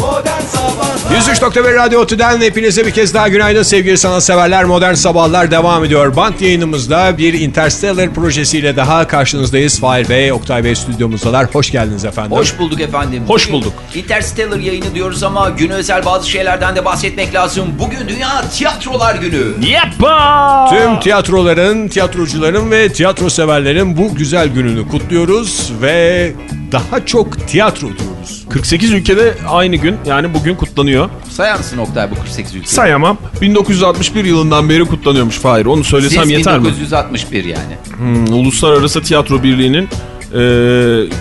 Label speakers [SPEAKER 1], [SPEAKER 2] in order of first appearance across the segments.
[SPEAKER 1] 103.1 Radyo Otü'den hepinize bir kez daha günaydın sevgili sanatseverler. Modern Sabahlar devam ediyor. Bant yayınımızda bir Interstellar projesiyle daha karşınızdayız. Fahir Bey, Oktay Bey stüdyomuzdalar. Hoş geldiniz efendim.
[SPEAKER 2] Hoş bulduk efendim.
[SPEAKER 3] Hoş
[SPEAKER 2] Bugün
[SPEAKER 3] bulduk.
[SPEAKER 2] Interstellar yayını diyoruz ama günü özel bazı şeylerden de bahsetmek lazım. Bugün Dünya Tiyatrolar Günü.
[SPEAKER 3] Yapma!
[SPEAKER 1] Tüm tiyatroların, tiyatrocuların ve tiyatro severlerin bu güzel gününü kutluyoruz ve daha çok tiyatro diyoruz.
[SPEAKER 3] 48 ülkede aynı gün yani bugün kutlanıyor.
[SPEAKER 2] Sayar mısın Oktay bu 48 ülke?
[SPEAKER 3] Sayamam. 1961 yılından beri kutlanıyormuş Fahir. Onu söylesem
[SPEAKER 2] Siz
[SPEAKER 3] yeter mi?
[SPEAKER 2] 1961 yani.
[SPEAKER 3] Hmm, Uluslararası Tiyatro Birliği'nin e,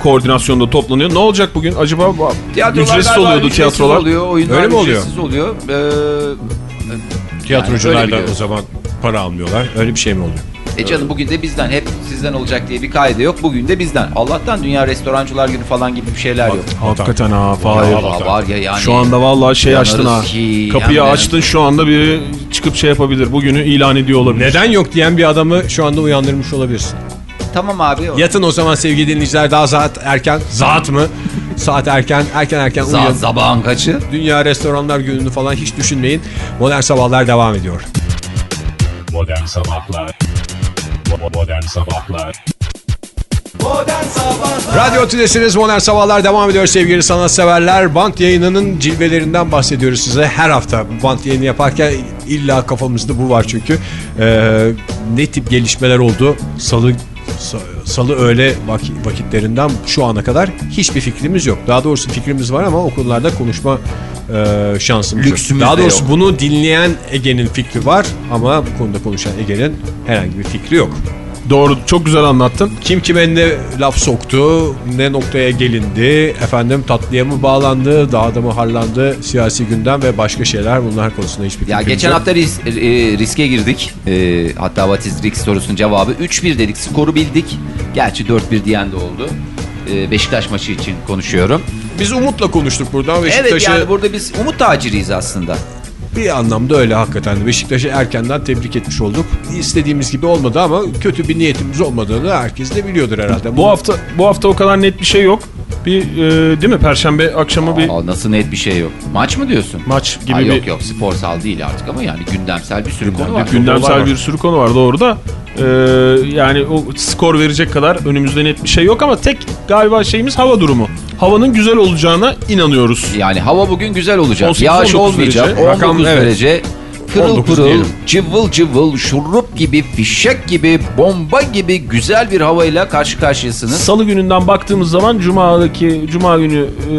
[SPEAKER 3] koordinasyonunda toplanıyor. Ne olacak bugün? Acaba
[SPEAKER 2] Tiyatrolar
[SPEAKER 3] ücretsiz oluyordu
[SPEAKER 2] ücretsiz
[SPEAKER 3] tiyatrolar.
[SPEAKER 2] oluyor, oyunlar
[SPEAKER 1] Öyle mi oluyor?
[SPEAKER 2] ücretsiz oluyor. Ee,
[SPEAKER 1] Tiyatrocular
[SPEAKER 2] öyle
[SPEAKER 1] da
[SPEAKER 2] biliyorum.
[SPEAKER 1] o zaman para almıyorlar. Öyle bir şey mi oluyor?
[SPEAKER 2] E canım bugün de bizden hep sizden olacak diye bir kaide yok. Bugün de bizden. Allah'tan Dünya Restorancılar Günü falan gibi bir şeyler yok.
[SPEAKER 3] Hakikaten ha Fahir.
[SPEAKER 2] Aa, var ya yani.
[SPEAKER 3] Şu anda vallahi şey açtın ha.
[SPEAKER 2] ki,
[SPEAKER 3] Kapıyı
[SPEAKER 2] de-
[SPEAKER 3] açtın şu anda biri çıkıp şey yapabilir. Bugünü ilan ediyor olabilir.
[SPEAKER 1] Neden yok diyen bir adamı şu anda uyandırmış olabilirsin.
[SPEAKER 2] Tamam abi.
[SPEAKER 1] Yatın o zaman sevgili dinleyiciler daha saat erken. Saat mı? Saat erken, erken erken uyuyun.
[SPEAKER 2] Saat sabahın kaçı?
[SPEAKER 1] Dünya Restoranlar Günü'nü falan hiç düşünmeyin. Modern Sabahlar devam ediyor.
[SPEAKER 4] Modern Sabahlar Bo- Modern Sabahlar
[SPEAKER 1] Radyo Tülesi'niz Modern Sabahlar devam ediyor sevgili sanatseverler. Bant yayınının cilvelerinden bahsediyoruz size her hafta. Bant yayını yaparken illa kafamızda bu var çünkü. Ee, ne tip gelişmeler oldu? Salı sa- salı öğle vaki- vakitlerinden şu ana kadar hiçbir fikrimiz yok. Daha doğrusu fikrimiz var ama o konularda konuşma e, şansımız
[SPEAKER 2] Lüksümüz
[SPEAKER 1] yok. Daha doğrusu
[SPEAKER 2] yok.
[SPEAKER 1] bunu dinleyen Ege'nin fikri var ama bu konuda konuşan Ege'nin herhangi bir fikri yok.
[SPEAKER 3] Doğru çok güzel anlattın.
[SPEAKER 1] Kim kime ne laf soktu, ne noktaya gelindi, efendim tatlıya mı bağlandı, dağda mı harlandı, siyasi gündem ve başka şeyler bunlar konusunda hiçbir
[SPEAKER 2] Ya geçen
[SPEAKER 1] yok.
[SPEAKER 2] hafta ris- e, riske girdik. E, hatta what is risk sorusunun cevabı 3-1 dedik. Skoru bildik. Gerçi 4-1 diyen de oldu. E, Beşiktaş maçı için konuşuyorum.
[SPEAKER 1] Biz Umut'la konuştuk buradan. Beşiktaş'ı
[SPEAKER 2] Evet yani burada biz umut taciriyiz aslında.
[SPEAKER 1] bir anlamda öyle hakikaten. Beşiktaş'ı erkenden tebrik etmiş olduk. İstediğimiz gibi olmadı ama kötü bir niyetimiz olmadığını herkes de biliyordur herhalde.
[SPEAKER 3] Bu hafta bu hafta o kadar net bir şey yok. Bir e, değil mi Perşembe akşamı bir
[SPEAKER 2] Aa, nasıl net bir şey yok. Maç mı diyorsun?
[SPEAKER 3] maç gibi
[SPEAKER 2] Ha,
[SPEAKER 3] bir
[SPEAKER 2] yok yok sporsal değil artık ama yani gündemsel bir sürü konu var.
[SPEAKER 3] gündemsel bir sürü konu var doğru da e, yani o skor verecek kadar önümüzde net bir şey yok ama tek galiba şeyimiz hava durumu. Havanın güzel olacağına inanıyoruz.
[SPEAKER 2] Yani hava bugün güzel olacak.
[SPEAKER 3] 18,
[SPEAKER 2] Yağış
[SPEAKER 3] 19
[SPEAKER 2] olmayacak.
[SPEAKER 3] derece.
[SPEAKER 2] 19
[SPEAKER 1] Rakam, evet.
[SPEAKER 2] derece. Pırıl
[SPEAKER 1] 19
[SPEAKER 2] pırıl,
[SPEAKER 1] diyelim.
[SPEAKER 2] cıvıl cıvıl, şurup gibi, fişek gibi, bomba gibi güzel bir havayla karşı karşıyasınız.
[SPEAKER 3] Salı gününden baktığımız zaman Cuma'daki Cuma günü e,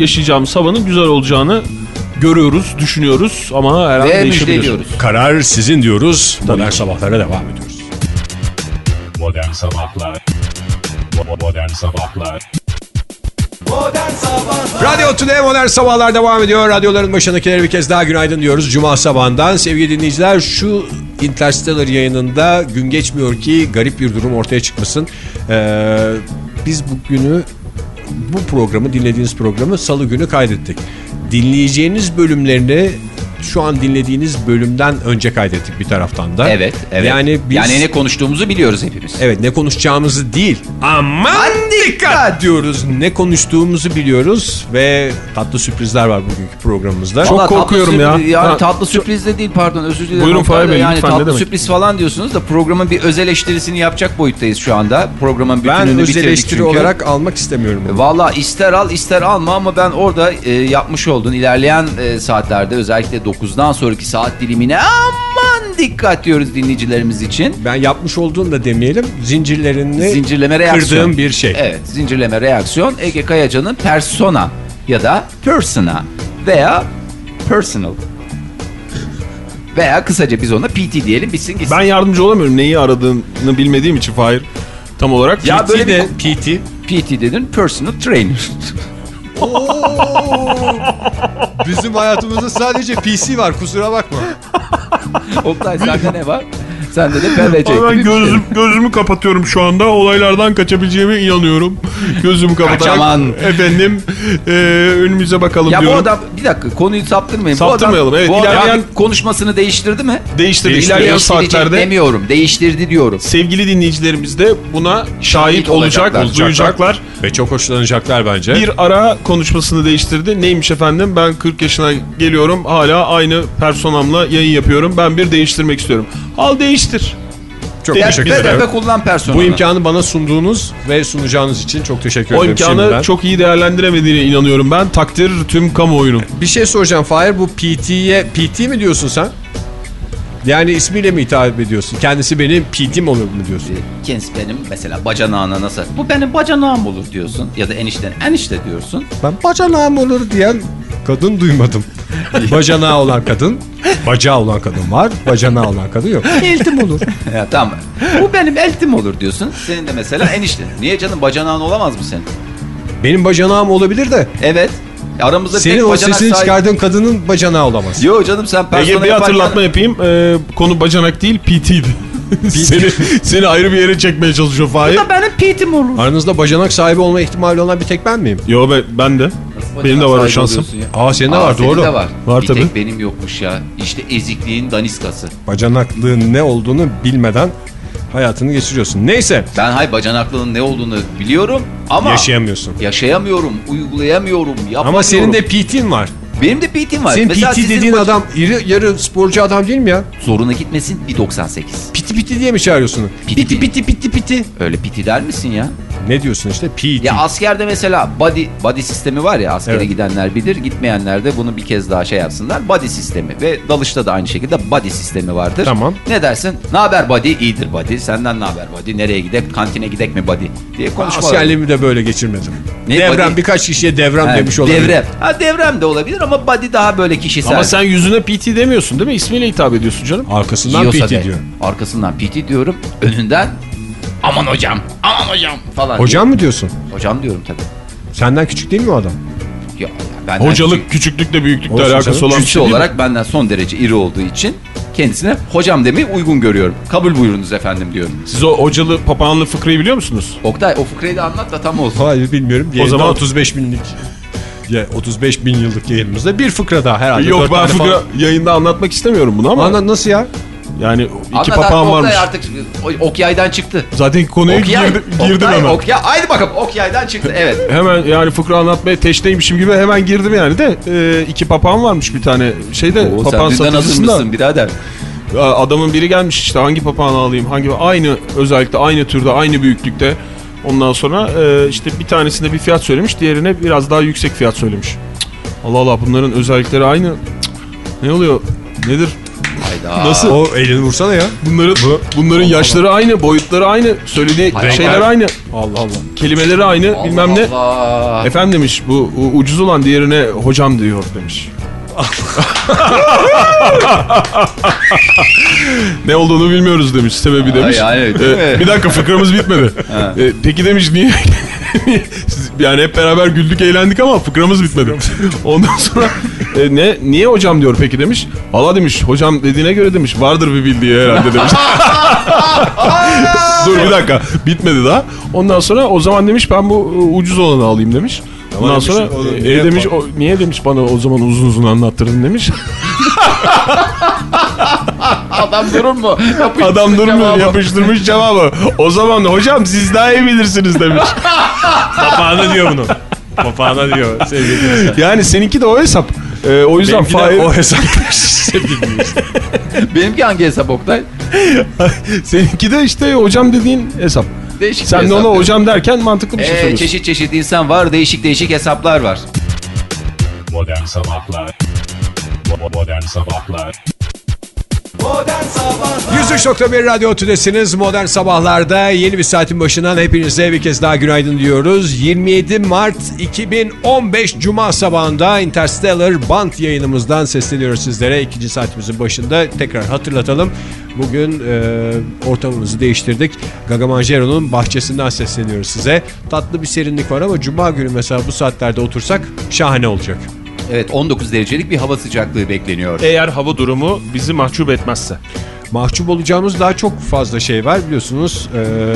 [SPEAKER 3] yaşayacağımız havanın güzel olacağını görüyoruz, düşünüyoruz ama her an
[SPEAKER 2] Ve
[SPEAKER 3] değişebilir.
[SPEAKER 1] Karar sizin diyoruz. Modern sabahlara devam ediyoruz.
[SPEAKER 4] Modern Sabahlar Modern Sabahlar
[SPEAKER 1] Radyo Tüne Modern Sabahlar devam ediyor. Radyoların başındakilere bir kez daha günaydın diyoruz. Cuma sabahından. Sevgili dinleyiciler şu Interstellar yayınında gün geçmiyor ki garip bir durum ortaya çıkmasın. Ee, biz bugünü bu programı dinlediğiniz programı salı günü kaydettik. Dinleyeceğiniz bölümlerini şu an dinlediğiniz bölümden önce kaydettik bir taraftan da.
[SPEAKER 2] Evet, evet.
[SPEAKER 1] Yani biz
[SPEAKER 2] Yani ne konuştuğumuzu biliyoruz hepimiz.
[SPEAKER 1] Evet ne konuşacağımızı değil. Aman dikkat diyoruz. Ne konuştuğumuzu biliyoruz ve tatlı sürprizler var bugünkü programımızda.
[SPEAKER 3] Çok
[SPEAKER 2] Vallahi
[SPEAKER 3] korkuyorum ya.
[SPEAKER 2] Yani
[SPEAKER 3] Ha,
[SPEAKER 2] tatlı sürpriz de değil pardon özür dilerim.
[SPEAKER 3] Buyurun Fahir Bey,
[SPEAKER 2] Yani
[SPEAKER 3] lütfen,
[SPEAKER 2] tatlı
[SPEAKER 3] demek?
[SPEAKER 2] sürpriz falan diyorsunuz da programın bir öz eleştirisini yapacak boyuttayız şu anda. Programın bütününü
[SPEAKER 1] ben öz
[SPEAKER 2] bitirdik
[SPEAKER 1] eleştiri
[SPEAKER 2] çünkü.
[SPEAKER 1] olarak almak istemiyorum.
[SPEAKER 2] Valla ister al ister alma ama ben orada e, yapmış olduğun ilerleyen e, saatlerde özellikle 9'dan sonraki saat dilimine aman dikkat diyoruz dinleyicilerimiz için.
[SPEAKER 1] Ben yapmış olduğunu da demeyelim. Zincirlerini
[SPEAKER 2] Zincirleme reaksiyon.
[SPEAKER 1] kırdığım bir şey.
[SPEAKER 2] Evet zincirleme reaksiyon Ege Kayacan'ın persona ya da persona veya personal veya kısaca biz ona PT diyelim bitsin gitsin.
[SPEAKER 3] Ben yardımcı olamıyorum neyi aradığını bilmediğim için Fahir tam olarak.
[SPEAKER 2] Ya
[SPEAKER 1] PT
[SPEAKER 2] böyle
[SPEAKER 1] de
[SPEAKER 2] bir-
[SPEAKER 1] PT.
[SPEAKER 2] PT dedin personal trainer.
[SPEAKER 1] Bizim hayatımızda sadece PC var kusura bakma.
[SPEAKER 2] Oktay sende ne var? Sende de PVC
[SPEAKER 3] Ama ben gözüm, gözümü kapatıyorum şu anda. Olaylardan kaçabileceğime inanıyorum. Gözümü kapatarak.
[SPEAKER 2] Kaçaman.
[SPEAKER 3] Efendim e, önümüze bakalım
[SPEAKER 2] Ya bu
[SPEAKER 3] diyorum.
[SPEAKER 2] adam bir dakika konuyu saptırmayın.
[SPEAKER 3] Saptırmayalım,
[SPEAKER 2] Bu adam,
[SPEAKER 3] evet.
[SPEAKER 2] bu adam
[SPEAKER 3] İlerleyen-
[SPEAKER 2] konuşmasını değiştirdi mi?
[SPEAKER 3] Değiştirdi.
[SPEAKER 1] Değiştirdi.
[SPEAKER 3] İlerleyen saatlerde
[SPEAKER 2] demiyorum. Değiştirdi diyorum.
[SPEAKER 3] sevgili dinleyicilerimiz de buna şahit olacak,
[SPEAKER 2] olacaklar.
[SPEAKER 3] duyacaklar.
[SPEAKER 1] Ve çok hoşlanacaklar bence.
[SPEAKER 3] Bir ara konuşmasını değiştirdi. Neymiş efendim? Ben 40 yaşına geliyorum. Hala aynı personamla yayın yapıyorum. Ben bir değiştirmek istiyorum. Al değiştir.
[SPEAKER 1] çok
[SPEAKER 2] Ya,
[SPEAKER 1] teşekkür ederim.
[SPEAKER 2] ve kullan personel.
[SPEAKER 1] Bu imkanı bana sunduğunuz ve sunacağınız için çok teşekkür
[SPEAKER 3] O
[SPEAKER 1] ederim
[SPEAKER 3] imkanı
[SPEAKER 1] şimdiden.
[SPEAKER 3] çok iyi değerlendiremediğine inanıyorum ben. Takdir tüm kamuoyunun.
[SPEAKER 1] Bir şey soracağım Fahir bu PT'ye PT mi diyorsun sen? Yani ismiyle mi hitap ediyorsun? Kendisi benim PT'm olur mu diyorsun?
[SPEAKER 2] Kendisi benim mesela bacanağına nasıl? Bu benim bacanağım olur diyorsun. Ya da enişten enişte diyorsun.
[SPEAKER 1] Ben bacanağım olur diyen kadın duymadım. Bacanağı olan kadın, bacağı olan kadın var, bacanağı olan kadın yok. Eltim olur.
[SPEAKER 2] ya tamam. Bu benim eltim olur diyorsun. Senin de mesela enişte. Niye canım bacanağın olamaz mı senin?
[SPEAKER 1] Benim bacanağım olabilir de
[SPEAKER 2] Evet. Aramızda
[SPEAKER 1] senin
[SPEAKER 2] tek
[SPEAKER 1] o
[SPEAKER 2] bacanak
[SPEAKER 1] sesini
[SPEAKER 2] sahibi-
[SPEAKER 1] çıkardığın kadının bacanağı olamaz.
[SPEAKER 2] Yo canım sen persona
[SPEAKER 3] Ege bir
[SPEAKER 2] yaparken-
[SPEAKER 3] hatırlatma yapayım. Ee, konu bacanak değil PT'ydi. seni, seni ayrı bir yere çekmeye çalışıyor Fahir.
[SPEAKER 2] benim pitim olur.
[SPEAKER 1] Aranızda bacanak sahibi olma ihtimali olan bir tek ben miyim?
[SPEAKER 3] Yo be, ben de. Benim de var o şansım.
[SPEAKER 1] Aa senin de
[SPEAKER 2] Aa,
[SPEAKER 1] var doğru.
[SPEAKER 2] de var.
[SPEAKER 3] Var
[SPEAKER 2] bir
[SPEAKER 3] tabii.
[SPEAKER 2] tek benim yokmuş ya. İşte ezikliğin daniskası.
[SPEAKER 1] Bacanaklığın ne olduğunu bilmeden hayatını geçiriyorsun. Neyse
[SPEAKER 2] Ben hay bacanaklığın ne olduğunu biliyorum ama
[SPEAKER 1] yaşayamıyorsun.
[SPEAKER 2] yaşayamıyorum, uygulayamıyorum, yapamıyorum.
[SPEAKER 1] Ama senin de PT'in var.
[SPEAKER 2] benim de PT'm var.
[SPEAKER 1] Senin
[SPEAKER 2] Mesela
[SPEAKER 1] PT dediğin adam iri yarı sporcu adam değil mi ya?
[SPEAKER 2] zoruna gitmesin 1.98.
[SPEAKER 1] Piti piti diye mi çağırıyorsun?
[SPEAKER 2] Piti
[SPEAKER 1] Piti piti piti piti.
[SPEAKER 2] Öyle PT der misin ya?
[SPEAKER 1] Ne diyorsun işte? PT.
[SPEAKER 2] Ya askerde mesela body body sistemi var ya askere
[SPEAKER 1] Evet.
[SPEAKER 2] gidenler bilir gitmeyenler de bunu bir kez daha şey yapsınlar. Body sistemi ve dalışta da aynı şekilde body sistemi vardır.
[SPEAKER 1] Tamam.
[SPEAKER 2] Ne dersin? Ne haber body? İyidir body. Senden ne haber body? Nereye gidek? Kantine gidek mi body? diye konuşmalar.
[SPEAKER 1] Askerliğimi de böyle geçirmedim.
[SPEAKER 2] Ne
[SPEAKER 1] devrem
[SPEAKER 2] body?
[SPEAKER 1] birkaç kişiye devrem
[SPEAKER 2] Ha,
[SPEAKER 1] demiş olabilir.
[SPEAKER 2] Devrem. Ha devrem de olabilir ama body daha böyle kişisel.
[SPEAKER 3] Ama sen yüzüne PT demiyorsun değil mi? İsmiyle hitap ediyorsun canım.
[SPEAKER 1] Arkasından
[SPEAKER 2] Yiyorsa
[SPEAKER 1] PT
[SPEAKER 2] de.
[SPEAKER 1] diyor.
[SPEAKER 2] Arkasından PT diyorum. Önünden aman hocam, aman hocam falan.
[SPEAKER 1] Hocam mı diyorsun?
[SPEAKER 2] Hocam diyorum tabii.
[SPEAKER 1] Senden küçük değil mi o adam?
[SPEAKER 2] Ya, benden
[SPEAKER 3] Hocalık küçüklükle büyüklükle
[SPEAKER 1] Olsun
[SPEAKER 3] alakası
[SPEAKER 1] canım.
[SPEAKER 3] olan bir şey değil mi?
[SPEAKER 2] olarak benden son derece iri olduğu için kendisine hocam demeyi uygun görüyorum. Kabul buyurunuz efendim diyorum.
[SPEAKER 3] Siz o hocalı papağanlı fıkrayı biliyor musunuz?
[SPEAKER 2] Oktay o fıkrayı da anlat da tam olsun.
[SPEAKER 1] Hayır bilmiyorum.
[SPEAKER 3] O zaman-
[SPEAKER 1] 35 binlik ya 35 bin yıllık yayınımızda bir fıkra daha herhalde.
[SPEAKER 3] Yok ben fıkra
[SPEAKER 1] falan.
[SPEAKER 3] yayında anlatmak istemiyorum bunu ama
[SPEAKER 1] Ana nasıl ya?
[SPEAKER 3] Yani iki
[SPEAKER 2] Anlat
[SPEAKER 3] papağan varmış.
[SPEAKER 2] Oktay artık o- ok yaydan çıktı.
[SPEAKER 3] Zaten konuya
[SPEAKER 2] Ok yay,
[SPEAKER 3] girdi, girdim
[SPEAKER 2] Oktay,
[SPEAKER 3] hemen.
[SPEAKER 2] Ok yay, haydi bakalım ok yaydan çıktı evet.
[SPEAKER 3] Hemen yani fıkra anlatmaya teşneymişim gibi hemen girdim yani de e, iki papağan varmış bir tane şeyde
[SPEAKER 2] Oo,
[SPEAKER 3] papağan
[SPEAKER 2] sen
[SPEAKER 3] satıcısında.
[SPEAKER 2] hazırmışsın birader.
[SPEAKER 3] Adamın biri gelmiş işte hangi papağanı alayım hangi aynı özellikle aynı türde aynı büyüklükte. Ondan sonra e, işte bir tanesine bir fiyat söylemiş diğerine biraz daha yüksek fiyat söylemiş. Allah Allah bunların özellikleri aynı. Ne oluyor? Nedir? Nasıl?
[SPEAKER 1] O elini vursana ya.
[SPEAKER 3] Bunların bunların yaşları aynı, boyutları aynı, söylediği
[SPEAKER 2] Hayır,
[SPEAKER 3] şeyler
[SPEAKER 2] hayır.
[SPEAKER 3] aynı,
[SPEAKER 1] Allah Allah.
[SPEAKER 3] kelimeleri aynı,
[SPEAKER 2] Allah
[SPEAKER 3] bilmem ne.
[SPEAKER 2] Allah.
[SPEAKER 3] Efendim demiş bu ucuz olan diğerine hocam diyor demiş. ne olduğunu bilmiyoruz demiş sebebi demiş.
[SPEAKER 2] Ay, ay, değil
[SPEAKER 3] Ee, bir dakika fıkramız bitmedi. Ee, peki demiş niye? Yani hep beraber güldük eğlendik ama fıkramız bitmedi. Ondan sonra e, ne niye hocam diyor peki demiş. Valla demiş hocam dediğine göre demiş vardır bir bildiği herhalde demiş. Dur bir dakika bitmedi daha. Ondan sonra o zaman demiş ben bu e, ucuz olanı alayım demiş. Ondan
[SPEAKER 1] demiş,
[SPEAKER 3] sonra
[SPEAKER 1] onu
[SPEAKER 3] e,
[SPEAKER 1] niye
[SPEAKER 3] demiş o, niye demiş bana o zaman uzun uzun anlattırdın demiş.
[SPEAKER 2] Adam durur mu?
[SPEAKER 3] Adam durmuyor
[SPEAKER 2] Cevabı.
[SPEAKER 3] yapıştırmış cevabı. O zaman hocam siz daha iyi bilirsiniz demiş.
[SPEAKER 1] Papağanı diyor bunu. Papağanı diyor sevgili.
[SPEAKER 3] Yani seninki de o hesap. Ee, o yüzden
[SPEAKER 1] Benimki
[SPEAKER 3] Fahir,
[SPEAKER 1] o hesap.
[SPEAKER 2] Benimki hangi hesap Oktay?
[SPEAKER 3] seninki de işte hocam dediğin hesap.
[SPEAKER 2] Değişik
[SPEAKER 3] Sen de
[SPEAKER 2] hesap
[SPEAKER 3] ona
[SPEAKER 2] ya.
[SPEAKER 3] hocam derken mantıklı bir şey
[SPEAKER 2] Ee,
[SPEAKER 3] söylüyorsun.
[SPEAKER 2] çeşit çeşit insan var, değişik değişik hesaplar var.
[SPEAKER 4] Modern Sabahlar Modern Sabahlar
[SPEAKER 1] 103.1 Radyo Tülesi'niz Modern Sabahlar'da yeni bir saatin başından hepinize bir kez daha günaydın diyoruz. 27 Mart 2015 Cuma sabahında Interstellar Band yayınımızdan sesleniyoruz sizlere. ikinci saatimizin başında tekrar hatırlatalım. Bugün e, ortamımızı değiştirdik. Gagamanjero'nun bahçesinden sesleniyoruz size. Tatlı bir serinlik var ama Cuma günü mesela bu saatlerde otursak şahane olacak.
[SPEAKER 2] Evet 19 derecelik bir hava sıcaklığı bekleniyor.
[SPEAKER 3] Eğer hava durumu bizi mahcup etmezse.
[SPEAKER 1] mahcup olacağımız daha çok fazla şey var biliyorsunuz. Ee,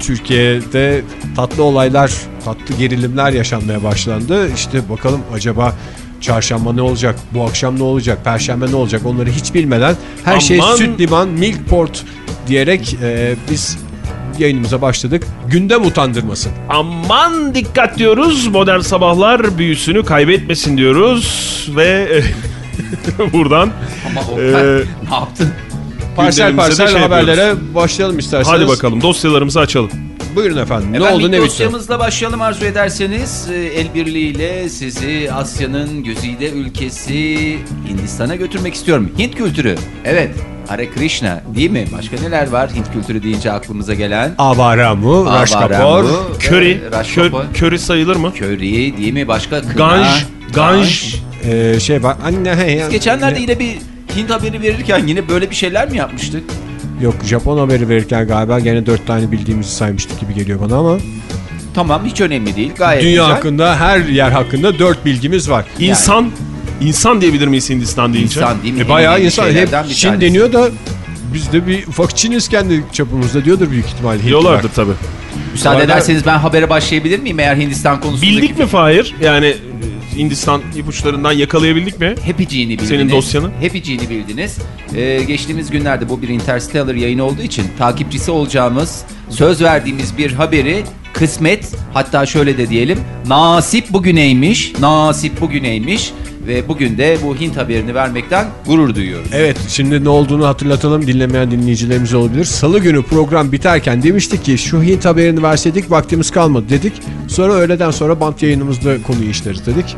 [SPEAKER 1] Türkiye'de tatlı olaylar, tatlı gerilimler yaşanmaya başlandı. İşte bakalım acaba çarşamba ne olacak, bu akşam ne olacak, perşembe ne olacak onları hiç bilmeden her şey
[SPEAKER 3] Aman.
[SPEAKER 1] süt liman, milkport diyerek e, biz yayınımıza başladık. Gündem utandırmasın.
[SPEAKER 3] Aman dikkat diyoruz. Modern sabahlar büyüsünü kaybetmesin diyoruz. Ve e, buradan
[SPEAKER 2] Ama o
[SPEAKER 3] Ee,
[SPEAKER 2] ne yaptın?
[SPEAKER 1] Parsel parsel
[SPEAKER 3] şey
[SPEAKER 1] haberlere başlayalım isterseniz.
[SPEAKER 3] hadi bakalım dosyalarımızı açalım.
[SPEAKER 1] Buyurun efendim. ne
[SPEAKER 2] Efendim
[SPEAKER 1] oldu
[SPEAKER 2] ilk
[SPEAKER 1] ne bitti?
[SPEAKER 2] dosyamızla başlayalım arzu ederseniz. Ee, El birliğiyle sizi Asya'nın gözüyle ülkesi Hindistan'a götürmek istiyorum. Hint kültürü. Evet. Hare Krishna değil mi? Başka neler var Hint kültürü deyince aklımıza gelen?
[SPEAKER 1] Avaramu,
[SPEAKER 2] ve
[SPEAKER 3] Köri, köri sayılır mı?
[SPEAKER 2] Köri değil mi? Başka kına.
[SPEAKER 3] Ganj, ganj.
[SPEAKER 1] Ee, şey var. Anne he ya.
[SPEAKER 2] Geçenlerde yine bir Hint haberi verirken yine böyle bir şeyler mi yapmıştık?
[SPEAKER 1] Yok Japon haberi verirken galiba gene dört tane bildiğimizi saymıştık gibi geliyor bana ama.
[SPEAKER 2] Tamam hiç önemli değil. Gayet
[SPEAKER 1] Dünya
[SPEAKER 2] güzel.
[SPEAKER 1] hakkında her yer hakkında dört bilgimiz var.
[SPEAKER 3] İnsan, insan diyebilir miyiz Hindistan deyince?
[SPEAKER 2] İnsan değil mi?
[SPEAKER 1] E bayağı insan. Hep Çin deniyor da biz de bir ufak Çiniz kendi çapımızda diyordur büyük ihtimalle.
[SPEAKER 3] Diyorlardır tabii.
[SPEAKER 2] Müsaade
[SPEAKER 1] Bu arada-
[SPEAKER 2] ederseniz ben habere başlayabilir miyim eğer Hindistan konusundaki...
[SPEAKER 3] Bildik mi Fahir? Yani e, Hindistan ipuçlarından yakalayabildik mi?
[SPEAKER 2] Hepiciğini bildiniz.
[SPEAKER 3] Senin dosyanı.
[SPEAKER 2] Hepiciğini bildiniz. Ee, geçtiğimiz günlerde bu bir Interstellar yayını olduğu için takipçisi olacağımız, söz verdiğimiz bir haberi kısmet hatta şöyle de diyelim nasip bugüneymiş, nasip bugüneymiş ve bugün de bu Hint haberini vermekten gurur duyuyoruz.
[SPEAKER 1] Evet şimdi ne olduğunu hatırlatalım dinlemeyen dinleyicilerimiz olabilir. Salı günü program biterken demiştik ki şu Hint haberini verseydik vaktimiz kalmadı dedik. Sonra öğleden sonra bant yayınımızda konuyu işleriz dedik.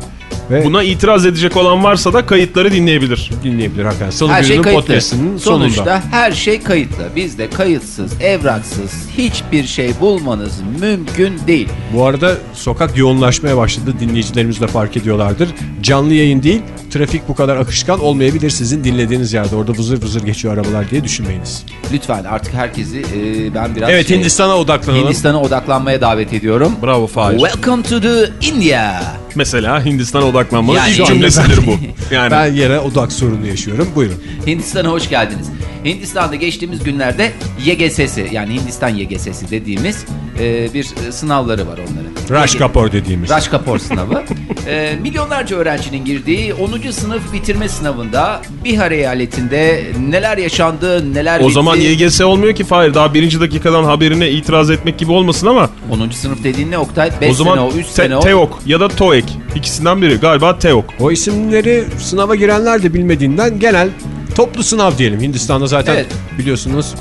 [SPEAKER 1] Ve
[SPEAKER 3] Buna itiraz edecek olan varsa da kayıtları dinleyebilir.
[SPEAKER 1] dinleyebilir hakikaten. Salı
[SPEAKER 2] Her şey
[SPEAKER 1] gününün podcastinin
[SPEAKER 2] Sonuçta
[SPEAKER 1] sonunda.
[SPEAKER 2] her şey kayıtlı. Bizde kayıtsız, evraksız hiçbir şey bulmanız mümkün değil.
[SPEAKER 1] Bu arada sokak yoğunlaşmaya başladı. Dinleyicilerimiz de fark ediyorlardır. Canlı yayın değil, trafik bu kadar akışkan olmayabilir sizin dinlediğiniz yerde. Orada vızır vızır geçiyor arabalar diye düşünmeyiniz.
[SPEAKER 2] Lütfen artık herkesi e, ben biraz
[SPEAKER 1] Evet
[SPEAKER 2] şey-
[SPEAKER 1] Hindistan'a odaklanalım.
[SPEAKER 2] Hindistan'a odaklanmaya davet ediyorum.
[SPEAKER 3] Bravo Fahir.
[SPEAKER 2] Welcome to the India.
[SPEAKER 3] Mesela Hindistan'a odaklanmanın
[SPEAKER 2] Yani
[SPEAKER 3] ilk cümlesidir bu. Yani
[SPEAKER 1] Ben yine odak sorunu yaşıyorum. Buyurun.
[SPEAKER 2] Hindistan'a hoş geldiniz. Hindistan'da geçtiğimiz günlerde YGS'si yani Hindistan YGS'si dediğimiz e, bir e, sınavları var onların.
[SPEAKER 1] Raj
[SPEAKER 2] YG
[SPEAKER 1] Kapoor dediğimiz.
[SPEAKER 2] Raj Kapoor sınavı. E, milyonlarca öğrencinin girdiği 10. sınıf bitirme sınavında Bihar eyaletinde neler yaşandı, neler
[SPEAKER 3] o
[SPEAKER 2] bitti.
[SPEAKER 3] zaman YGS olmuyor ki Fahir. Daha birinci dakikadan haberine itiraz etmek gibi olmasın ama
[SPEAKER 2] 10. sınıf dediğin ne Oktay? 5
[SPEAKER 3] o zaman
[SPEAKER 2] sene o, 3
[SPEAKER 3] Te-
[SPEAKER 2] sene o.
[SPEAKER 3] TEOK ya da TOEIC ikisinden biri. Galiba TEOK.
[SPEAKER 1] O isimleri sınava girenler de bilmediğinden genel toplu sınav diyelim. Hindistan'da zaten
[SPEAKER 2] Evet.
[SPEAKER 1] biliyorsunuz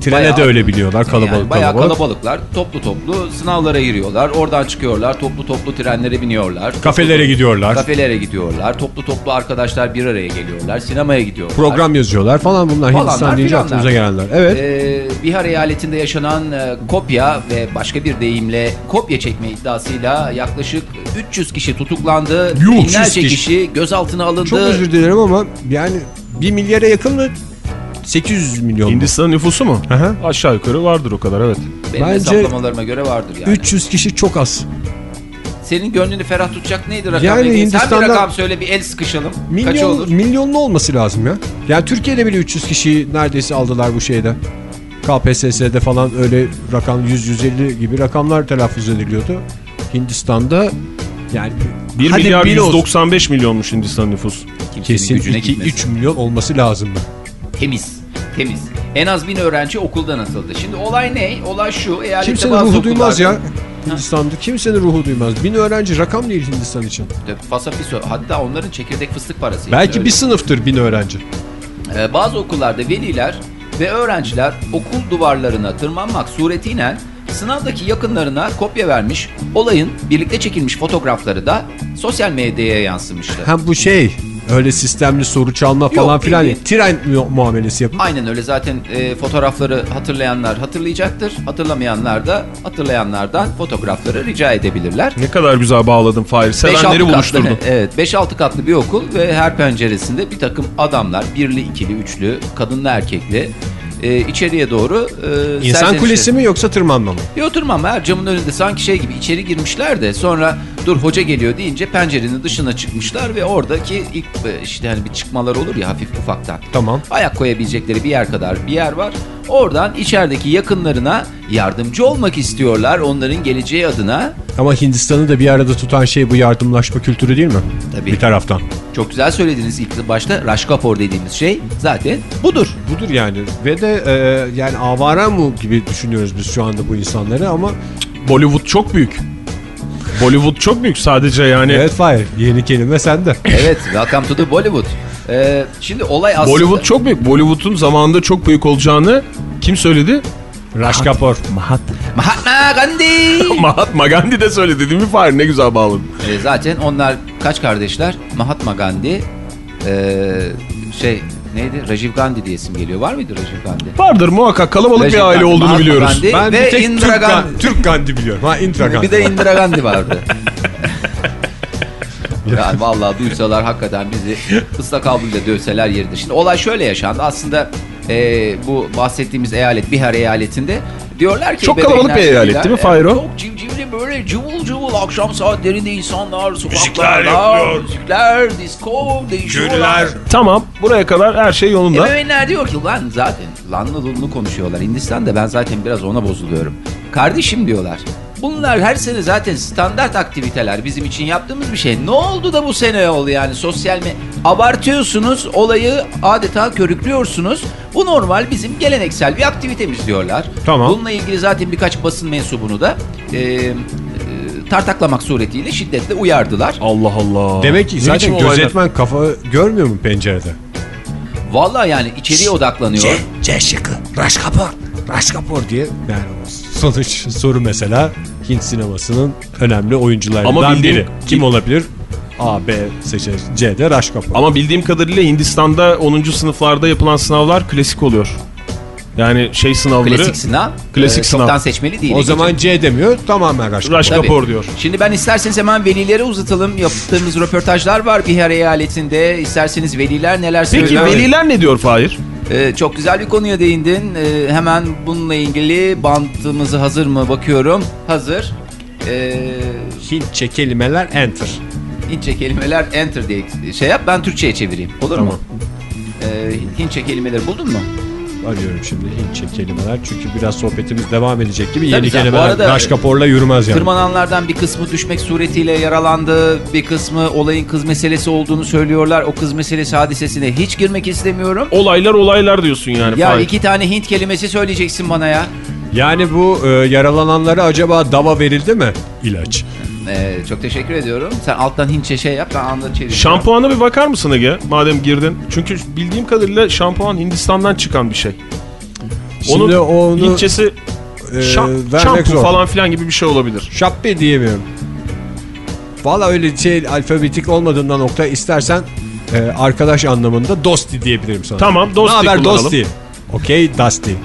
[SPEAKER 1] trene
[SPEAKER 2] Bayağı-
[SPEAKER 1] de öyle biliyorlar kalabalık
[SPEAKER 2] yani bayağı
[SPEAKER 1] kalabalık.
[SPEAKER 2] kalabalıklar toplu toplu sınavlara giriyorlar. Oradan çıkıyorlar toplu toplu trenlere biniyorlar.
[SPEAKER 1] Kafelere
[SPEAKER 2] toplu-
[SPEAKER 1] gidiyorlar.
[SPEAKER 2] Kafelere gidiyorlar. Toplu toplu arkadaşlar bir araya geliyorlar. Sinemaya gidiyorlar.
[SPEAKER 1] Program yazıyorlar falan bunlar
[SPEAKER 2] Falanlar
[SPEAKER 1] Hindistan deyince aklımıza gelenler. Evet.
[SPEAKER 2] Ee, Bihar eyaletinde yaşanan e, kopya ve başka bir deyimle kopya çekme iddiasıyla yaklaşık 300 kişi tutuklandı.
[SPEAKER 1] Yuh,
[SPEAKER 2] Binlerce
[SPEAKER 1] 300 kişi.
[SPEAKER 2] kişi gözaltına alındı.
[SPEAKER 1] Çok özür dilerim ama yani 1 milyara yakın mı? 800 milyon mu?
[SPEAKER 3] Hindistan nüfusu mu?
[SPEAKER 1] Hı hı.
[SPEAKER 3] Aşağı yukarı vardır o kadar evet.
[SPEAKER 2] Benim
[SPEAKER 1] Bence
[SPEAKER 2] hesaplamalarıma göre vardır yani.
[SPEAKER 1] 300 kişi çok az.
[SPEAKER 2] Senin gönlünü ferah tutacak neydi rakam?
[SPEAKER 1] Yani
[SPEAKER 2] dediğin? Sen bir
[SPEAKER 1] Hindistan'da-
[SPEAKER 2] rakam söyle bir el sıkışalım. Kaç
[SPEAKER 1] Milyon,
[SPEAKER 2] olur?
[SPEAKER 1] milyonlu olması lazım ya. Yani Türkiye'de bile 300 kişi neredeyse aldılar bu şeyde. KPSS'de falan öyle rakam 100-150 gibi rakamlar telaffuz ediliyordu. Hindistan'da yani
[SPEAKER 3] 1
[SPEAKER 1] hadi
[SPEAKER 3] milyar
[SPEAKER 1] bin olsun.
[SPEAKER 3] 195 milyonmuş Hindistan nüfusu.
[SPEAKER 2] Kimsenin
[SPEAKER 1] kesin
[SPEAKER 2] gücüne
[SPEAKER 1] 2-3
[SPEAKER 2] gitmesin.
[SPEAKER 1] milyon olması lazım mı?
[SPEAKER 2] Temiz. Temiz. En az bin öğrenci okuldan atıldı. Şimdi olay ne? Olay şu. Eyalette
[SPEAKER 1] Kimsenin
[SPEAKER 2] bazı
[SPEAKER 1] ruhu duymaz ya.
[SPEAKER 2] okullarda-
[SPEAKER 1] Hindistan'da kimsenin ruhu duymaz. Bin öğrenci rakam değil Hindistan için.
[SPEAKER 2] Fasafiso. Hatta onların çekirdek fıstık parası.
[SPEAKER 1] Belki
[SPEAKER 2] Öyle.
[SPEAKER 1] bir sınıftır bin öğrenci.
[SPEAKER 2] Ee, bazı okullarda veliler ve öğrenciler okul duvarlarına tırmanmak suretiyle sınavdaki yakınlarına kopya vermiş. Olayın birlikte çekilmiş fotoğrafları da sosyal medyaya yansımıştı.
[SPEAKER 1] Hem bu şey öyle sistemli soru çalma
[SPEAKER 2] Yok,
[SPEAKER 1] falan filan değil.
[SPEAKER 2] bildiğin-
[SPEAKER 1] Tren mu- muamelesi yapıp
[SPEAKER 2] Aynen öyle zaten e, fotoğrafları hatırlayanlar hatırlayacaktır. Hatırlamayanlar da hatırlayanlardan fotoğrafları rica edebilirler.
[SPEAKER 3] Ne kadar güzel bağladın Fahir.
[SPEAKER 2] Beş,
[SPEAKER 3] Sevenleri
[SPEAKER 2] altı
[SPEAKER 3] buluşturdun.
[SPEAKER 2] Katlı, evet 5-6 katlı bir okul ve her penceresinde bir takım adamlar birli, ikili, üçlü, kadınlı, erkekli e, içeriye doğru e,
[SPEAKER 1] İnsan kulesi mi yoksa tırmanma mı?
[SPEAKER 2] Bir oturmam her camın önünde sanki şey gibi içeri girmişler de sonra dur hoca geliyor deyince pencerenin dışına çıkmışlar ve oradaki ilk e, işte hani bir çıkmalar olur ya hafif ufaktan.
[SPEAKER 1] Tamam.
[SPEAKER 2] Ayak koyabilecekleri bir yer kadar bir yer var. Oradan içerideki yakınlarına yardımcı olmak istiyorlar onların geleceği adına.
[SPEAKER 1] Ama Hindistan'ı da bir arada tutan şey bu yardımlaşma kültürü değil mi?
[SPEAKER 2] Tabii.
[SPEAKER 1] Bir taraftan.
[SPEAKER 2] Çok güzel söylediniz ilk başta Rashkapor dediğimiz şey zaten budur.
[SPEAKER 1] Budur yani. Ve de e, yani avara mı gibi düşünüyoruz biz şu anda bu insanları ama
[SPEAKER 3] Bollywood çok büyük. Bollywood çok büyük sadece yani.
[SPEAKER 1] evet Fahir yeni kelime sende.
[SPEAKER 2] Evet welcome to the Bollywood. Ee, şimdi olay aslında...
[SPEAKER 3] Bollywood çok büyük. Bollywood'un zamanında çok büyük olacağını kim söyledi?
[SPEAKER 1] Raj Kapoor.
[SPEAKER 2] Mahatma Gandhi.
[SPEAKER 3] Mahatma Gandhi de söyledi değil mi Fahir? Ne güzel bağladın.
[SPEAKER 2] Ee, zaten onlar kaç kardeşler? Mahatma Gandhi, ee, şey neydi? Rajiv Gandhi diye isim geliyor. Var mıydı Rajiv Gandhi?
[SPEAKER 3] Vardır muhakkak kalabalık
[SPEAKER 2] Rajiv
[SPEAKER 3] bir aile
[SPEAKER 2] Gandhi,
[SPEAKER 3] olduğunu
[SPEAKER 2] Mahatma
[SPEAKER 3] biliyoruz.
[SPEAKER 2] Gandhi
[SPEAKER 1] Ben
[SPEAKER 2] ve
[SPEAKER 1] bir tek
[SPEAKER 2] Indira
[SPEAKER 1] Türk,
[SPEAKER 2] Gandhi.
[SPEAKER 1] Gandhi. Türk Gandhi biliyorum. Ha Indira Gandhi.
[SPEAKER 2] Bir de Indira Gandhi vardı. Yani vallahi duysalar hakikaten bizi ıslak havluyla dövseler yeridir. Şimdi olay şöyle yaşandı. Aslında e, bu bahsettiğimiz eyalet Bihar eyaletinde diyorlar ki...
[SPEAKER 3] Çok kalabalık bir eyalet değil mi Fahir o?
[SPEAKER 2] Çok civcivli böyle cıvıl cıvıl akşam saatlerinde insanlar
[SPEAKER 1] Müzikler
[SPEAKER 2] sokaklarda.
[SPEAKER 1] yapıyor.
[SPEAKER 2] Müzikler, disco, değişiyorlar.
[SPEAKER 3] Tamam buraya kadar her şey yolunda.
[SPEAKER 2] Ebeveynler diyor ki lan zaten lanlı lunlu konuşuyorlar. Hindistan'da ben zaten biraz ona bozuluyorum. Kardeşim diyorlar. Bunlar her sene zaten standart aktiviteler bizim için yaptığımız bir şey. Ne oldu da bu sene oldu yani sosyal mi? Abartıyorsunuz olayı adeta körüklüyorsunuz. Bu normal bizim geleneksel bir aktivitemiz diyorlar.
[SPEAKER 1] Tamam.
[SPEAKER 2] Bununla ilgili zaten birkaç basın mensubunu da e, e, tartaklamak suretiyle şiddetle uyardılar.
[SPEAKER 3] Allah Allah.
[SPEAKER 1] Demek ki zaten gözetmen kafa görmüyor mu pencerede?
[SPEAKER 2] Vallahi yani içeriye odaklanıyor.
[SPEAKER 1] C şıkkı. Raj Kapoor. Raj Kapoor diye. Yani sonuç soru mesela Hint sinemasının önemli oyuncularından
[SPEAKER 3] Ama bildiğim-
[SPEAKER 1] biri. Kim olabilir? A, B seçer. C'de Raj Kapoor.
[SPEAKER 3] Ama bildiğim kadarıyla Hindistan'da 10. sınıflarda yapılan sınavlar klasik oluyor. Yani şey sınavları.
[SPEAKER 2] Klasik sınav.
[SPEAKER 3] Klasik
[SPEAKER 2] e,
[SPEAKER 3] sınav.
[SPEAKER 2] Çoktan seçmeli değil.
[SPEAKER 1] o zaman C demiyor tamamen. Raj
[SPEAKER 2] Tabii.
[SPEAKER 3] Kapoor diyor.
[SPEAKER 2] Şimdi ben isterseniz hemen velilere uzatalım. Yaptığımız röportajlar var Bihar eyaletinde. İsterseniz veliler neler
[SPEAKER 3] Peki
[SPEAKER 2] söylüyor?
[SPEAKER 3] veliler ne diyor Fahir?
[SPEAKER 2] Ee, çok güzel bir konuya değindin. Ee, hemen bununla ilgili bantımızı hazır mı bakıyorum. Hazır. Ee,
[SPEAKER 1] Hintçe kelimeler enter.
[SPEAKER 2] Hintçe kelimeler enter diye şey yap ben Türkçe'ye çevireyim. Olur mu? Ee, Hintçe kelimeleri buldun mu?
[SPEAKER 1] Arıyorum şimdi Hintçe kelimeler. Çünkü biraz sohbetimiz devam edecek gibi
[SPEAKER 2] Tabii
[SPEAKER 1] yeni kelimeler
[SPEAKER 2] arada-
[SPEAKER 1] Raj Kapoor'la yürümez yani.
[SPEAKER 2] Tırmananlardan bir kısmı düşmek suretiyle yaralandı. Bir kısmı olayın kız meselesi olduğunu söylüyorlar. O kız meselesi hadisesine hiç girmek istemiyorum.
[SPEAKER 3] Olaylar olaylar diyorsun yani
[SPEAKER 2] Ya
[SPEAKER 3] Fahir.
[SPEAKER 2] iki tane Hint kelimesi söyleyeceksin bana ya.
[SPEAKER 1] Yani bu e, yaralananlara acaba dava verildi mi? İlaç.
[SPEAKER 2] Ee, çok teşekkür ediyorum. Sen alttan Hintçe şey yap ben anla çevireceğim.
[SPEAKER 3] Şampuana bir bakar mısın Ege? Madem girdin. Çünkü bildiğim kadarıyla şampuan Hindistan'dan çıkan bir şey.
[SPEAKER 1] Şimdi onu
[SPEAKER 3] Hintçesi
[SPEAKER 1] e,
[SPEAKER 3] şampu
[SPEAKER 1] zor.
[SPEAKER 3] falan filan gibi bir şey olabilir.
[SPEAKER 1] Şappi diyemiyorum. Valla öyle şey alfabetik olmadığından nokta istersen e, arkadaş anlamında dosti diyebilirim sana.
[SPEAKER 3] Tamam, dosti
[SPEAKER 1] Ne haber
[SPEAKER 3] kullanalım.
[SPEAKER 1] dosti? Okey dosti.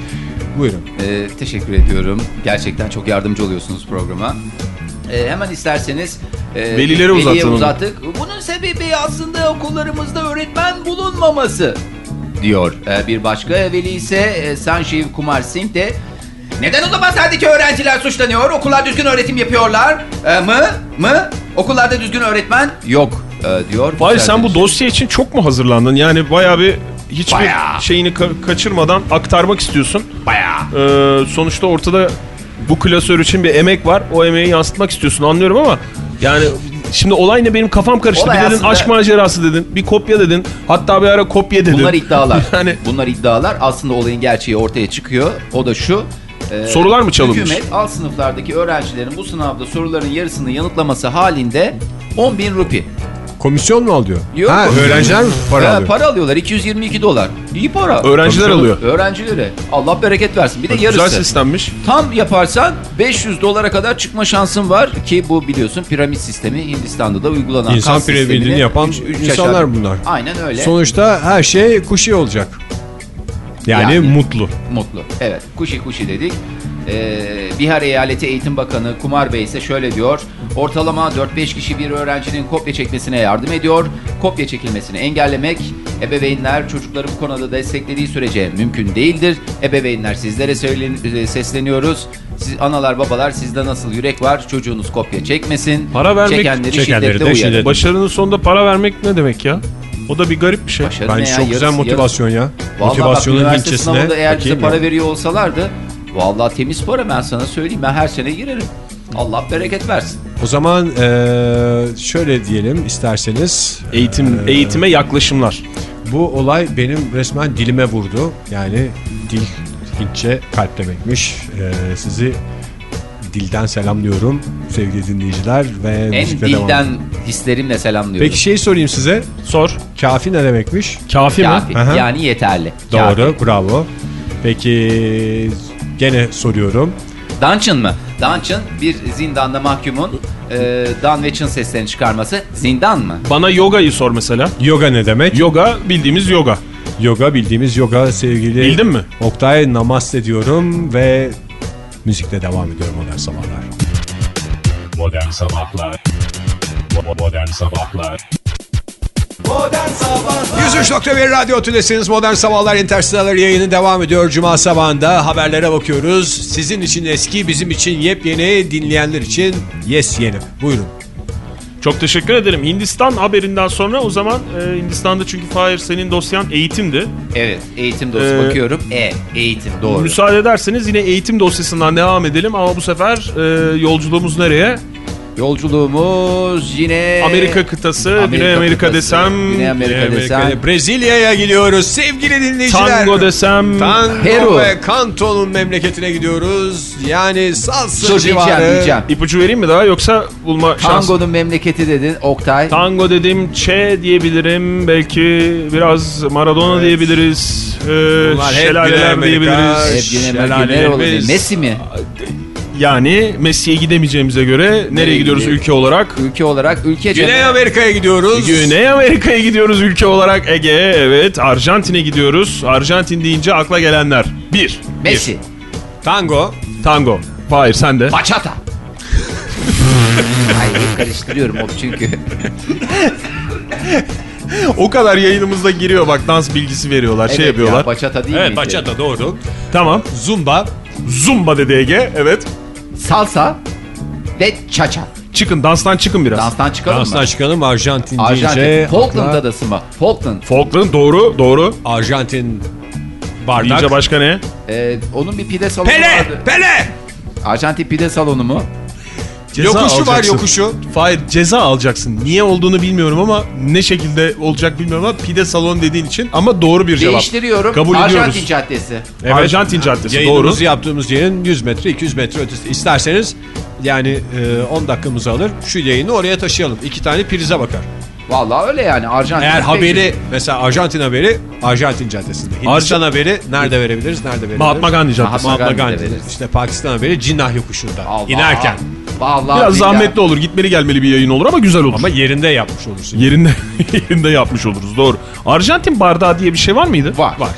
[SPEAKER 1] Buyurun.
[SPEAKER 2] Ee, teşekkür ediyorum. Gerçekten çok yardımcı oluyorsunuz programa. Ee, hemen isterseniz e,
[SPEAKER 3] Velilere
[SPEAKER 2] uzattık. Bunun sebebi aslında okullarımızda öğretmen bulunmaması diyor. Ee, bir başka veli ise e, Sanjeev Kumar Singh de neden o zaman sadece öğrenciler suçlanıyor? Okullar düzgün öğretim yapıyorlar e, mı? Mı? Okullarda düzgün öğretmen yok e, diyor.
[SPEAKER 3] Fahir sen bu dosya için çok mu hazırlandın? Yani bayağı bir hiçbir
[SPEAKER 2] Bayağı.
[SPEAKER 3] şeyini ka- kaçırmadan aktarmak istiyorsun.
[SPEAKER 2] Bayağı.
[SPEAKER 3] Ee, sonuçta ortada bu klasör için bir emek var. O emeği yansıtmak istiyorsun anlıyorum ama yani şimdi olay ne benim kafam karıştı.
[SPEAKER 2] Olay
[SPEAKER 3] bir dedin
[SPEAKER 2] aslında-
[SPEAKER 3] aşk macerası dedin. Bir kopya dedin. Hatta bir ara kopya dedin.
[SPEAKER 2] Bunlar iddialar.
[SPEAKER 3] yani
[SPEAKER 2] Bunlar iddialar. Aslında olayın gerçeği ortaya çıkıyor. O da şu. e,
[SPEAKER 3] Sorular mı çalınmış?
[SPEAKER 2] Hükümet alt sınıflardaki öğrencilerin bu sınavda soruların yarısını yanıtlaması halinde 10 bin rupi.
[SPEAKER 1] Komisyon mu alıyor?
[SPEAKER 2] Yok.
[SPEAKER 1] ha, öğrenciler mi para
[SPEAKER 2] Ha,
[SPEAKER 1] alıyor?
[SPEAKER 2] para alıyorlar 222 dolar. İyi para.
[SPEAKER 3] öğrenciler
[SPEAKER 1] Tabii
[SPEAKER 3] alıyor.
[SPEAKER 2] Öğrencilere. Allah bereket versin. Bir de
[SPEAKER 3] Güzel
[SPEAKER 2] yarısı.
[SPEAKER 3] sistemmiş.
[SPEAKER 2] Tam yaparsan 500 dolara kadar çıkma şansın var ki bu biliyorsun piramit sistemi Hindistan'da da uygulanan
[SPEAKER 1] İnsan piramidini yapan
[SPEAKER 2] üç- üç
[SPEAKER 1] insanlar bunlar.
[SPEAKER 2] Aynen öyle.
[SPEAKER 1] Sonuçta her şey kuşi olacak. Yani,
[SPEAKER 2] Yani-
[SPEAKER 1] mutlu.
[SPEAKER 2] Mutlu. Evet. Kuşi kuşi dedik. Ee, Bihar Eyaleti Eğitim Bakanı Kumar Bey ise şöyle diyor. Ortalama 4-5 kişi bir öğrencinin kopya çekmesine yardım ediyor. Kopya çekilmesini engellemek ebeveynler çocukları bu konuda desteklediği sürece mümkün değildir. Ebeveynler sizlere e, sesleniyoruz. Siz, analar babalar sizde nasıl yürek var çocuğunuz kopya çekmesin.
[SPEAKER 3] Para vermek-
[SPEAKER 2] Çekenleri
[SPEAKER 1] çekenleri
[SPEAKER 2] şiddetle
[SPEAKER 1] de
[SPEAKER 2] uyarın.
[SPEAKER 1] şiddet-
[SPEAKER 3] Başarının sonunda para vermek ne demek ya? O da bir garip bir şey.
[SPEAKER 2] Başarı
[SPEAKER 1] Bence
[SPEAKER 2] ya?
[SPEAKER 1] çok güzel
[SPEAKER 2] Yarısı-
[SPEAKER 1] motivasyon ya.
[SPEAKER 2] Vallahi bak
[SPEAKER 1] Motivasyonun
[SPEAKER 2] üniversite
[SPEAKER 1] ilçesine
[SPEAKER 2] sınavında eğer bize para
[SPEAKER 1] ya.
[SPEAKER 2] veriyor olsalardı vallahi temiz para ben sana söyleyeyim ben her sene girerim. Allah bereket versin.
[SPEAKER 1] O zaman eee, şöyle diyelim isterseniz.
[SPEAKER 3] Eğitim eğitime yaklaşımlar.
[SPEAKER 1] Bu olay benim resmen dilime vurdu. Yani dil Hintçe kalp demekmiş. Eee, sizi dilden selamlıyorum sevgili dinleyiciler ve
[SPEAKER 2] En
[SPEAKER 1] devam
[SPEAKER 2] dilden
[SPEAKER 1] edelim.
[SPEAKER 2] hislerimle selamlıyorum.
[SPEAKER 1] Peki şey sorayım size.
[SPEAKER 3] Sor.
[SPEAKER 1] Kafi ne demekmiş?
[SPEAKER 3] Kafi mi?
[SPEAKER 2] Kafi.
[SPEAKER 1] Aha.
[SPEAKER 2] Yani yeterli.
[SPEAKER 1] Doğru, bravo. Peki gene soruyorum.
[SPEAKER 2] Dungeon mı? Dungeon bir zindanda mahkumun e, Dan ve Çın seslerini çıkarması. Zindan mı?
[SPEAKER 3] Bana yogayı sor mesela.
[SPEAKER 1] Yoga ne demek?
[SPEAKER 3] Yoga bildiğimiz yoga.
[SPEAKER 1] Yoga bildiğimiz yoga sevgili.
[SPEAKER 3] Bildin mi?
[SPEAKER 1] Oktay namaste diyorum ve müzikle devam ediyorum modern sabahlar.
[SPEAKER 4] Modern Sabahlar Modern Sabahlar
[SPEAKER 1] 103.1 Radyo Tülesi'niz Modern Sabahlar Interstellar yayını devam ediyor. Cuma sabahında haberlere bakıyoruz. Sizin için eski, bizim için yepyeni, dinleyenler için yes yeni. Buyurun.
[SPEAKER 3] Çok teşekkür ederim. Hindistan haberinden sonra o zaman e, Hindistan'da çünkü Fahir senin dosyan eğitimdi.
[SPEAKER 2] Evet. Eğitim dostu
[SPEAKER 3] Ee,
[SPEAKER 2] bakıyorum. E. Eğitim. Doğru.
[SPEAKER 3] Müsaade ederseniz yine eğitim dosyasından devam edelim ama bu sefer e, yolculuğumuz nereye?
[SPEAKER 2] Yolculuğumuz yine...
[SPEAKER 3] Amerika kıtası,
[SPEAKER 2] Amerika
[SPEAKER 3] Güney Amerika
[SPEAKER 2] kıtası,
[SPEAKER 3] desem,
[SPEAKER 2] Güney Amerika desem.
[SPEAKER 1] Brezilya'ya gidiyoruz sevgili dinleyiciler.
[SPEAKER 3] tango desem,
[SPEAKER 1] Tango
[SPEAKER 2] Peru.
[SPEAKER 1] ve Kanto'nun memleketine gidiyoruz. Yani salsa
[SPEAKER 2] Dur
[SPEAKER 1] civarı.
[SPEAKER 2] diyeceğim.
[SPEAKER 3] ipucu vereyim mi daha yoksa bulma şansı?
[SPEAKER 2] Tango'nun memleketi dedin Oktay.
[SPEAKER 3] Tango dedim, Che diyebilirim, belki biraz Maradona diyebiliriz, e,
[SPEAKER 1] Bunlar hep Güney
[SPEAKER 3] şelaleler
[SPEAKER 1] Amerika.
[SPEAKER 3] diyebiliriz.
[SPEAKER 2] Hep Güney olabilir. Messi mi?
[SPEAKER 3] Yani Messi'ye gidemeyeceğimize göre nereye gidiyoruz
[SPEAKER 2] gidiyor?
[SPEAKER 3] ülke olarak?
[SPEAKER 2] Ülke olarak ülke
[SPEAKER 1] Güney Amerika'ya gidiyoruz.
[SPEAKER 3] Güney Amerika'ya gidiyoruz ülke olarak Ege. Evet Arjantin'e gidiyoruz. Arjantin deyince akla gelenler. Bir.
[SPEAKER 2] Messi.
[SPEAKER 1] Tango.
[SPEAKER 3] Bir. Tango. Hayır sen de.
[SPEAKER 2] Bachata. Ay hep karıştırıyorum o çünkü.
[SPEAKER 3] O kadar yayınımızda giriyor bak dans bilgisi veriyorlar şey
[SPEAKER 2] Evet
[SPEAKER 3] yapıyorlar.
[SPEAKER 2] Ya, bachata değil
[SPEAKER 1] Evet
[SPEAKER 2] miydi?
[SPEAKER 1] bachata doğru.
[SPEAKER 3] Tamam.
[SPEAKER 1] Zumba.
[SPEAKER 3] Zumba dedi Ege. Evet.
[SPEAKER 2] Salsa ve cha-cha.
[SPEAKER 3] Çıkın danstan çıkın biraz.
[SPEAKER 2] Danstan çıkalım
[SPEAKER 1] Danstan
[SPEAKER 2] mı?
[SPEAKER 1] çıkalım Arjantin,
[SPEAKER 2] Arjantin.
[SPEAKER 1] deyince.
[SPEAKER 2] Falkland
[SPEAKER 1] akla-
[SPEAKER 2] adası mı? Falkland.
[SPEAKER 3] Falkland doğru doğru.
[SPEAKER 1] Arjantin bardak.
[SPEAKER 3] Deyince başka ne?
[SPEAKER 2] Ee, onun bir pide salonu
[SPEAKER 1] Pele!
[SPEAKER 2] vardı.
[SPEAKER 1] Pele!
[SPEAKER 2] Arjantin pide salonu mu?
[SPEAKER 1] Yokuşu var yokuşu.
[SPEAKER 3] Hayır ceza alacaksın. Niye olduğunu bilmiyorum ama ne şekilde olacak bilmiyorum ama pide salon dediğin için ama doğru bir cevap.
[SPEAKER 2] Değiştiriyorum.
[SPEAKER 3] Kabul
[SPEAKER 2] Arjantin
[SPEAKER 3] ediyoruz.
[SPEAKER 2] Caddesi.
[SPEAKER 3] Arjantin Caddesi doğru.
[SPEAKER 1] Yayınımızı yaptığımız yerin 100 metre 200 metre ötesi. İsterseniz yani e, 10 dakikamızı alır. Şu yayını oraya taşıyalım. İki tane prize bakar.
[SPEAKER 2] Vallahi öyle yani Arjantin.
[SPEAKER 1] Eğer haberi mesela Arjantin haberi Arjantin Caddesi'nde. Hindistan haberi nerede verebiliriz? Nerede verebiliriz?
[SPEAKER 3] Mahatma Gandhi Caddesi.
[SPEAKER 2] Mahatma
[SPEAKER 1] Gandhi.
[SPEAKER 2] veririz.
[SPEAKER 1] İşte Pakistan haberi Cinnah yokuşunda.
[SPEAKER 2] Allah.
[SPEAKER 1] İnerken.
[SPEAKER 2] Vallahi
[SPEAKER 3] Biraz zahmetli olur. Gitmeli gelmeli bir yayın olur ama güzel olur.
[SPEAKER 1] Ama yerinde yapmış olursun.
[SPEAKER 3] yerinde yerinde yapmış oluruz. Doğru. Arjantin bardağı diye bir şey var mıydı?
[SPEAKER 2] Var.
[SPEAKER 1] Var.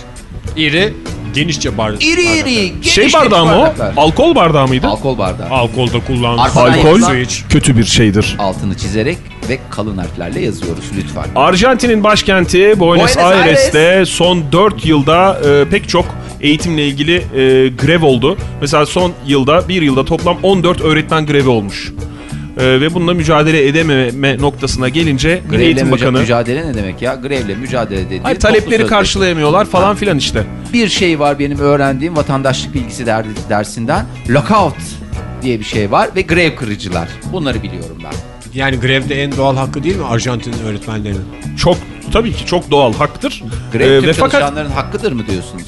[SPEAKER 1] İri, genişçe bardak.
[SPEAKER 2] İri iri. geniş
[SPEAKER 3] Şey bardağı mı o? Alkol bardağı mıydı?
[SPEAKER 2] Alkol bardağı.
[SPEAKER 1] Alkolda kullanılan
[SPEAKER 3] Alkol
[SPEAKER 2] yapılan-
[SPEAKER 1] su iç.
[SPEAKER 3] kötü bir şeydir.
[SPEAKER 2] Altını çizerek ve kalın harflerle yazıyoruz lütfen.
[SPEAKER 3] Arjantin'in başkenti Buenos,
[SPEAKER 2] Buenos
[SPEAKER 3] Aires'te son 4 yılda e, pek çok eğitimle ilgili e, grev oldu. Mesela son yılda, bir yılda toplam 14 öğretmen grevi olmuş. E, ve bununla mücadele edememe noktasına gelince
[SPEAKER 2] Grevle
[SPEAKER 3] Eğitim
[SPEAKER 2] müca-
[SPEAKER 3] Bakanı
[SPEAKER 2] mücadele ne demek ya? Grevle mücadele dediğin
[SPEAKER 3] Hayır, talepleri karşılayamıyorlar falan filan işte.
[SPEAKER 2] Bir şey var benim öğrendiğim vatandaşlık bilgisi der- dersinden. Lockout diye bir şey var ve grev kırıcılar. Bunları biliyorum ben.
[SPEAKER 1] Yani grevde en doğal hakkı değil mi Arjantin öğretmenlerinin?
[SPEAKER 3] Çok tabii ki çok doğal haktır.
[SPEAKER 2] Grev
[SPEAKER 3] E,
[SPEAKER 2] Türk
[SPEAKER 3] ve fakat
[SPEAKER 2] hakkıdır mı diyorsunuz?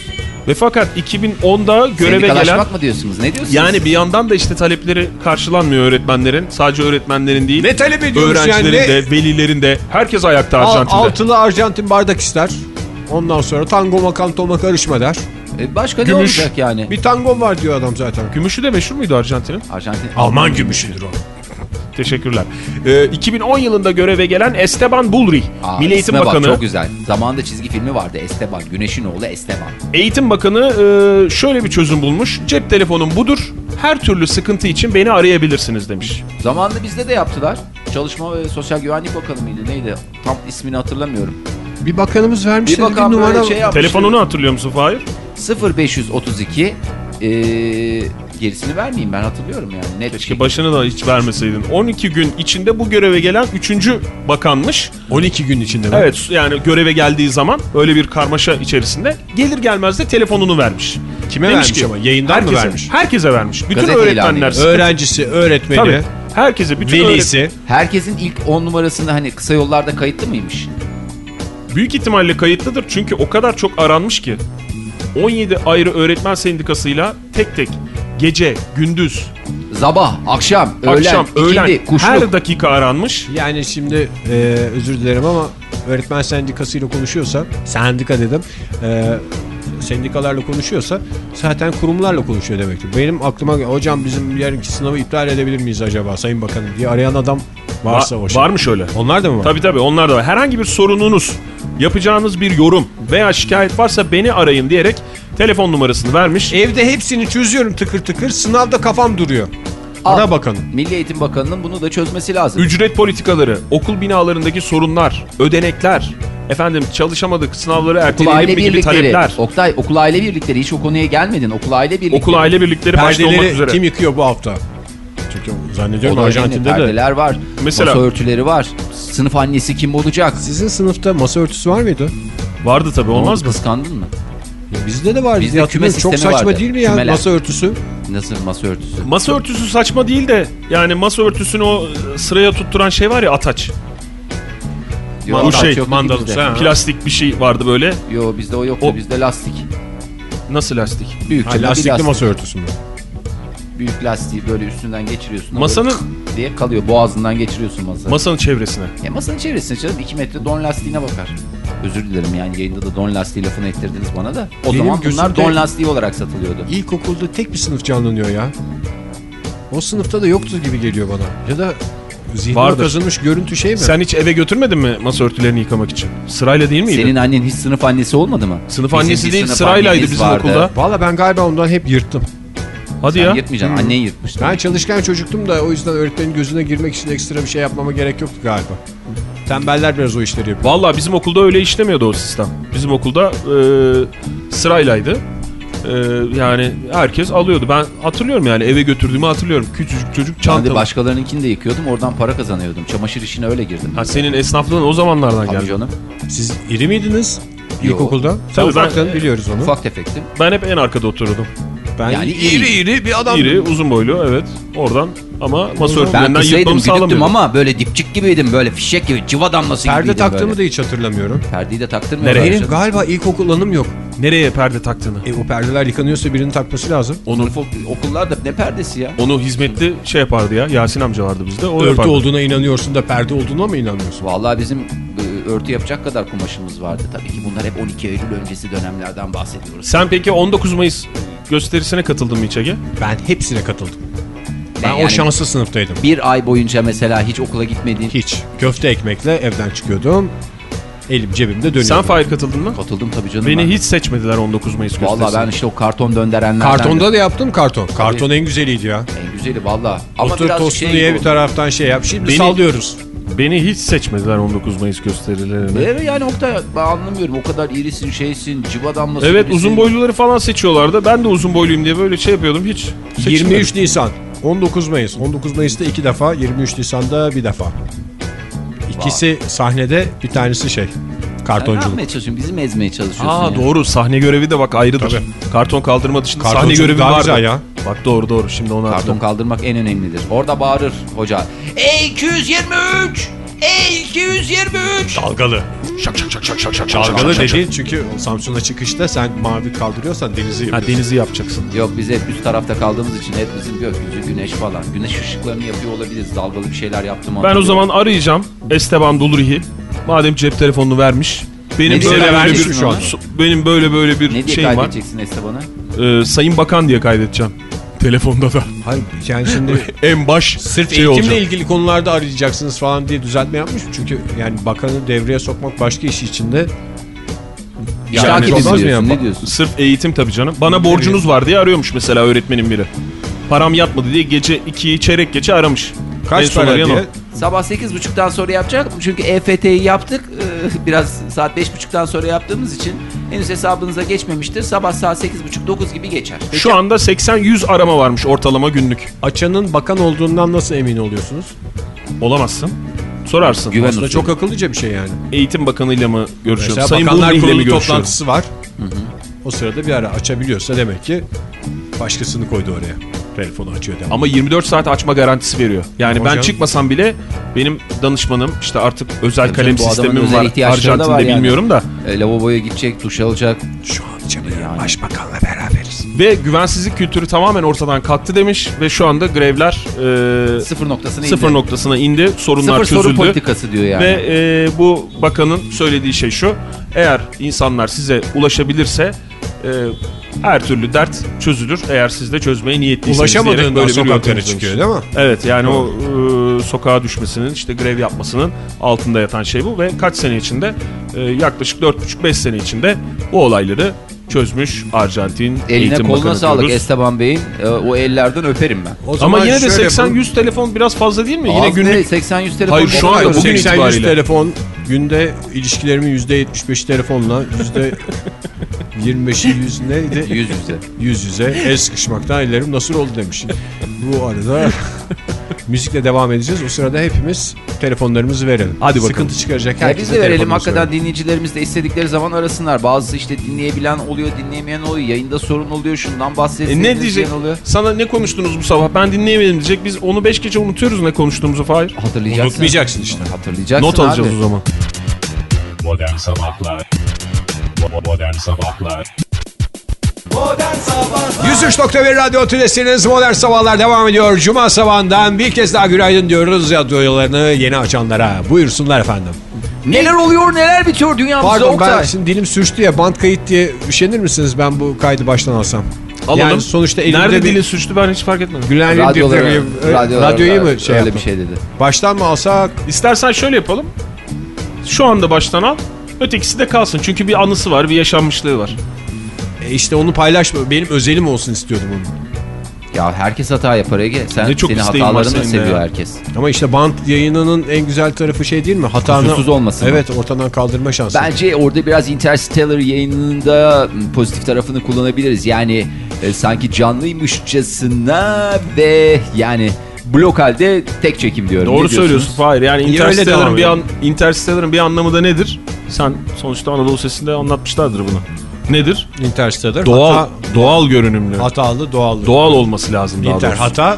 [SPEAKER 3] Ve fakat 2010'da göreve gelen
[SPEAKER 2] mı diyorsunuz? Ne diyorsunuz?
[SPEAKER 3] yani bir yandan da işte talepleri karşılanmıyor öğretmenlerin. Sadece öğretmenlerin değil.
[SPEAKER 1] Ne talep ediyoruz
[SPEAKER 3] Öğrencilerin
[SPEAKER 1] yani?
[SPEAKER 3] de, velilerin de. Herkes ayakta Arjantin'de.
[SPEAKER 1] altılı Arjantin bardak ister. Ondan sonra tango makantoma karışma der.
[SPEAKER 2] E, başka ne
[SPEAKER 3] Gümüş.
[SPEAKER 2] olacak yani?
[SPEAKER 1] Bir tango var diyor adam zaten.
[SPEAKER 3] Gümüşü de meşhur muydu Arjantin'in?
[SPEAKER 2] Arjantin
[SPEAKER 1] Alman gümüşüdür o.
[SPEAKER 3] Teşekkürler. Ee, 2010 yılında göreve gelen Esteban Bulri.
[SPEAKER 2] Aa,
[SPEAKER 3] Milli Eğitim
[SPEAKER 2] isme bak,
[SPEAKER 3] Bakanı.
[SPEAKER 2] çok güzel. Zamanında çizgi filmi vardı Esteban. Güneşin oğlu Esteban.
[SPEAKER 3] Eğitim Bakanı e, şöyle bir çözüm bulmuş. Cep telefonum budur. Her türlü sıkıntı için beni arayabilirsiniz demiş.
[SPEAKER 2] Zamanında bizde de yaptılar. Çalışma ve Sosyal Güvenlik Bakanı mıydı neydi? Tam ismini hatırlamıyorum.
[SPEAKER 1] Bir bakanımız vermiş
[SPEAKER 2] Bir bakan
[SPEAKER 1] numara.
[SPEAKER 2] şey yapmış.
[SPEAKER 3] Telefonunu hatırlıyor musun Fahir?
[SPEAKER 2] 0532 eee gerisini vermeyeyim ben hatırlıyorum yani. Net
[SPEAKER 3] Keşke
[SPEAKER 2] şekilde.
[SPEAKER 3] başını da hiç vermeseydin. 12 gün içinde bu göreve gelen 3. bakanmış.
[SPEAKER 1] 12 gün içinde mi?
[SPEAKER 3] Evet yani göreve geldiği zaman öyle bir karmaşa içerisinde gelir gelmez de telefonunu vermiş.
[SPEAKER 1] Kime vermiş ama? Yayından mı
[SPEAKER 3] herkese,
[SPEAKER 1] vermiş?
[SPEAKER 3] Herkese vermiş. Bütün
[SPEAKER 2] Gazete
[SPEAKER 3] öğretmenler.
[SPEAKER 1] Öğrencisi, öğretmeni,
[SPEAKER 3] Tabii. Herkese bütün
[SPEAKER 1] velisi.
[SPEAKER 2] Herkesin ilk 10 numarasında hani kısa yollarda kayıtlı mıymış?
[SPEAKER 3] büyük ihtimalle kayıtlıdır çünkü o kadar çok aranmış ki. 17 ayrı öğretmen sendikasıyla tek tek gece, gündüz,
[SPEAKER 2] Sabah, akşam, öğlen,
[SPEAKER 3] akşam,
[SPEAKER 2] ikindi,
[SPEAKER 3] öğlen
[SPEAKER 2] kuşluk.
[SPEAKER 3] her dakika aranmış.
[SPEAKER 1] Yani şimdi e, özür dilerim ama öğretmen sendikasıyla konuşuyorsa, sendika dedim, e, sendikalarla konuşuyorsa zaten kurumlarla konuşuyor demektir. Benim aklıma hocam bizim yarınki sınavı iptal edebilir miyiz acaba Sayın Bakanım diye arayan adam varsa
[SPEAKER 3] Va-
[SPEAKER 1] o şey.
[SPEAKER 3] varmış öyle.
[SPEAKER 1] Onlar da mı var?
[SPEAKER 3] Tabii tabii onlar da var. Herhangi bir sorununuz, yapacağınız bir yorum veya şikayet varsa beni arayın diyerek telefon numarasını vermiş.
[SPEAKER 1] Evde hepsini çözüyorum tıkır tıkır. Sınavda kafam duruyor. Ara
[SPEAKER 2] Al.
[SPEAKER 1] bakalım.
[SPEAKER 2] Milli Eğitim Bakanı'nın bunu da çözmesi lazım.
[SPEAKER 3] Ücret politikaları, okul binalarındaki sorunlar, ödenekler, efendim çalışamadık, sınavları
[SPEAKER 2] Okul
[SPEAKER 3] erteleyelim
[SPEAKER 2] aile
[SPEAKER 3] gibi
[SPEAKER 2] birlikleri.
[SPEAKER 3] talepler.
[SPEAKER 2] Oktay okul aile birlikleri hiç o konuya gelmedin. Okul aile birlikleri.
[SPEAKER 3] Okul aile birlikleri başta olmak
[SPEAKER 1] Perdeleri
[SPEAKER 3] üzere.
[SPEAKER 1] kim yıkıyor bu hafta? Çünkü
[SPEAKER 2] O
[SPEAKER 1] zannediyorum
[SPEAKER 2] da.
[SPEAKER 1] Arjantin'de de.
[SPEAKER 2] Perdeler var.
[SPEAKER 3] Mesela-
[SPEAKER 2] Masa örtüleri var. Sınıf annesi kim olacak?
[SPEAKER 1] Sizin sınıfta masa örtüsü var mıydı?
[SPEAKER 3] Vardı tabii olmaz mı?
[SPEAKER 2] Kıskandın mı?
[SPEAKER 1] Ya bizde de var.
[SPEAKER 2] Bizde
[SPEAKER 1] diye
[SPEAKER 2] küme.
[SPEAKER 1] Çok saçma
[SPEAKER 2] vardı.
[SPEAKER 1] değil mi ya
[SPEAKER 2] Kümeler.
[SPEAKER 1] masa örtüsü?
[SPEAKER 2] Nasıl masa örtüsü?
[SPEAKER 3] Masa örtüsü saçma değil de yani masa örtüsünü o e, sıraya tutturan şey var ya ataç.
[SPEAKER 2] Yok,
[SPEAKER 3] Bu şey,
[SPEAKER 1] mandalus, ha.
[SPEAKER 3] Plastik bir şey vardı böyle.
[SPEAKER 2] Yo bizde o yoktu.
[SPEAKER 3] O-
[SPEAKER 2] Bizde lastik.
[SPEAKER 3] Nasıl lastik?
[SPEAKER 2] Büyük
[SPEAKER 1] Ha, lastikli
[SPEAKER 2] lastik.
[SPEAKER 1] masa örtüsü mü?
[SPEAKER 2] Büyük lastiği böyle üstünden geçiriyorsun.
[SPEAKER 3] Masanın
[SPEAKER 2] diye kalıyor. Boğazından geçiriyorsun masayı.
[SPEAKER 3] masanın çevresine.
[SPEAKER 2] Ya masanın çevresine canım 2 metre don lastiğine bakar. Özür dilerim yani yayında da don lastiği lafını ettirdiniz bana da. O
[SPEAKER 1] Benim
[SPEAKER 2] zaman bunlar don lastiği olarak satılıyordu.
[SPEAKER 1] İlkokulda tek bir sınıf canlanıyor ya. O sınıfta da yoktur gibi geliyor bana. Ya da zihnime kazınmış görüntü şey mi?
[SPEAKER 3] Sen hiç eve götürmedin mi masa örtülerini yıkamak için? Sırayla değil miydi?
[SPEAKER 2] Senin annen hiç sınıf annesi olmadı mı?
[SPEAKER 3] Sınıf
[SPEAKER 2] Bizim
[SPEAKER 3] annesi değil,
[SPEAKER 2] sınıf
[SPEAKER 3] sıraylaydı bizim
[SPEAKER 2] vardı.
[SPEAKER 3] okulda.
[SPEAKER 1] Valla ben galiba ondan hep yırttım.
[SPEAKER 3] Hadi
[SPEAKER 2] Sen
[SPEAKER 3] ya.
[SPEAKER 2] yırtmayacaksın. Annen yırtmıştı.
[SPEAKER 1] Ben çalışkan çocuktum da o yüzden öğretmenin gözüne girmek için ekstra bir şey yapmama gerek yoktu galiba. Tembeller biraz o işleri yapıyor.
[SPEAKER 3] Vallahi bizim okulda öyle işlemiyordu o sistem. Bizim okulda e, sıraylaydı. E, yani herkes alıyordu. Ben hatırlıyorum yani eve götürdüğümü hatırlıyorum. Küçücük çocuk
[SPEAKER 2] Ben de başkalarınınkini de yıkıyordum. Oradan para kazanıyordum. Çamaşır işine öyle girdim.
[SPEAKER 3] Ha, senin esnaflığın o zamanlardan
[SPEAKER 2] Tabii
[SPEAKER 3] geldi.
[SPEAKER 2] canım.
[SPEAKER 1] Siz iri miydiniz. İlkokulda? Sen
[SPEAKER 3] Tabii ben-
[SPEAKER 1] ufaktın biliyoruz onu.
[SPEAKER 2] Ufak tefektim.
[SPEAKER 3] Ben hep en arkada otururdum.
[SPEAKER 1] Ben
[SPEAKER 2] Yani
[SPEAKER 1] iri
[SPEAKER 2] iyi.
[SPEAKER 1] iri bir adam.
[SPEAKER 3] İri, uzun boylu evet. Oradan ama masa
[SPEAKER 2] Ben
[SPEAKER 3] örtülerinden
[SPEAKER 2] kısaydım,
[SPEAKER 3] yırtmamı
[SPEAKER 2] güdüktüm
[SPEAKER 3] sağlamıyordum.
[SPEAKER 2] ama böyle dipçik gibiydim. Böyle fişek gibi, civa damlası
[SPEAKER 1] Perde
[SPEAKER 2] gibiydim
[SPEAKER 1] taktığımı
[SPEAKER 2] böyle.
[SPEAKER 1] da hiç hatırlamıyorum.
[SPEAKER 2] Perdeyi de taktırmıyorlar.
[SPEAKER 3] Nereye?
[SPEAKER 1] Benim
[SPEAKER 2] canım.
[SPEAKER 1] galiba ilkokul anım yok.
[SPEAKER 3] Nereye perde taktığını?
[SPEAKER 1] E, o perdeler yıkanıyorsa birinin takması lazım.
[SPEAKER 3] Onu
[SPEAKER 2] Sınıf ok- okullarda ne perdesi ya?
[SPEAKER 3] onu hizmetli şey yapardı ya. Yasin amca vardı bizde. O
[SPEAKER 1] Örtü
[SPEAKER 3] yapardı.
[SPEAKER 1] olduğuna inanıyorsun da perde olduğuna mı inanmıyorsun?
[SPEAKER 2] Vallahi bizim e, örtü yapacak kadar kumaşımız vardı. Tabii ki bunlar hep 12 Eylül öncesi dönemlerden bahsediyoruz.
[SPEAKER 3] Sen peki 19 Mayıs gösterisine katıldın mı hiç Ege?
[SPEAKER 1] Ben hepsine katıldım. Ben
[SPEAKER 2] Yani
[SPEAKER 1] o şanslı sınıftaydım.
[SPEAKER 2] Bir ay boyunca mesela hiç okula gitmedin.
[SPEAKER 1] Hiç. Köfte ekmekle evden çıkıyordum. Elim cebimde dönüyordu.
[SPEAKER 3] Sen Fahir katıldın mı?
[SPEAKER 2] Katıldım tabii canım.
[SPEAKER 3] Beni
[SPEAKER 2] ben.
[SPEAKER 3] hiç seçmediler 19 Mayıs gösterisine.
[SPEAKER 2] Vallahi ben işte o karton döndürenlerden.
[SPEAKER 1] Kartonda da yaptım karton. Karton en güzeliydi ya.
[SPEAKER 2] En güzeli vallahi. Ama
[SPEAKER 1] Otur tostunu
[SPEAKER 2] şey
[SPEAKER 1] ye
[SPEAKER 2] oldu.
[SPEAKER 1] bir taraftan şey yap. Şimdi
[SPEAKER 3] Beni-
[SPEAKER 1] sallıyoruz.
[SPEAKER 3] Beni hiç seçmediler 19 Mayıs gösterilerine.
[SPEAKER 2] Evet yani Oktay ben anlamıyorum. O kadar irisin şeysin, civa damlası
[SPEAKER 3] Evet
[SPEAKER 2] gibisin.
[SPEAKER 3] uzun boyluları falan seçiyorlardı. Ben de uzun boyluyum diye böyle şey yapıyordum. Hiç seçilmedim.
[SPEAKER 1] 23 Nisan. 19 Mayıs. 19 Mayıs'ta iki defa. 23 Nisan'da bir defa. İkisi sahnede bir tanesi şey.
[SPEAKER 2] Sen ne
[SPEAKER 1] Kartonculuk.
[SPEAKER 2] yapmaya çalışıyorsun? Bizi mi ezmeye çalışıyorsun
[SPEAKER 3] Aa doğru sahne görevi de bak ayrıdır. Karton kaldırma dışında sahne
[SPEAKER 1] Kartonculuk
[SPEAKER 3] görevi
[SPEAKER 1] güzel ya.
[SPEAKER 3] Bak doğru doğru şimdi onu
[SPEAKER 2] Karton
[SPEAKER 3] hatırladım.
[SPEAKER 2] kaldırmak en önemlidir. Orada bağırır hoca. Ey 223! Ey 223!
[SPEAKER 1] Dalgalı.
[SPEAKER 3] Şak şak şak şak şak şak.
[SPEAKER 1] Dalgalı
[SPEAKER 3] şak,
[SPEAKER 1] çünkü Samsun'a çıkışta sen mavi kaldırıyorsan denizi
[SPEAKER 3] şak. Ha
[SPEAKER 1] yapıyorsun.
[SPEAKER 3] denizi yapacaksın.
[SPEAKER 2] Yok biz hep üst tarafta kaldığımız için hep bizim gökyüzü, güneş falan. Güneş ışıklarını yapıyor olabiliriz. Dalgalı bir şeyler yaptım.
[SPEAKER 3] Ben o zaman arayacağım Esteban Dulrihi. Madem cep telefonunu vermiş. Benim
[SPEAKER 2] Ne
[SPEAKER 3] böyle böyle bir
[SPEAKER 2] mi ona?
[SPEAKER 3] benim böyle böyle bir
[SPEAKER 2] Ne diye
[SPEAKER 3] şeyim var.
[SPEAKER 2] kaydedeceksin Esteban'a?
[SPEAKER 3] Ee, Sayın Bakan diye kaydedeceğim. Telefonda da.
[SPEAKER 1] Hayır yani şimdi
[SPEAKER 3] En baş
[SPEAKER 1] sırf
[SPEAKER 3] şey
[SPEAKER 1] eğitimle
[SPEAKER 3] olacak.
[SPEAKER 1] ilgili konularda arayacaksınız falan diye düzeltme yapmış. Çünkü yani bakanı devreye sokmak başka iş içinde.
[SPEAKER 2] Ya,
[SPEAKER 3] Yani
[SPEAKER 2] takip
[SPEAKER 1] olmaz mı
[SPEAKER 2] ediyorsun,
[SPEAKER 1] ya?
[SPEAKER 2] ne diyorsun?
[SPEAKER 3] Sırf eğitim tabii canım. Bana borcunuz var diye arıyormuş mesela öğretmenin biri. Param yatmadı diye gece 2'yi çeyrek geçe aramış. En
[SPEAKER 1] Kaç
[SPEAKER 3] son
[SPEAKER 1] para
[SPEAKER 3] o.
[SPEAKER 2] Sabah 8.30'dan sonra yapacak çünkü EFT'yi yaptık. Ee, Biraz saat 5.30'dan sonra yaptığımız için henüz hesabınıza geçmemiştir. Sabah saat 8.30-9 gibi geçer.
[SPEAKER 3] Şu anda 80-100 arama varmış ortalama günlük.
[SPEAKER 1] Açanın bakan olduğundan nasıl emin oluyorsunuz?
[SPEAKER 3] Olamazsın. Sorarsın.
[SPEAKER 2] Güven
[SPEAKER 1] Aslında
[SPEAKER 2] usulü.
[SPEAKER 1] çok akıllıca bir şey yani.
[SPEAKER 3] Eğitim Bakanı'yla mı görüşüyorum?
[SPEAKER 1] Mesela
[SPEAKER 3] Sayın
[SPEAKER 1] Bakanlar
[SPEAKER 3] mi
[SPEAKER 1] Kurulu
[SPEAKER 3] görüşüyorum?
[SPEAKER 1] toplantısı var. O sırada bir ara açabiliyorsa demek ki başkasını koydu oraya. Telefonu açıyor devam.
[SPEAKER 3] Ama 24 saat açma garantisi veriyor. Yani ben
[SPEAKER 1] Hocam.
[SPEAKER 3] çıkmasam bile benim danışmanım işte artık özel
[SPEAKER 2] Tabii
[SPEAKER 3] kalem sistemim var. Arjantin'de
[SPEAKER 2] var yani.
[SPEAKER 3] bilmiyorum da.
[SPEAKER 2] E, lavaboya gidecek, duş alacak.
[SPEAKER 1] Şu an canım başbakanla beraberiz.
[SPEAKER 3] Ve güvensizlik kültürü tamamen ortadan kalktı demiş ve şu anda grevler e,
[SPEAKER 2] Sıfır noktasına
[SPEAKER 3] sıfır
[SPEAKER 2] indi.
[SPEAKER 3] noktasına indi. Sorunlar
[SPEAKER 2] Sıfır
[SPEAKER 3] çözüldü.
[SPEAKER 2] sorun politikası diyor yani.
[SPEAKER 3] Ve e, bu bakanın söylediği şey şu. Eğer insanlar size ulaşabilirse e, her türlü dert çözülür. Eğer siz de çözmeye niyetliyseniz diyerek
[SPEAKER 1] Ulaşamadığından
[SPEAKER 3] böyle bir
[SPEAKER 1] sokaklara
[SPEAKER 3] yöntem
[SPEAKER 1] çıkıyor değil mi?
[SPEAKER 3] Evet yani o e, sokağa düşmesinin işte grev yapmasının altında yatan şey bu ve kaç sene içinde e, yaklaşık 4,5-5 sene içinde bu olayları çözmüş Arjantin
[SPEAKER 2] Eline
[SPEAKER 3] Eğitim
[SPEAKER 2] koluna
[SPEAKER 3] Bakanı
[SPEAKER 2] sağlık
[SPEAKER 3] diyoruz.
[SPEAKER 2] Esteban Bey'in. E, o ellerden öperim ben.
[SPEAKER 1] O
[SPEAKER 3] Ama yine de
[SPEAKER 1] şöyle yapalım.
[SPEAKER 3] 80-100 telefon biraz fazla değil mi? Yine
[SPEAKER 2] Az
[SPEAKER 3] günlük
[SPEAKER 2] değil, 80-100 telefon.
[SPEAKER 3] Hayır, şu anda bugün
[SPEAKER 1] 80 100
[SPEAKER 3] itibariyle.
[SPEAKER 1] telefon günde ilişkilerimin %75'i telefonla yüzde 25'i yüz neydi?
[SPEAKER 2] Yüz yüze.
[SPEAKER 1] Yüz yüze el sıkışmaktan ellerim nasıl oldu demiş. Bu arada müzikle devam edeceğiz. O sırada hepimiz telefonlarımızı verelim.
[SPEAKER 3] Hadi bakalım.
[SPEAKER 1] Sıkıntı çıkaracak herkese
[SPEAKER 2] biz de verelim hakikaten
[SPEAKER 1] söyleyin.
[SPEAKER 2] dinleyicilerimiz de istedikleri zaman arasınlar. Bazısı işte dinleyebilen oluyor, dinleyemeyen oluyor. Yayında sorun oluyor, şundan
[SPEAKER 3] E
[SPEAKER 2] bahsetsin.
[SPEAKER 3] ne diyecek?
[SPEAKER 2] oluyor.
[SPEAKER 3] Sana ne konuştunuz bu sabah? Ben dinleyemedim diyecek. Biz onu 5 gece unutuyoruz ne konuştuğumuzu Fahir.
[SPEAKER 2] Hatırlayacaksın.
[SPEAKER 1] Unutmayacaksın işte.
[SPEAKER 2] Hatırlayacaksın
[SPEAKER 3] Not alacağız
[SPEAKER 2] abi.
[SPEAKER 3] o zaman.
[SPEAKER 4] Modern Sabahlar Bo- Modern Sabahlar
[SPEAKER 1] 103.1 Radyo Tülesi'niz Modern Sabahlar devam ediyor. Cuma sabahından bir kez daha günaydın diyoruz radyolarını yeni açanlara. Buyursunlar efendim.
[SPEAKER 2] Neler oluyor, neler bitiyor dünyamızda
[SPEAKER 1] Pardon
[SPEAKER 2] Oktay?
[SPEAKER 1] ben şimdi dilim sürçtü ya band kayıt diye üşenir misiniz ben bu kaydı baştan alsam?
[SPEAKER 3] Alalım.
[SPEAKER 1] Yani sonuçta elimde
[SPEAKER 3] Nerede
[SPEAKER 1] bir
[SPEAKER 3] dilin suçtu ben hiç fark etmedim.
[SPEAKER 1] Gülen
[SPEAKER 2] Radyoları,
[SPEAKER 1] radyoyu,
[SPEAKER 2] radyoları,
[SPEAKER 1] radyoyu mu şey
[SPEAKER 2] öyle
[SPEAKER 1] yapalım?
[SPEAKER 2] bir şey dedi.
[SPEAKER 1] Baştan mı alsak?
[SPEAKER 3] İstersen şöyle yapalım. Şu anda baştan al. Ötekisi de kalsın. Çünkü bir anısı var, bir yaşanmışlığı var.
[SPEAKER 1] E işte onu paylaşma. Benim özelim olsun istiyordum onu.
[SPEAKER 2] Ya herkes hata yapar Ege. Sen
[SPEAKER 3] Ne çok
[SPEAKER 2] senin hatalarını seviyor
[SPEAKER 3] ya.
[SPEAKER 2] herkes.
[SPEAKER 1] Ama işte band yayınının en güzel tarafı şey değil mi? Hatanı,
[SPEAKER 2] Kusursuz olması mı?
[SPEAKER 1] Evet ortadan kaldırma şansı.
[SPEAKER 2] Bence orada biraz Interstellar yayınında pozitif tarafını kullanabiliriz. Yani e, sanki canlıymışçasına ve yani blok halde tek çekim diyorum.
[SPEAKER 3] Doğru söylüyorsun Fahir. Yani Interstellar'ın bir, an, Interstellar'ın bir anlamı da nedir? Sen sonuçta Anadolu Sesi'nde anlatmışlardır bunu. Nedir?
[SPEAKER 1] Interstellar.
[SPEAKER 3] Doğal,
[SPEAKER 1] Hata,
[SPEAKER 3] doğal görünümlü.
[SPEAKER 1] hatalı doğallı.
[SPEAKER 3] Doğal olması lazım daha
[SPEAKER 1] Inter
[SPEAKER 3] doğrusu.
[SPEAKER 1] hata,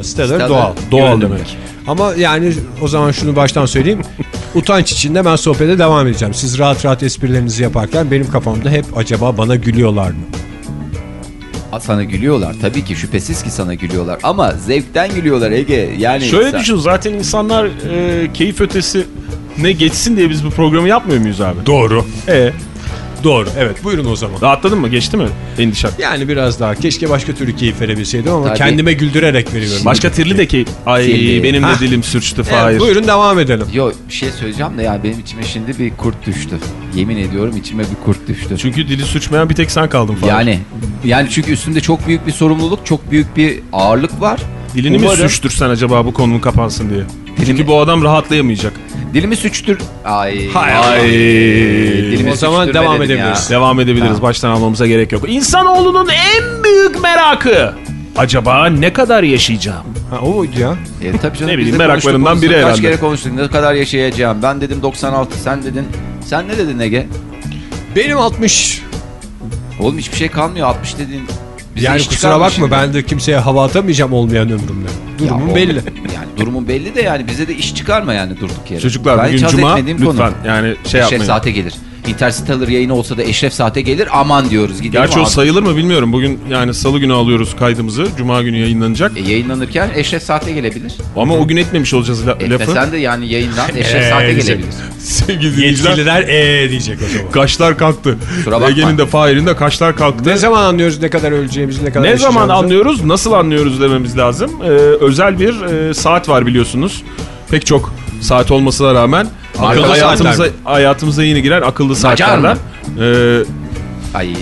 [SPEAKER 1] e, stellar,
[SPEAKER 2] Stellar,
[SPEAKER 1] doğal.
[SPEAKER 3] Doğal
[SPEAKER 1] Görünümlü.
[SPEAKER 3] demek.
[SPEAKER 1] Ama yani o zaman şunu baştan söyleyeyim. Utanç içinde ben sohbete devam edeceğim. Siz rahat rahat esprilerinizi yaparken benim kafamda hep acaba bana gülüyorlar mı?
[SPEAKER 2] Sana gülüyorlar. Tabii ki şüphesiz ki sana gülüyorlar. Ama zevkten gülüyorlar Ege. Yani
[SPEAKER 3] Şöyle
[SPEAKER 2] sen-
[SPEAKER 3] düşün zaten insanlar e, keyif ötesi ne geçsin diye biz bu programı yapmıyor muyuz abi?
[SPEAKER 1] Doğru.
[SPEAKER 3] E,
[SPEAKER 1] Doğru. Evet buyurun o zaman.
[SPEAKER 3] rahatladın mı? Geçti mi endişen?
[SPEAKER 1] Yani biraz daha. Keşke başka türlü keyif verebilseydim ama
[SPEAKER 2] Tabii.
[SPEAKER 1] kendime güldürerek veriyorum.
[SPEAKER 3] Başka tirli de ki ay
[SPEAKER 2] Tirli.
[SPEAKER 3] benim de dilim sürçtü Fahir.
[SPEAKER 1] Evet, buyurun devam edelim.
[SPEAKER 2] Yo bir şey söyleyeceğim de yani benim içime şimdi bir kurt düştü. Yemin ediyorum içime bir kurt düştü.
[SPEAKER 3] Çünkü dili sürçmeyen bir tek sen kaldın Fahir.
[SPEAKER 2] Yani yani çünkü üstümde çok büyük bir sorumluluk, çok büyük bir ağırlık var.
[SPEAKER 3] Dilini mi
[SPEAKER 2] Umarım-
[SPEAKER 3] sürçtürsen acaba bu konunun kapansın diye?
[SPEAKER 2] Dilimi-
[SPEAKER 3] Çünkü bu adam rahatlayamayacak.
[SPEAKER 2] Dilimi suçtur. Ay.
[SPEAKER 3] Ay.
[SPEAKER 2] Dilimi
[SPEAKER 1] O zaman devam edebiliriz.
[SPEAKER 3] Devam edebiliriz.
[SPEAKER 2] Tamam.
[SPEAKER 3] Baştan almamıza gerek yok. İnsanoğlunun en büyük merakı. Acaba ne kadar yaşayacağım?
[SPEAKER 1] Ha, o muydu ya?
[SPEAKER 2] E, tabii canım,
[SPEAKER 3] Ne bileyim, meraklarından biri herhalde.
[SPEAKER 2] Kaç kere konuştuk ne kadar yaşayacağım. Ben dedim 96 sen dedin. Sen ne dedin Ege?
[SPEAKER 1] Benim 60.
[SPEAKER 2] Oğlum hiçbir şey kalmıyor 60 dedin. Bize
[SPEAKER 1] yani kusura bakma
[SPEAKER 2] şimdi.
[SPEAKER 1] ben de kimseye hava atamayacağım olmayan ömrümle.
[SPEAKER 2] Ya
[SPEAKER 1] Durumum
[SPEAKER 2] oğlum,
[SPEAKER 1] belli.
[SPEAKER 2] Yani durumun belli de yani bize de iş çıkarma yani durduk yere.
[SPEAKER 3] Çocuklar
[SPEAKER 2] Ben
[SPEAKER 3] bugün cuma lütfen
[SPEAKER 2] konu.
[SPEAKER 3] yani şey
[SPEAKER 2] Şef
[SPEAKER 3] yapmayın.
[SPEAKER 2] saate gelir. Interstellar yayını olsa da Eşref Saat'e gelir aman diyoruz. Gidelim
[SPEAKER 3] Gerçi o
[SPEAKER 2] abi.
[SPEAKER 3] sayılır mı bilmiyorum. Bugün yani salı günü alıyoruz kaydımızı. Cuma günü yayınlanacak.
[SPEAKER 2] E, yayınlanırken Eşref Saat'e gelebilir.
[SPEAKER 3] Ama o gün etmemiş olacağız la- lafı.
[SPEAKER 2] Etmesen de yani yayından Eşref
[SPEAKER 1] Ee,
[SPEAKER 2] Saat'e gelebilir.
[SPEAKER 3] Sevgili.
[SPEAKER 1] Yetkililer ee diyecek o zaman.
[SPEAKER 3] Kaşlar kalktı. Ege'nin de Fahir'in de kaşlar kalktı.
[SPEAKER 1] Ne zaman anlıyoruz ne kadar öleceğimizi ne kadar
[SPEAKER 3] Ne zaman anlıyoruz, nasıl anlıyoruz dememiz lazım. Ee, özel bir e, saat var biliyorsunuz. Pek çok saat olmasına rağmen
[SPEAKER 1] Akıllı
[SPEAKER 3] hayatımıza,
[SPEAKER 1] saatler
[SPEAKER 3] hayatımıza yeni giren akıllı
[SPEAKER 2] mı?
[SPEAKER 3] Ee,
[SPEAKER 2] Ay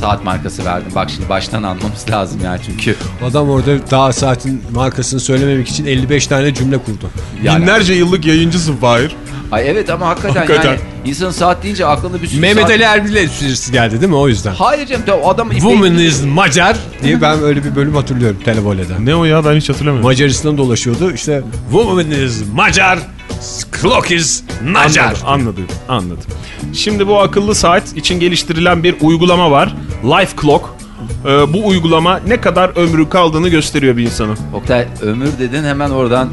[SPEAKER 2] saat markası verdim. Bak şimdi baştan anlamamız lazım yani çünkü.
[SPEAKER 1] Adam orada daha saatin markasını söylememek için 55 tane cümle kurdu.
[SPEAKER 2] Yani,
[SPEAKER 3] binlerce yıllık yayıncısın Fahir.
[SPEAKER 2] Ay evet ama hakikaten,
[SPEAKER 3] Hakikaten.
[SPEAKER 2] yani insan saat deyince aklına bir sürü
[SPEAKER 1] Mehmet
[SPEAKER 2] saat...
[SPEAKER 1] Ali Erbil'le esprisi geldi değil mi o yüzden?
[SPEAKER 2] Hayır canım o adam...
[SPEAKER 1] Woman is Macar diye ben öyle bir bölüm hatırlıyorum televole'den.
[SPEAKER 3] Ne o ya ben hiç hatırlamıyorum.
[SPEAKER 1] Macaristan'da dolaşıyordu işte Woman is Macar, clock is Nacar.
[SPEAKER 3] Anladım, anladım, anladım. Şimdi bu akıllı saat için geliştirilen bir uygulama var. Life Clock. Ee, bu uygulama ne kadar ömrü kaldığını gösteriyor bir insanın.
[SPEAKER 2] Oktay ömür dedin hemen oradan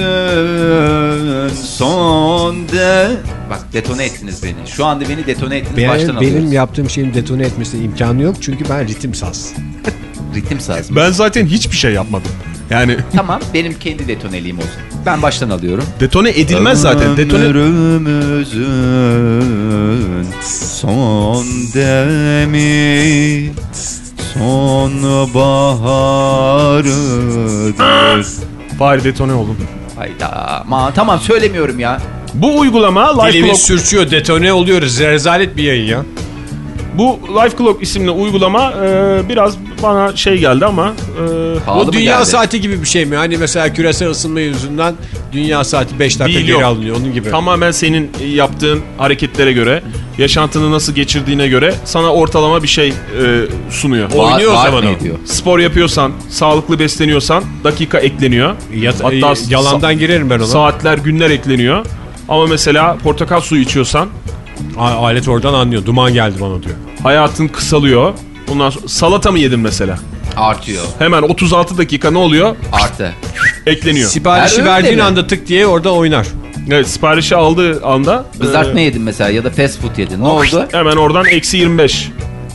[SPEAKER 2] ömrümüzün son de... Bak detone ettiniz beni. Şu anda beni detone ettiniz baştan
[SPEAKER 1] Benim,
[SPEAKER 2] alıyoruz.
[SPEAKER 1] benim yaptığım şeyin detone etmesine imkanı yok çünkü ben ritim saz.
[SPEAKER 2] Ritim saz mı?
[SPEAKER 3] Ben zaten hiçbir şey yapmadım. Yani
[SPEAKER 2] Tamam benim kendi detoneliğim olsun. Ben baştan alıyorum.
[SPEAKER 3] detone edilmez zaten. Detone
[SPEAKER 2] Ömrümüzün son demi son baharıdır.
[SPEAKER 3] Fahir detone oldum.
[SPEAKER 2] Hayda. Aman tamam söylemiyorum ya.
[SPEAKER 3] Bu uygulama Life
[SPEAKER 1] Dilimiz
[SPEAKER 3] Clock,
[SPEAKER 1] sürçüyor detone oluyoruz rezalet bir yayın ya.
[SPEAKER 3] Bu Life Clock isimli uygulama e, biraz bana şey geldi ama e,
[SPEAKER 1] o dünya
[SPEAKER 2] geldi?
[SPEAKER 1] saati gibi bir şey mi? Hani mesela küresel ısınma yüzünden dünya saati 5 dakika
[SPEAKER 3] Değil,
[SPEAKER 1] geri
[SPEAKER 3] yok.
[SPEAKER 1] alınıyor onun gibi.
[SPEAKER 3] tamamen senin yaptığın hareketlere göre, yaşantını nasıl geçirdiğine göre sana ortalama bir şey e, sunuyor.
[SPEAKER 1] O- Oynuyor
[SPEAKER 2] Vaat
[SPEAKER 1] zaman?
[SPEAKER 3] Spor yapıyorsan, sağlıklı besleniyorsan dakika ekleniyor.
[SPEAKER 1] Yat-
[SPEAKER 3] Hatta
[SPEAKER 1] e, yalandan girerim ben ona.
[SPEAKER 3] Saatler, günler ekleniyor. Ama mesela portakal suyu içiyorsan
[SPEAKER 1] A- alet oradan anlıyor. Duman geldi bana diyor.
[SPEAKER 3] hayatın kısalıyor. Ondan sonra salata mı yedin mesela?
[SPEAKER 2] Artıyor.
[SPEAKER 3] Hemen 36 dakika ne oluyor?
[SPEAKER 2] Arttı.
[SPEAKER 3] Ekleniyor.
[SPEAKER 1] Siparişi
[SPEAKER 2] Her
[SPEAKER 1] verdiğin
[SPEAKER 2] mi?
[SPEAKER 1] anda tık diye orada oynar.
[SPEAKER 3] Evet siparişi aldığı anda
[SPEAKER 2] Kızartma
[SPEAKER 3] e,
[SPEAKER 2] yedin mesela ya da fast food yedin. Ne oldu?
[SPEAKER 3] hemen oradan eksi 25.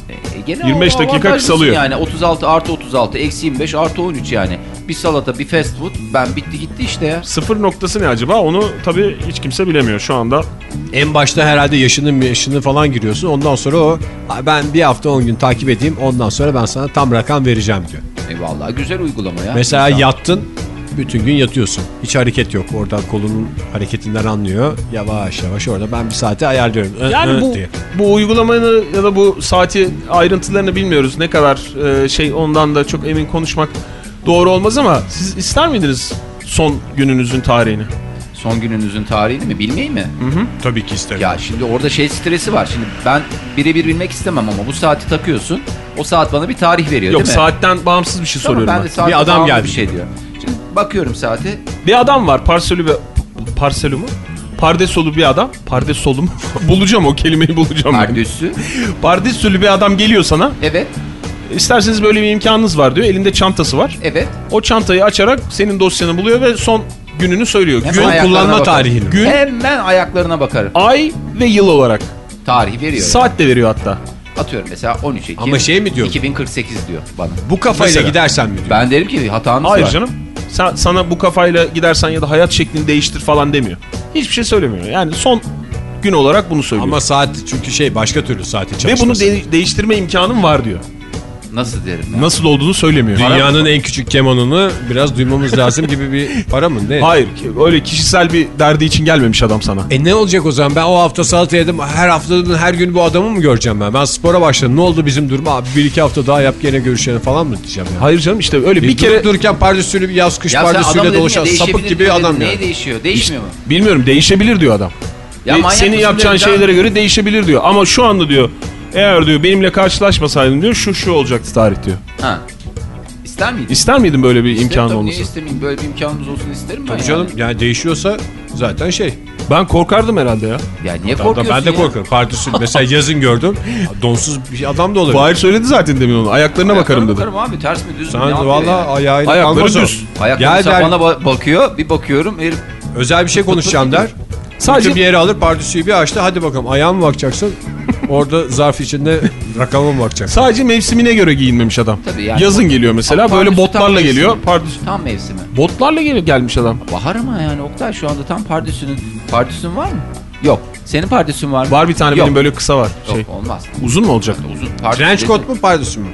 [SPEAKER 2] E, gene
[SPEAKER 3] 25
[SPEAKER 2] o
[SPEAKER 3] dakika kısalıyor.
[SPEAKER 2] Yani 36 artı 36 eksi 25 artı 13 yani. Bir salata bir fast food ben bitti gitti işte ya.
[SPEAKER 3] Sıfır noktası ne acaba? Onu tabii hiç kimse bilemiyor şu anda.
[SPEAKER 1] En başta herhalde yaşını yaşını falan giriyorsun. Ondan sonra o "Ha, ben bir hafta 10 gün takip edeyim. Ondan sonra ben sana tam rakam vereceğim diyor.
[SPEAKER 2] E vallahi güzel uygulama ya.
[SPEAKER 1] Mesela
[SPEAKER 2] İnsan-
[SPEAKER 1] yattın bütün gün yatıyorsun. Hiç hareket yok. Oradan kolunun hareketinden anlıyor. Yavaş yavaş orada ben bir saate ayarlıyorum. Ö-
[SPEAKER 3] Yani
[SPEAKER 1] ö
[SPEAKER 3] bu
[SPEAKER 1] diye.
[SPEAKER 3] bu uygulamanı ya da bu saati ayrıntılarını bilmiyoruz. Ne kadar e, şey ondan da çok emin konuşmak doğru olmaz ama siz ister miydiniz son gününüzün tarihini?
[SPEAKER 2] Son gününüzün tarihini mi bilmeyi mi?
[SPEAKER 1] Tabii ki isterim.
[SPEAKER 2] Ya şimdi orada şey stresi var. Şimdi ben birebir bilmek istemem ama bu saati takıyorsun. O saat bana bir tarih veriyor
[SPEAKER 3] Yok
[SPEAKER 2] değil mi?
[SPEAKER 3] saatten bağımsız bir şey
[SPEAKER 2] Tamam,
[SPEAKER 3] soruyorum
[SPEAKER 2] ben
[SPEAKER 3] ben.
[SPEAKER 2] de
[SPEAKER 1] Bir adam geldi.
[SPEAKER 2] bir şey diyor. Şimdi bakıyorum saate.
[SPEAKER 3] Bir adam var parselü ve parselü mü? Pardesolu bir adam. Pardesolu mu? bulacağım o kelimeyi bulacağım. ben.
[SPEAKER 2] Pardüsü.
[SPEAKER 3] Pardesolu bir adam geliyor sana.
[SPEAKER 2] Evet.
[SPEAKER 3] İsterseniz böyle bir imkanınız var diyor. Elinde çantası var.
[SPEAKER 2] Evet.
[SPEAKER 3] O çantayı açarak senin dosyanı buluyor ve son gününü söylüyor.
[SPEAKER 2] Hemen
[SPEAKER 3] Gün,
[SPEAKER 1] kullanma
[SPEAKER 2] bakarım.
[SPEAKER 1] tarihini.
[SPEAKER 3] Gün-
[SPEAKER 2] Hemen ayaklarına bakarım.
[SPEAKER 3] ay ve yıl olarak.
[SPEAKER 2] Tarih veriyor.
[SPEAKER 3] Saat de veriyor hatta.
[SPEAKER 2] Atıyorum mesela 13 Ekim.
[SPEAKER 1] Ama şey mi diyor?
[SPEAKER 2] 2048 diyor bana.
[SPEAKER 1] Bu kafayla
[SPEAKER 3] Mesela.
[SPEAKER 1] gidersen mi diyor?
[SPEAKER 2] Ben derim ki hatanız
[SPEAKER 3] Hayır
[SPEAKER 2] var.
[SPEAKER 3] canım. Sen, sana bu kafayla gidersen ya da hayat şeklini değiştir falan demiyor. Hiçbir şey söylemiyor. Yani son gün olarak bunu söylüyor.
[SPEAKER 1] Ama saat çünkü şey başka türlü saati
[SPEAKER 3] Ve
[SPEAKER 1] çalışması.
[SPEAKER 3] bunu de- değiştirme imkanın var diyor.
[SPEAKER 2] Nasıl derim ben?
[SPEAKER 3] Nasıl olduğunu söylemiyor.
[SPEAKER 1] Dünyanın en küçük kemanını biraz duymamız lazım gibi bir para mı ne?
[SPEAKER 3] Hayır ki- öyle kişisel bir derdi için gelmemiş adam sana.
[SPEAKER 1] E ne olacak o zaman? Ben o hafta salata yedim. Her haftanın her gün bu adamı mı göreceğim ben? Ben spora başladım. Ne oldu bizim durum? Abi bir iki hafta daha yap gene görüşelim falan mı diyeceğim ya?
[SPEAKER 3] Hayır canım işte öyle bir,
[SPEAKER 1] Bir,
[SPEAKER 3] kere
[SPEAKER 1] dururken pardesülü bir yaz kış
[SPEAKER 2] Ya
[SPEAKER 1] pardesüyle
[SPEAKER 2] ya,
[SPEAKER 1] dolaşan sapık gibi adam
[SPEAKER 2] dedin.
[SPEAKER 1] ya.
[SPEAKER 2] Neye değişiyor? Değişmiyor mu?
[SPEAKER 3] bilmiyorum değişebilir diyor adam.
[SPEAKER 2] Ya
[SPEAKER 3] E, senin yapacağın şeylere göre değişebilir diyor. Ama şu anda diyor eğer diyor benimle karşılaşmasaydın diyor şu şu olacaktı tarih diyor.
[SPEAKER 2] Ha. İster miydin?
[SPEAKER 3] İster miydin böyle bir
[SPEAKER 2] İsterim
[SPEAKER 3] imkanın
[SPEAKER 2] tabii,
[SPEAKER 3] olması?
[SPEAKER 2] Niye istemeyeyim? Böyle bir imkanımız olsun isterim ben
[SPEAKER 1] Tabii
[SPEAKER 2] yani.
[SPEAKER 1] canım yani değişiyorsa zaten şey.
[SPEAKER 3] Ben korkardım herhalde ya.
[SPEAKER 2] Ya niye
[SPEAKER 1] Hatta
[SPEAKER 2] korkuyorsun
[SPEAKER 1] ben de
[SPEAKER 2] ya?
[SPEAKER 1] korkarım. Pardesül mesela yazın gördüm. Donsuz bir adam da olabilir.
[SPEAKER 3] Fahir söyledi zaten demin onu. Ayaklarına bakarım dedi.
[SPEAKER 2] Bakarım abi ters mi düz mü? ne
[SPEAKER 1] Sen
[SPEAKER 2] yapıyor
[SPEAKER 1] valla
[SPEAKER 2] yani?
[SPEAKER 1] ayağıyla
[SPEAKER 3] Ayakları
[SPEAKER 1] kalmaz o.
[SPEAKER 3] düz.
[SPEAKER 2] Ayakları
[SPEAKER 1] Gel der,
[SPEAKER 2] sapana ba- bakıyor. Bir bakıyorum herif
[SPEAKER 1] özel bir şey konuşacağım der.
[SPEAKER 3] Sadece
[SPEAKER 1] Sadece bir yere alır pardüsüyü bir açtı. Hadi bakalım ayağa mı bakacaksın? Orada zarf içinde rakama mı bakacaksın?
[SPEAKER 3] sadece mevsimine göre giyinmemiş adam.
[SPEAKER 2] Tabii yani.
[SPEAKER 3] Yazın geliyor mesela
[SPEAKER 2] Ama
[SPEAKER 3] böyle
[SPEAKER 2] pardüsü tam
[SPEAKER 3] botlarla geliyor. Pardüs
[SPEAKER 2] Tam mevsimi.
[SPEAKER 3] botlarla geliyor gelmiş adam.
[SPEAKER 2] Bahar ama yani Oktay şu anda tam pardüsünün. Pardüsün var mı? Yok. Senin pardüsün var mı?
[SPEAKER 3] Var bir tane
[SPEAKER 2] Yok.
[SPEAKER 3] benim böyle kısa var.
[SPEAKER 2] Yok
[SPEAKER 3] Şey.
[SPEAKER 2] olmaz.
[SPEAKER 3] Uzun mu olacak?
[SPEAKER 2] Uzun. Pardüsü
[SPEAKER 1] Trench coat mu pardüsü mü?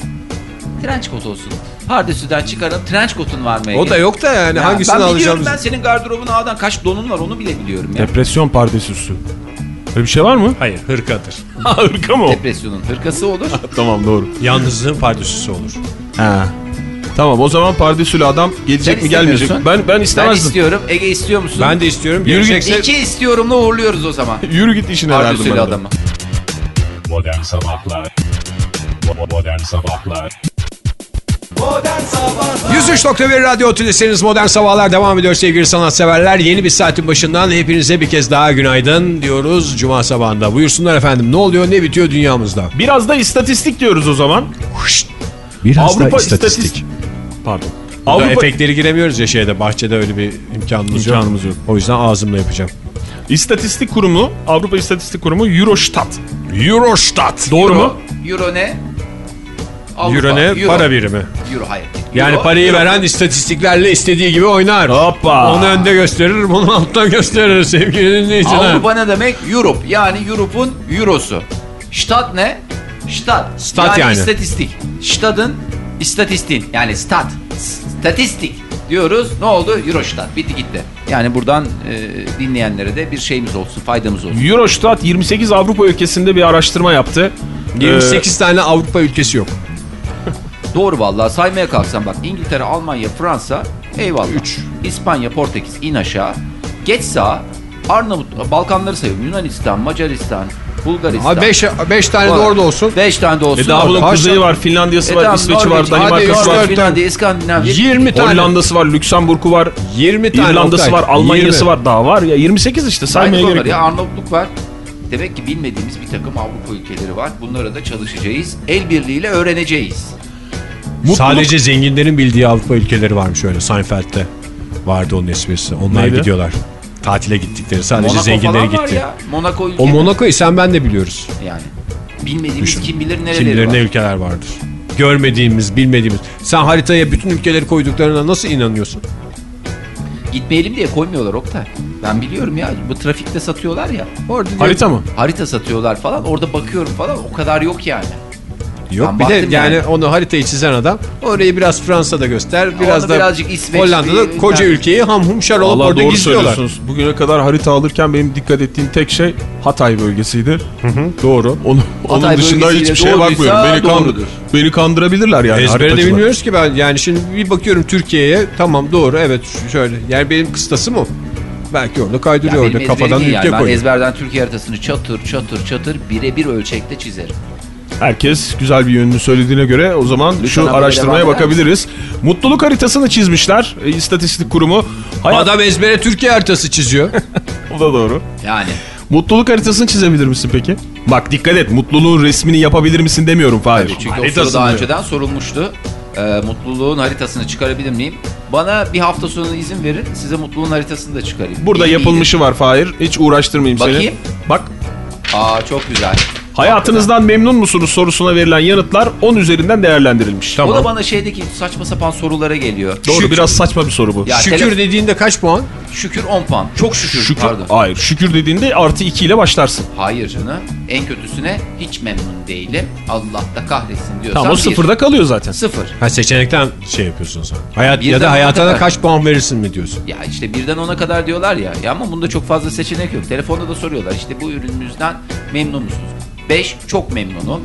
[SPEAKER 2] Trench coat olsun. Pardüsüden çıkarın. Trench coat'un var mı?
[SPEAKER 1] O da yok da yani
[SPEAKER 2] Ya
[SPEAKER 1] hangisini
[SPEAKER 2] ben biliyorum
[SPEAKER 1] alacağımız.
[SPEAKER 2] ben senin gardırobun ağdan kaç donun var onu bile biliyorum ya.
[SPEAKER 3] Depresyon pardesüsü. Öyle bir şey var mı?
[SPEAKER 1] Hayır hırkadır.
[SPEAKER 3] Hırka mı o?
[SPEAKER 2] Depresyonun hırkası olur.
[SPEAKER 3] tamam doğru.
[SPEAKER 1] Yalnızlığın pardüsüsü olur.
[SPEAKER 3] Ha. Tamam o zaman pardesülü adam gelecek
[SPEAKER 2] Sen
[SPEAKER 3] mi gelmeyecek mi? Ben ben
[SPEAKER 2] ben
[SPEAKER 3] istemezdim.
[SPEAKER 2] istiyorum. Ege istiyor musun?
[SPEAKER 1] Ben de istiyorum.
[SPEAKER 3] Yürü git.
[SPEAKER 1] Gelecekse
[SPEAKER 2] İki istiyorumla uğurluyoruz o zaman.
[SPEAKER 3] Yürü git işine ben
[SPEAKER 2] Pardüsülü adamı.
[SPEAKER 4] Modern Sabahlar Modern Sabahlar
[SPEAKER 1] 103.1 Radyo Otülesi'niz Modern Sabahlar devam ediyor sevgili sanatseverler. Yeni bir saatin başından hepinize bir kez daha günaydın diyoruz Cuma sabahında. Buyursunlar efendim ne oluyor ne bitiyor dünyamızda?
[SPEAKER 3] Biraz da istatistik diyoruz o zaman.
[SPEAKER 1] Biraz
[SPEAKER 3] Avrupa istatistik. Pardon.
[SPEAKER 1] Burada
[SPEAKER 3] Avrupa
[SPEAKER 1] efektleri giremiyoruz ya şeyde bahçede öyle bir imkanımız,
[SPEAKER 3] İmkanımız yok.
[SPEAKER 1] O yüzden ağzımla yapacağım.
[SPEAKER 3] İstatistik Kurumu, Avrupa İstatistik Kurumu Eurostat.
[SPEAKER 1] Eurostat.
[SPEAKER 3] Doğru mu?
[SPEAKER 2] Euro ne? Avrupa,
[SPEAKER 1] Euro ne? Para birimi.
[SPEAKER 2] Euro hayır.
[SPEAKER 1] Yani
[SPEAKER 2] Euro,
[SPEAKER 1] parayı
[SPEAKER 2] Euro.
[SPEAKER 1] veren istatistiklerle istediği gibi oynar.
[SPEAKER 3] Hoppa.
[SPEAKER 1] Onu önde gösterir, bunu altta gösterir sevgili dinleyiciler.
[SPEAKER 2] Avrupa ne demek? Europe. Yani Europe'un eurosu. Stat ne? Stat.
[SPEAKER 1] Stat yani.
[SPEAKER 2] istatistik. Stadın istatistiğin. Yani stat. Statistik diyoruz. Ne oldu? Eurostat. Bitti gitti. Yani buradan e, dinleyenlere de bir şeyimiz olsun, faydamız olsun.
[SPEAKER 3] Eurostat 28 Avrupa ülkesinde bir araştırma yaptı.
[SPEAKER 1] 28 tane Avrupa ülkesi yok.
[SPEAKER 2] Doğru vallahi saymaya kalksam bak İngiltere, Almanya, Fransa eyvallah. 3. İspanya, Portekiz in aşağı. Geç sağa Arnavut, Balkanları sayıyorum. Yunanistan, Macaristan, Bulgaristan.
[SPEAKER 1] Abi 5 5 tane de orada olsun.
[SPEAKER 2] 5 tane de olsun.
[SPEAKER 3] E daha bunun kuzeyi var, Finlandiya'sı
[SPEAKER 2] E
[SPEAKER 3] var, İsveç'i var, Danimarka'sı var,
[SPEAKER 2] Finlandiya, İskandinavya.
[SPEAKER 1] 20 tane.
[SPEAKER 3] Hollanda'sı var, Lüksemburg'u var,
[SPEAKER 1] 20 tane
[SPEAKER 3] İrlanda'sı var, Almanya'sı
[SPEAKER 1] 20.
[SPEAKER 3] var. Daha var ya 28 işte saymaya gerek
[SPEAKER 2] ya
[SPEAKER 3] yok.
[SPEAKER 2] Arnavutluk var. Demek ki bilmediğimiz bir takım Avrupa ülkeleri var. Bunlara da çalışacağız. El birliğiyle öğreneceğiz.
[SPEAKER 3] Mutluluk-
[SPEAKER 1] Sadece zenginlerin bildiği Avrupa ülkeleri varmış öyle. Seinfeld'de vardı onun esprisi. Onlar
[SPEAKER 3] Neydi?
[SPEAKER 1] gidiyorlar. Tatile gittikleri sadece
[SPEAKER 2] Monaco
[SPEAKER 1] zenginleri gitti.
[SPEAKER 2] ya. Monaco.
[SPEAKER 1] O Monaco'yu sen ben de biliyoruz.
[SPEAKER 2] Yani. Bilmediğimiz
[SPEAKER 1] Düşün.
[SPEAKER 2] kim bilir nereleri
[SPEAKER 1] Kim bilir
[SPEAKER 2] var.
[SPEAKER 1] ne ülkeler vardır. Görmediğimiz, bilmediğimiz. Sen haritaya bütün ülkeleri koyduklarına nasıl inanıyorsun?
[SPEAKER 2] Gitmeyelim diye koymuyorlar Oktay. Ben biliyorum ya. Bu trafikte satıyorlar ya.
[SPEAKER 1] Orada diyor-
[SPEAKER 3] Harita mı?
[SPEAKER 2] Harita satıyorlar falan. Orada bakıyorum falan. O kadar yok yani.
[SPEAKER 1] Yok
[SPEAKER 2] Ben
[SPEAKER 1] bir de yani,
[SPEAKER 2] yani.
[SPEAKER 1] onu haritayı çizen adam orayı biraz Fransa'da göster biraz da
[SPEAKER 2] birazcık İsveç
[SPEAKER 1] Hollanda'da
[SPEAKER 2] bir-
[SPEAKER 1] koca
[SPEAKER 2] yani-
[SPEAKER 1] ülkeyi ham hum şar olup orada
[SPEAKER 3] doğru
[SPEAKER 1] gizliyorlar.
[SPEAKER 3] söylüyorsunuz. Bugüne kadar harita alırken benim dikkat ettiğim tek şey Hatay bölgesiydi.
[SPEAKER 1] Doğru.
[SPEAKER 3] Onu, onun dışında hiçbir şeye bakmıyorum. Beni, kan,
[SPEAKER 2] doğrudur.
[SPEAKER 3] beni kandırabilirler yani
[SPEAKER 1] Ezbere de bilmiyoruz ki ben yani şimdi bir bakıyorum Türkiye'ye tamam doğru evet şöyle yani benim kıstası mı? Belki orada kaydırıyor orada kafadan ülke
[SPEAKER 2] yani. Ben
[SPEAKER 1] koyuyor.
[SPEAKER 2] ezberden Türkiye haritasını çatır çatır çatır birebir ölçekte çizerim.
[SPEAKER 3] Herkes güzel bir yönünü söylediğine göre o zaman
[SPEAKER 2] Lütfen
[SPEAKER 3] şu araştırmaya bakabiliriz. Mutluluk haritasını çizmişler. E, İstatistik Kurumu. Hayat...
[SPEAKER 1] Adam ezbere Türkiye haritası çiziyor.
[SPEAKER 3] O da doğru.
[SPEAKER 2] Yani.
[SPEAKER 3] Mutluluk haritasını çizebilir misin peki? Bak dikkat et. Mutluluğun resmini yapabilir misin demiyorum Fahir.
[SPEAKER 2] Tabii çünkü o soru
[SPEAKER 1] Haritasını
[SPEAKER 2] daha
[SPEAKER 1] diyor.
[SPEAKER 2] önceden sorulmuştu. Ee, mutluluğun haritasını çıkarabilir miyim? Bana bir hafta sonra izin verin. Size mutluluğun haritasını da çıkarayım.
[SPEAKER 3] Burada
[SPEAKER 2] İyi
[SPEAKER 3] yapılmışı var Fahir. Hiç uğraştırmayayım seni.
[SPEAKER 2] Bakayım.
[SPEAKER 3] Bak.
[SPEAKER 2] Aa çok güzel.
[SPEAKER 3] Hayatınızdan memnun musunuz sorusuna verilen yanıtlar 10 üzerinden değerlendirilmiş.
[SPEAKER 2] O da bana şeydeki saçma sapan sorulara geliyor.
[SPEAKER 3] Doğru
[SPEAKER 1] Şükür.
[SPEAKER 3] biraz saçma bir soru bu.
[SPEAKER 2] Ya
[SPEAKER 1] Şükür
[SPEAKER 2] tele-
[SPEAKER 1] dediğinde kaç puan?
[SPEAKER 2] Şükür 10 puan. Çok şükür.
[SPEAKER 3] Şükür,
[SPEAKER 2] Pardon.
[SPEAKER 3] hayır şükür dediğinde artı 2 ile başlarsın.
[SPEAKER 2] Hayır canım. En kötüsüne hiç memnun değilim. Allah da kahretsin diyorsan
[SPEAKER 3] Tamam o
[SPEAKER 2] bir.
[SPEAKER 3] sıfırda kalıyor zaten.
[SPEAKER 2] Sıfır.
[SPEAKER 1] Ha seçenekten şey yapıyorsun sen. Hayat ya da hayatına
[SPEAKER 2] ona kadar.
[SPEAKER 1] kaç puan verirsin mi diyorsun?
[SPEAKER 2] Ya işte birden ona kadar diyorlar ya. Ya ama bunda çok fazla seçenek yok. Telefonda da soruyorlar. İşte bu ürünümüzden memnun musunuz? 5 çok memnunum.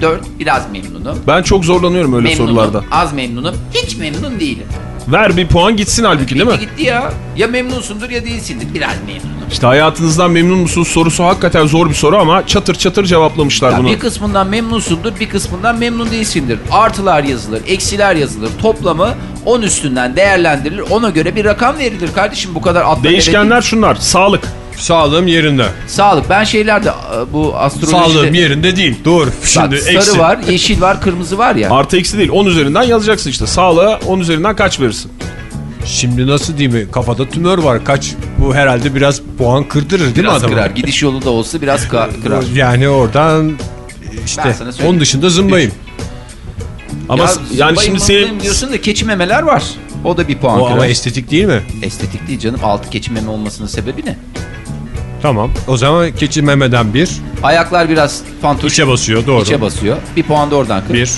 [SPEAKER 2] 4 biraz memnunum.
[SPEAKER 3] Ben çok zorlanıyorum öyle
[SPEAKER 2] Memnunum,
[SPEAKER 3] sorularda.
[SPEAKER 2] az memnunum. Hiç memnun değilim.
[SPEAKER 3] Ver bir puan gitsin halbuki değil mi?
[SPEAKER 2] Gitti gitti ya. Ya memnunsundur ya değilsindir. Biraz memnunum.
[SPEAKER 3] İşte hayatınızdan memnun musunuz sorusu hakikaten zor bir soru ama çatır çatır cevaplamışlar
[SPEAKER 2] Ya
[SPEAKER 3] bunu.
[SPEAKER 2] bir kısmından memnunsundur, bir kısmından memnun değilsindir. Artılar yazılır, eksiler yazılır. Toplamı 10 üstünden değerlendirilir. Ona göre bir rakam verilir kardeşim. Bu kadar atla
[SPEAKER 3] Değişkenler şunlar. Sağlık.
[SPEAKER 1] Sağlığım yerinde.
[SPEAKER 2] Sağlık. Ben şeylerde e, bu astrolojide...
[SPEAKER 1] Sağlığım yerinde değil. Doğru.
[SPEAKER 2] Bak,
[SPEAKER 1] Şimdi
[SPEAKER 2] sarı
[SPEAKER 1] eksi.
[SPEAKER 2] var, yeşil var, kırmızı var ya.
[SPEAKER 3] Artı eksi değil. 10 üzerinden yazacaksın işte. Sağlığa 10 üzerinden kaç verirsin?
[SPEAKER 1] Şimdi nasıl diyeyim mi? Kafada tümör var. Kaç bu herhalde biraz puan kırdırır değil mi
[SPEAKER 2] Biraz
[SPEAKER 1] adamı?
[SPEAKER 2] kırar. Gidiş yolu da olsa biraz kırar.
[SPEAKER 1] Yani oradan işte onun dışında zımbayım.
[SPEAKER 3] Ama
[SPEAKER 2] Ya,
[SPEAKER 3] yani şimdi senin
[SPEAKER 2] diyorsun da keçi memeler var. O da bir puan
[SPEAKER 1] O
[SPEAKER 2] kırar.
[SPEAKER 1] ama estetik değil mi?
[SPEAKER 2] Estetik değil canım. Altı keçi meme olmasının sebebi ne?
[SPEAKER 1] Tamam. O zaman keçi memeden bir.
[SPEAKER 2] Ayaklar biraz fantuş.
[SPEAKER 1] İçe basıyor doğru.
[SPEAKER 2] içe basıyor. Bir puan da oradan kır.
[SPEAKER 1] Bir.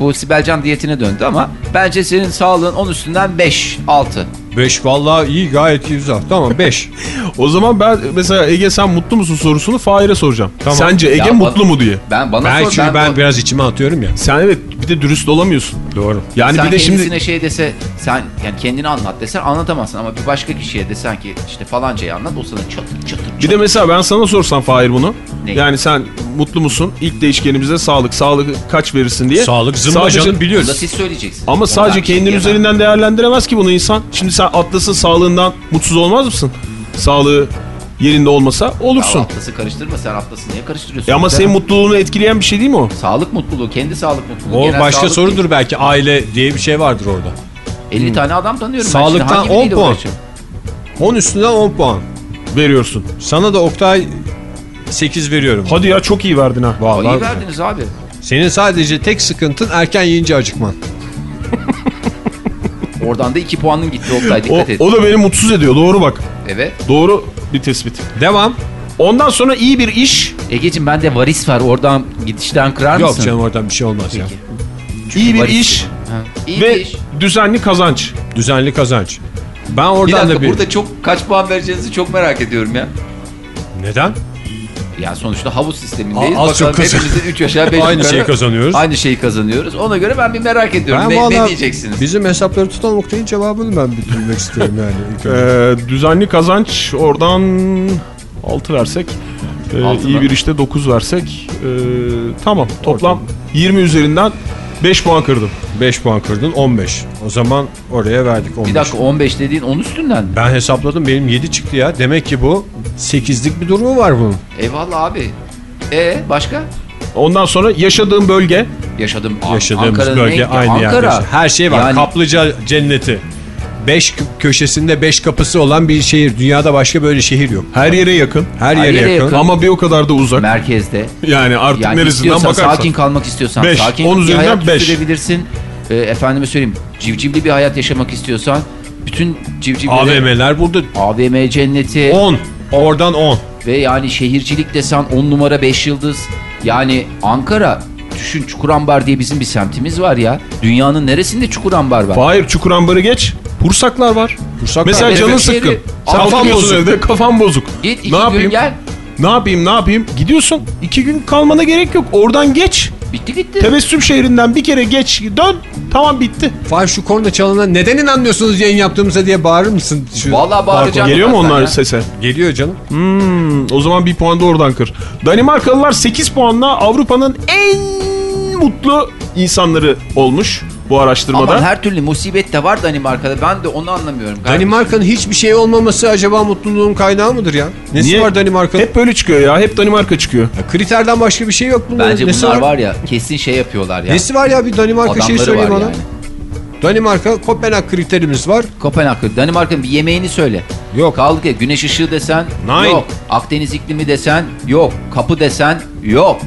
[SPEAKER 2] Bu Sibelcan diyetine döndü ama bence senin sağlığın 10 üstünden 5, 6.
[SPEAKER 1] Beş vallahi iyi gayet iyi güzel. Tamam beş.
[SPEAKER 3] o zaman ben mesela Ege sen mutlu musun sorusunu Fahir'e soracağım.
[SPEAKER 1] Tamam.
[SPEAKER 3] Sence Ege
[SPEAKER 2] Ya
[SPEAKER 3] mutlu
[SPEAKER 2] bana-
[SPEAKER 3] mu diye.
[SPEAKER 2] Ben bana
[SPEAKER 1] ben
[SPEAKER 2] sor.
[SPEAKER 1] çünkü ben,
[SPEAKER 2] o-
[SPEAKER 1] biraz içime atıyorum ya.
[SPEAKER 3] Sen evet bir de dürüst olamıyorsun.
[SPEAKER 1] Doğru.
[SPEAKER 3] Yani
[SPEAKER 2] sen
[SPEAKER 3] bir de
[SPEAKER 2] kendisine
[SPEAKER 3] şimdi
[SPEAKER 2] şey dese sen yani kendini anlat desen anlatamazsın ama bir başka kişiye desen ki işte falancayı anlat o sana çatır çatır çatır.
[SPEAKER 3] bir de mesela ben sana sorsam Fahir bunu.
[SPEAKER 2] Ne?
[SPEAKER 3] Yani sen mutlu musun? İlk değişkenimizde sağlık. Sağlık kaç verirsin diye.
[SPEAKER 1] Sağlık zımba
[SPEAKER 3] Sadece-
[SPEAKER 1] canım
[SPEAKER 2] Bunu da
[SPEAKER 1] biliyoruz.
[SPEAKER 2] siz söyleyeceksiniz.
[SPEAKER 3] Ama
[SPEAKER 2] Ondan
[SPEAKER 3] sadece
[SPEAKER 2] şey
[SPEAKER 3] kendin
[SPEAKER 2] diyemem.
[SPEAKER 3] üzerinden değerlendiremez ki bunu insan. Şimdi sen Atlas'ın sağlığından mutsuz olmaz mısın? Sağlığı yerinde olmasa
[SPEAKER 2] Ya
[SPEAKER 3] olursun.
[SPEAKER 2] atlası karıştırma sen atlası niye karıştırıyorsun?
[SPEAKER 3] E ama
[SPEAKER 2] Sen-
[SPEAKER 3] senin mutluluğunu etkileyen bir şey değil mi o?
[SPEAKER 2] Sağlık mutluluğu, kendi sağlık mutluluğu.
[SPEAKER 1] O
[SPEAKER 2] genel
[SPEAKER 1] başka sorudur
[SPEAKER 2] değil.
[SPEAKER 1] belki. Aile diye bir şey vardır orada.
[SPEAKER 2] 50 tane adam tanıyorum. ben
[SPEAKER 1] Sağlıktan
[SPEAKER 2] hangi
[SPEAKER 1] 10
[SPEAKER 2] biriyle
[SPEAKER 1] puan.
[SPEAKER 2] uğraşacağım?
[SPEAKER 1] 10 üstünden 10 puan.
[SPEAKER 3] Veriyorsun.
[SPEAKER 1] Sana da Oktay 8 veriyorum.
[SPEAKER 3] Hadi ya çok iyi verdin ha.
[SPEAKER 1] Vallahi
[SPEAKER 2] iyi verdiniz abi.
[SPEAKER 1] Senin sadece tek sıkıntın erken yiyince acıkman.
[SPEAKER 2] Oradan da 2 puanın gitti Oktay
[SPEAKER 3] O,
[SPEAKER 2] dikkat et.
[SPEAKER 3] o da beni mutsuz ediyor. Doğru bak.
[SPEAKER 2] Evet.
[SPEAKER 3] Doğru bir tespit.
[SPEAKER 1] Devam.
[SPEAKER 3] Ondan sonra iyi bir iş,
[SPEAKER 2] Egeciğim bende varis var. Oradan gidişten kırar
[SPEAKER 1] Yok
[SPEAKER 2] mısın?
[SPEAKER 1] canım oradan bir şey olmaz ya.
[SPEAKER 2] Peki.
[SPEAKER 3] iyi bir iş.
[SPEAKER 2] İyi
[SPEAKER 3] ve
[SPEAKER 2] bir iş.
[SPEAKER 3] düzenli kazanç.
[SPEAKER 1] Düzenli kazanç. Ben
[SPEAKER 2] Bir
[SPEAKER 1] oradan
[SPEAKER 2] dakika
[SPEAKER 1] da bir...
[SPEAKER 2] burada çok kaç puan vereceğinizi çok merak ediyorum ya.
[SPEAKER 1] Neden?
[SPEAKER 2] Ya sonuçta havuz sistemindeyiz.
[SPEAKER 1] A- az
[SPEAKER 2] Bakalım hepimizin 3 aşağı 5
[SPEAKER 1] Aynı şeyi kazanıyoruz.
[SPEAKER 2] Aynı şeyi kazanıyoruz. Ona göre ben bir merak ediyorum.
[SPEAKER 1] Ben
[SPEAKER 2] ne, ne diyeceksiniz?
[SPEAKER 1] Bizim hesapları tutan Oktay'ın cevabını ben bir duymak istiyorum yani.
[SPEAKER 3] Ee, düzenli kazanç oradan 6 versek. e, iyi bir işte 9 versek. e, tamam toplam 20 üzerinden 5 puan kırdım.
[SPEAKER 1] 5 puan kırdın 15. O zaman oraya verdik 15.
[SPEAKER 2] Bir dakika 15 dediğin 10 üstünden mi?
[SPEAKER 1] Ben hesapladım benim 7 çıktı ya. Demek ki bu 8'lik bir durumu var bunun.
[SPEAKER 2] Eyvallah abi. E başka?
[SPEAKER 3] Ondan sonra yaşadığım bölge
[SPEAKER 2] Yaşadım.
[SPEAKER 1] Yaşadığımız
[SPEAKER 2] Ankara'nın
[SPEAKER 1] bölge aynı
[SPEAKER 2] Ankara.
[SPEAKER 1] yerde. Her şey var.
[SPEAKER 2] Yani-
[SPEAKER 1] Kaplıca cenneti. 5 köşesinde 5 kapısı olan bir şehir. Dünyada başka böyle şehir yok.
[SPEAKER 3] her yere yakın.
[SPEAKER 1] Her,
[SPEAKER 2] Her
[SPEAKER 1] yere,
[SPEAKER 2] yere
[SPEAKER 1] yakın.
[SPEAKER 2] yakın.
[SPEAKER 3] Ama bir o kadar da uzak.
[SPEAKER 2] Merkezde.
[SPEAKER 3] Yani artık
[SPEAKER 2] Yani
[SPEAKER 3] neresinden bakarsan.
[SPEAKER 2] sakin kalmak istiyorsan
[SPEAKER 3] Beş,
[SPEAKER 2] sakin
[SPEAKER 3] on üzerinden beş.
[SPEAKER 2] sürebilirsin. E, efendime söyleyeyim civcivli bir hayat yaşamak istiyorsan bütün civcivlere
[SPEAKER 1] AVM'ler burada
[SPEAKER 2] AVM cenneti
[SPEAKER 1] 10. Oradan 10.
[SPEAKER 2] ve yani şehircilik desen 10 numara 5 yıldız. Yani Ankara düşün Çukurambar diye bizim bir semtimiz var ya. Dünyanın neresinde Çukurambar var?
[SPEAKER 3] Hayır Çukurambar'ı geç. Pursaklar var.
[SPEAKER 1] Pursaklar.
[SPEAKER 3] Mesela
[SPEAKER 2] Evet,
[SPEAKER 3] canın sıkkın. Oturuyorsun
[SPEAKER 1] bozuk.
[SPEAKER 3] evde kafan bozuk.
[SPEAKER 2] Git iki
[SPEAKER 3] ne yapayım?
[SPEAKER 2] gün gel.
[SPEAKER 3] Ne yapayım ne yapayım? Gidiyorsun. iki gün kalmana gerek yok. Oradan geç.
[SPEAKER 2] Bitti gitti.
[SPEAKER 3] Tebessüm şehrinden bir kere geç dön. Tamam bitti.
[SPEAKER 1] Fahir şu korna çalana neden inanmıyorsunuz yayın yaptığımıza diye bağırır mısın? Şu
[SPEAKER 2] Vallahi bağıracağım.
[SPEAKER 3] Geliyor mu onlar
[SPEAKER 2] ya.
[SPEAKER 3] sese?
[SPEAKER 1] Geliyor canım.
[SPEAKER 3] Hmm, o zaman bir puan da oradan kır. Danimarkalılar 8 puanla Avrupa'nın en mutlu insanları olmuş bu araştırmada.
[SPEAKER 2] Ama her türlü musibet de var Danimarka'da. Ben de onu anlamıyorum.
[SPEAKER 1] Danimarka'nın hiçbir şey olmaması acaba mutluluğun kaynağı mıdır ya? Nesi
[SPEAKER 3] Niye?
[SPEAKER 1] var Danimarka'nın?
[SPEAKER 3] Hep böyle çıkıyor ya. Hep Danimarka çıkıyor.
[SPEAKER 1] Ya kriterden başka bir şey yok bunların.
[SPEAKER 2] Bence
[SPEAKER 1] Nesi
[SPEAKER 2] bunlar var? ya kesin şey yapıyorlar ya.
[SPEAKER 1] Nesi var ya bir Danimarka şey
[SPEAKER 2] Adamları
[SPEAKER 1] söyle
[SPEAKER 2] var
[SPEAKER 1] bana.
[SPEAKER 2] yani.
[SPEAKER 1] Danimarka Kopenhag kriterimiz var.
[SPEAKER 2] Kopenhag, Danimarka'nın bir yemeğini söyle.
[SPEAKER 1] Yok.
[SPEAKER 2] Kaldık ya güneş ışığı desen
[SPEAKER 1] Nine.
[SPEAKER 2] yok. Akdeniz iklimi desen yok. Kapı desen yok.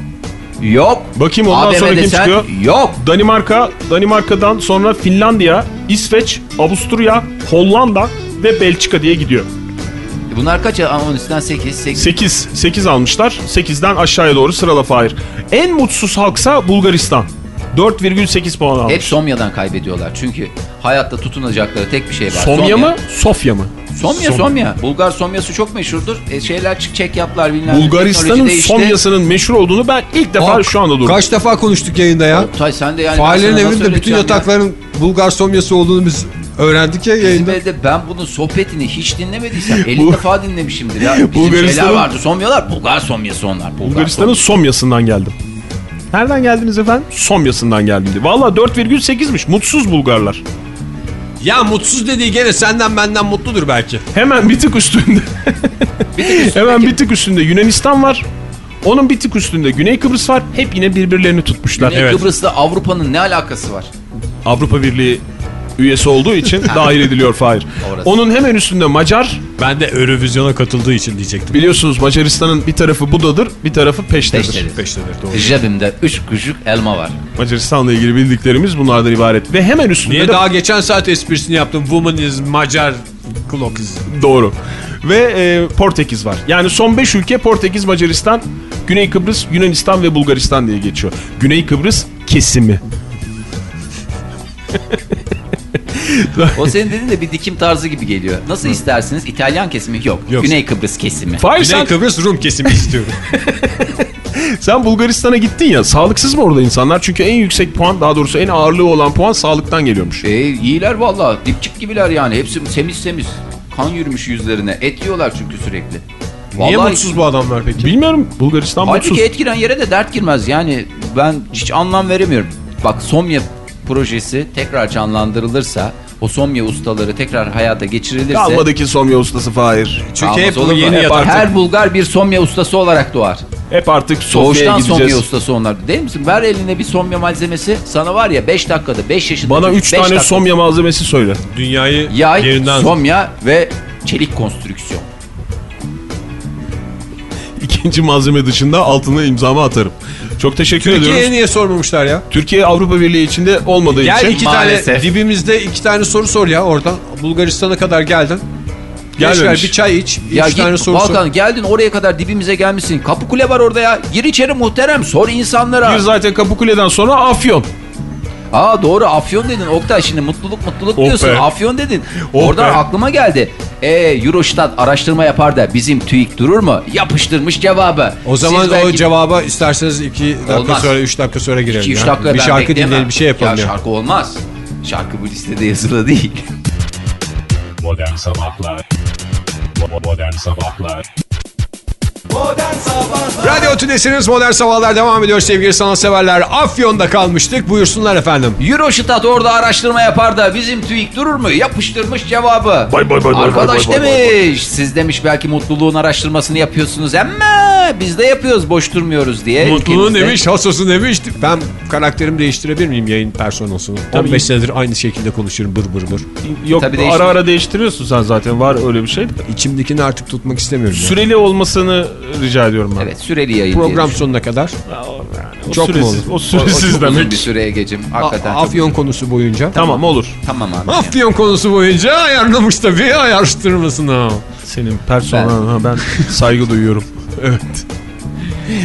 [SPEAKER 2] Yok.
[SPEAKER 3] Bakayım ondan
[SPEAKER 2] AVM
[SPEAKER 3] sonra kim
[SPEAKER 2] desen
[SPEAKER 3] çıkıyor?
[SPEAKER 2] Yok.
[SPEAKER 3] Danimarka, Danimarka'dan sonra Finlandiya, İsveç, Avusturya, Hollanda ve Belçika diye gidiyor.
[SPEAKER 2] E Bunlar kaç? Ama üstünden 8. 8.
[SPEAKER 3] 8, 8 almışlar. 8'den aşağıya doğru sırala Fahir. En mutsuz halksa Bulgaristan. 4,8 puan almış.
[SPEAKER 2] Hep Somya'dan kaybediyorlar. Çünkü hayatta tutunacakları tek bir şey var.
[SPEAKER 3] Somya mı? Sofya mı?
[SPEAKER 2] Somya, Somya. Bulgar Somyası çok meşhurdur. E, şeyler çık çek yaptılar bilmem. ne.
[SPEAKER 3] Bulgaristan'ın. Somyasının meşhur olduğunu ben ilk defa
[SPEAKER 1] Aa,
[SPEAKER 3] şu anda duydum.
[SPEAKER 1] Kaç defa konuştuk yayında ya.
[SPEAKER 2] Tay sen de yani.
[SPEAKER 1] Fahirlerin evinde bütün
[SPEAKER 2] öğreteceğim ya?
[SPEAKER 1] yatakların Bulgar somyası olduğunu biz öğrendik ya
[SPEAKER 2] Bizim
[SPEAKER 1] yayında.
[SPEAKER 2] evde ben bunun sohbetini hiç dinlemediysem 50
[SPEAKER 3] Bu-
[SPEAKER 2] defa dinlemişimdir ya. Bizim
[SPEAKER 3] Bulgaristan'ın-
[SPEAKER 2] şeyler vardı. Somyalar Bulgar Somyası onlar. Bulgar
[SPEAKER 3] Bulgaristan'ın Somyası'ndan geldim. Nereden geldiniz efendim? Somyası'ndan geldim diye. Valla 4,8'miş. Mutsuz Bulgarlar.
[SPEAKER 1] Ya mutsuz dediği gene senden benden mutludur belki.
[SPEAKER 3] Hemen bir tık üstünde. Hemen bir tık üstünde Yunanistan var. Onun bir tık üstünde Güney Kıbrıs var. Hep yine birbirlerini tutmuşlar.
[SPEAKER 2] Güney
[SPEAKER 3] evet.
[SPEAKER 2] Kıbrıs'la Avrupa'nın ne alakası var?
[SPEAKER 3] Avrupa Birliği üyesi olduğu için dahil ediliyor Fahir.
[SPEAKER 2] Orası.
[SPEAKER 3] Onun hemen üstünde Macar.
[SPEAKER 1] Ben de Eurovision'a katıldığı için diyecektim.
[SPEAKER 3] Biliyorsunuz Macaristan'ın bir tarafı Buda'dır, bir tarafı Peşte'dir.
[SPEAKER 2] Peşte'dir.
[SPEAKER 1] Peştedir doğru.
[SPEAKER 2] Cebimde 3 küçük elma var.
[SPEAKER 3] Macaristan'la ilgili bildiklerimiz bunlardan ibaret. Ve hemen üstünde
[SPEAKER 1] Niye
[SPEAKER 3] de...
[SPEAKER 1] daha geçen saat esprisini yaptım? Woman is Macar clock is.
[SPEAKER 3] Doğru. Ve e, Portekiz var. Yani son 5 ülke Portekiz, Macaristan, Güney Kıbrıs, Yunanistan ve Bulgaristan diye geçiyor. Güney Kıbrıs kesimi.
[SPEAKER 2] O senin dediğin de bir dikim tarzı gibi geliyor. Nasıl istersiniz? İtalyan kesimi yok.
[SPEAKER 1] Yok.
[SPEAKER 2] Güney Kıbrıs kesimi.
[SPEAKER 3] Fahir
[SPEAKER 1] Güney
[SPEAKER 3] sen,
[SPEAKER 1] Kıbrıs Rum kesimi istiyorum.
[SPEAKER 3] sen Bulgaristan'a gittin ya. Sağlıksız mı orada insanlar? Çünkü en yüksek puan, daha doğrusu en ağırlığı olan puan sağlıktan geliyormuş.
[SPEAKER 2] E, iyiler valla. Dipçik gibiler yani. Hepsi semiz semiz. Kan yürümüş yüzlerine. Et yiyorlar çünkü sürekli.
[SPEAKER 1] Niye
[SPEAKER 2] Vallahi-
[SPEAKER 1] mutsuz bu adamlar peki?
[SPEAKER 3] Bilmiyorum Bulgaristan mutsuz.
[SPEAKER 2] Halbuki et giren yere de dert girmez. Yani ben hiç anlam veremiyorum. Bak Somya projesi tekrar canlandırılırsa, o Somya ustaları tekrar hayata geçirilirse...
[SPEAKER 3] Kalmadı ki Somya ustası Fahir.
[SPEAKER 1] Çünkü hep
[SPEAKER 2] olur
[SPEAKER 1] bu
[SPEAKER 2] mu?
[SPEAKER 1] yeni
[SPEAKER 2] Hep
[SPEAKER 1] yatak.
[SPEAKER 2] Her Bulgar bir Somya ustası olarak doğar.
[SPEAKER 3] Hep artık Sofya'ya
[SPEAKER 2] Doğuştan Somya
[SPEAKER 3] gideceğiz.
[SPEAKER 2] ustası onlar. Değil misin? Ver eline bir Somya malzemesi. Sana var ya 5 dakikada 5 yaşında
[SPEAKER 3] Bana
[SPEAKER 2] çocuk
[SPEAKER 3] 3
[SPEAKER 2] beş
[SPEAKER 3] tane
[SPEAKER 2] dakikada-
[SPEAKER 3] Somya malzemesi söyle.
[SPEAKER 1] Dünyayı
[SPEAKER 2] Yay,
[SPEAKER 1] yerinden...
[SPEAKER 2] Somya ve çelik konstrüksiyon.
[SPEAKER 3] İkinci malzeme dışında altına imzamı atarım. Çok teşekkür
[SPEAKER 1] Türkiye'ye
[SPEAKER 3] ediyoruz.
[SPEAKER 1] niye sormamışlar ya?
[SPEAKER 3] Türkiye Avrupa Birliği içinde olmadığı
[SPEAKER 1] Gel
[SPEAKER 3] için
[SPEAKER 1] iki
[SPEAKER 2] maalesef.
[SPEAKER 1] tane dibimizde iki tane soru sor ya oradan. Bulgaristan'a kadar geldin. Gel
[SPEAKER 3] Gelmemiş.
[SPEAKER 1] bir çay iç.
[SPEAKER 2] Ya
[SPEAKER 1] üç tane
[SPEAKER 2] git
[SPEAKER 1] soru sor.
[SPEAKER 2] Balkan geldin oraya kadar dibimize gelmişsin. Kapı kule var orada ya. Gir içeri muhterem sor insanlara.
[SPEAKER 3] Bir zaten Kapıkule'den sonra Afyon.
[SPEAKER 2] Aa doğru Afyon dedin Oktay şimdi mutluluk mutluluk
[SPEAKER 3] Oh
[SPEAKER 2] diyorsun.
[SPEAKER 3] be.
[SPEAKER 2] Afyon dedin.
[SPEAKER 3] Oh
[SPEAKER 2] Oradan
[SPEAKER 3] be.
[SPEAKER 2] aklıma geldi. E Eurostat araştırma yapar da bizim TÜİK durur mu? Yapıştırmış cevabı.
[SPEAKER 1] O zaman
[SPEAKER 2] Siz
[SPEAKER 1] o
[SPEAKER 2] belki-
[SPEAKER 1] cevaba isterseniz iki dakika
[SPEAKER 2] Olmaz.
[SPEAKER 1] sonra, üç dakika sonra girelim
[SPEAKER 2] 2-3
[SPEAKER 1] ya.
[SPEAKER 2] dakika
[SPEAKER 1] bir
[SPEAKER 2] ben
[SPEAKER 1] şarkı
[SPEAKER 2] bekleyemem.
[SPEAKER 1] dinleyelim, bir şey yapalım
[SPEAKER 2] ya.
[SPEAKER 1] ya.
[SPEAKER 2] şarkı olmaz. Şarkı bu listede yazılı değil.
[SPEAKER 4] Modern Sabahlar Modern Sabahlar
[SPEAKER 1] Radyo Tülesi'niz Modern Sabahlar devam ediyor sevgili sanatseverler. Afyon'da kalmıştık. Buyursunlar efendim.
[SPEAKER 2] Eurostat orada araştırma yapar da bizim TÜİK durur mu? Yapıştırmış cevabı.
[SPEAKER 3] Bay bay bay bay
[SPEAKER 2] Arkadaş
[SPEAKER 3] bay bay bay
[SPEAKER 2] demiş. Siz demiş belki mutluluğun araştırmasını yapıyorsunuz ama biz de yapıyoruz boş durmuyoruz diye.
[SPEAKER 1] Mutluluğu
[SPEAKER 2] ülkemizde.
[SPEAKER 1] demiş, hasosu demiş. Ben karakterimi değiştirebilir miyim yayın personasını?
[SPEAKER 3] Tabii.
[SPEAKER 1] 15 senedir aynı şekilde konuşurum bır bır bır.
[SPEAKER 3] Yok
[SPEAKER 2] Tabii değiştir-
[SPEAKER 3] ara ara değiştiriyorsun sen zaten var öyle bir şey.
[SPEAKER 1] İçimdekini artık tutmak istemiyorum.
[SPEAKER 3] Süreli olmasını rica ediyorum ben.
[SPEAKER 2] Evet süreli yayın
[SPEAKER 1] Program
[SPEAKER 2] diyelim.
[SPEAKER 1] sonuna kadar.
[SPEAKER 3] O
[SPEAKER 1] Çok mu
[SPEAKER 3] süresiz,
[SPEAKER 1] olur?
[SPEAKER 3] O süresiz
[SPEAKER 2] Çok uzun
[SPEAKER 3] demek.
[SPEAKER 2] bir süre Egeciğim.
[SPEAKER 1] A-
[SPEAKER 2] Hakikaten çok
[SPEAKER 1] Afyon konusu boyunca.
[SPEAKER 3] Tamam olur.
[SPEAKER 2] Tamam abi.
[SPEAKER 1] Afyon konusu boyunca ayarlamış tabii ayarlaştırmasını.
[SPEAKER 3] Senin personana ben saygı duyuyorum. Evet.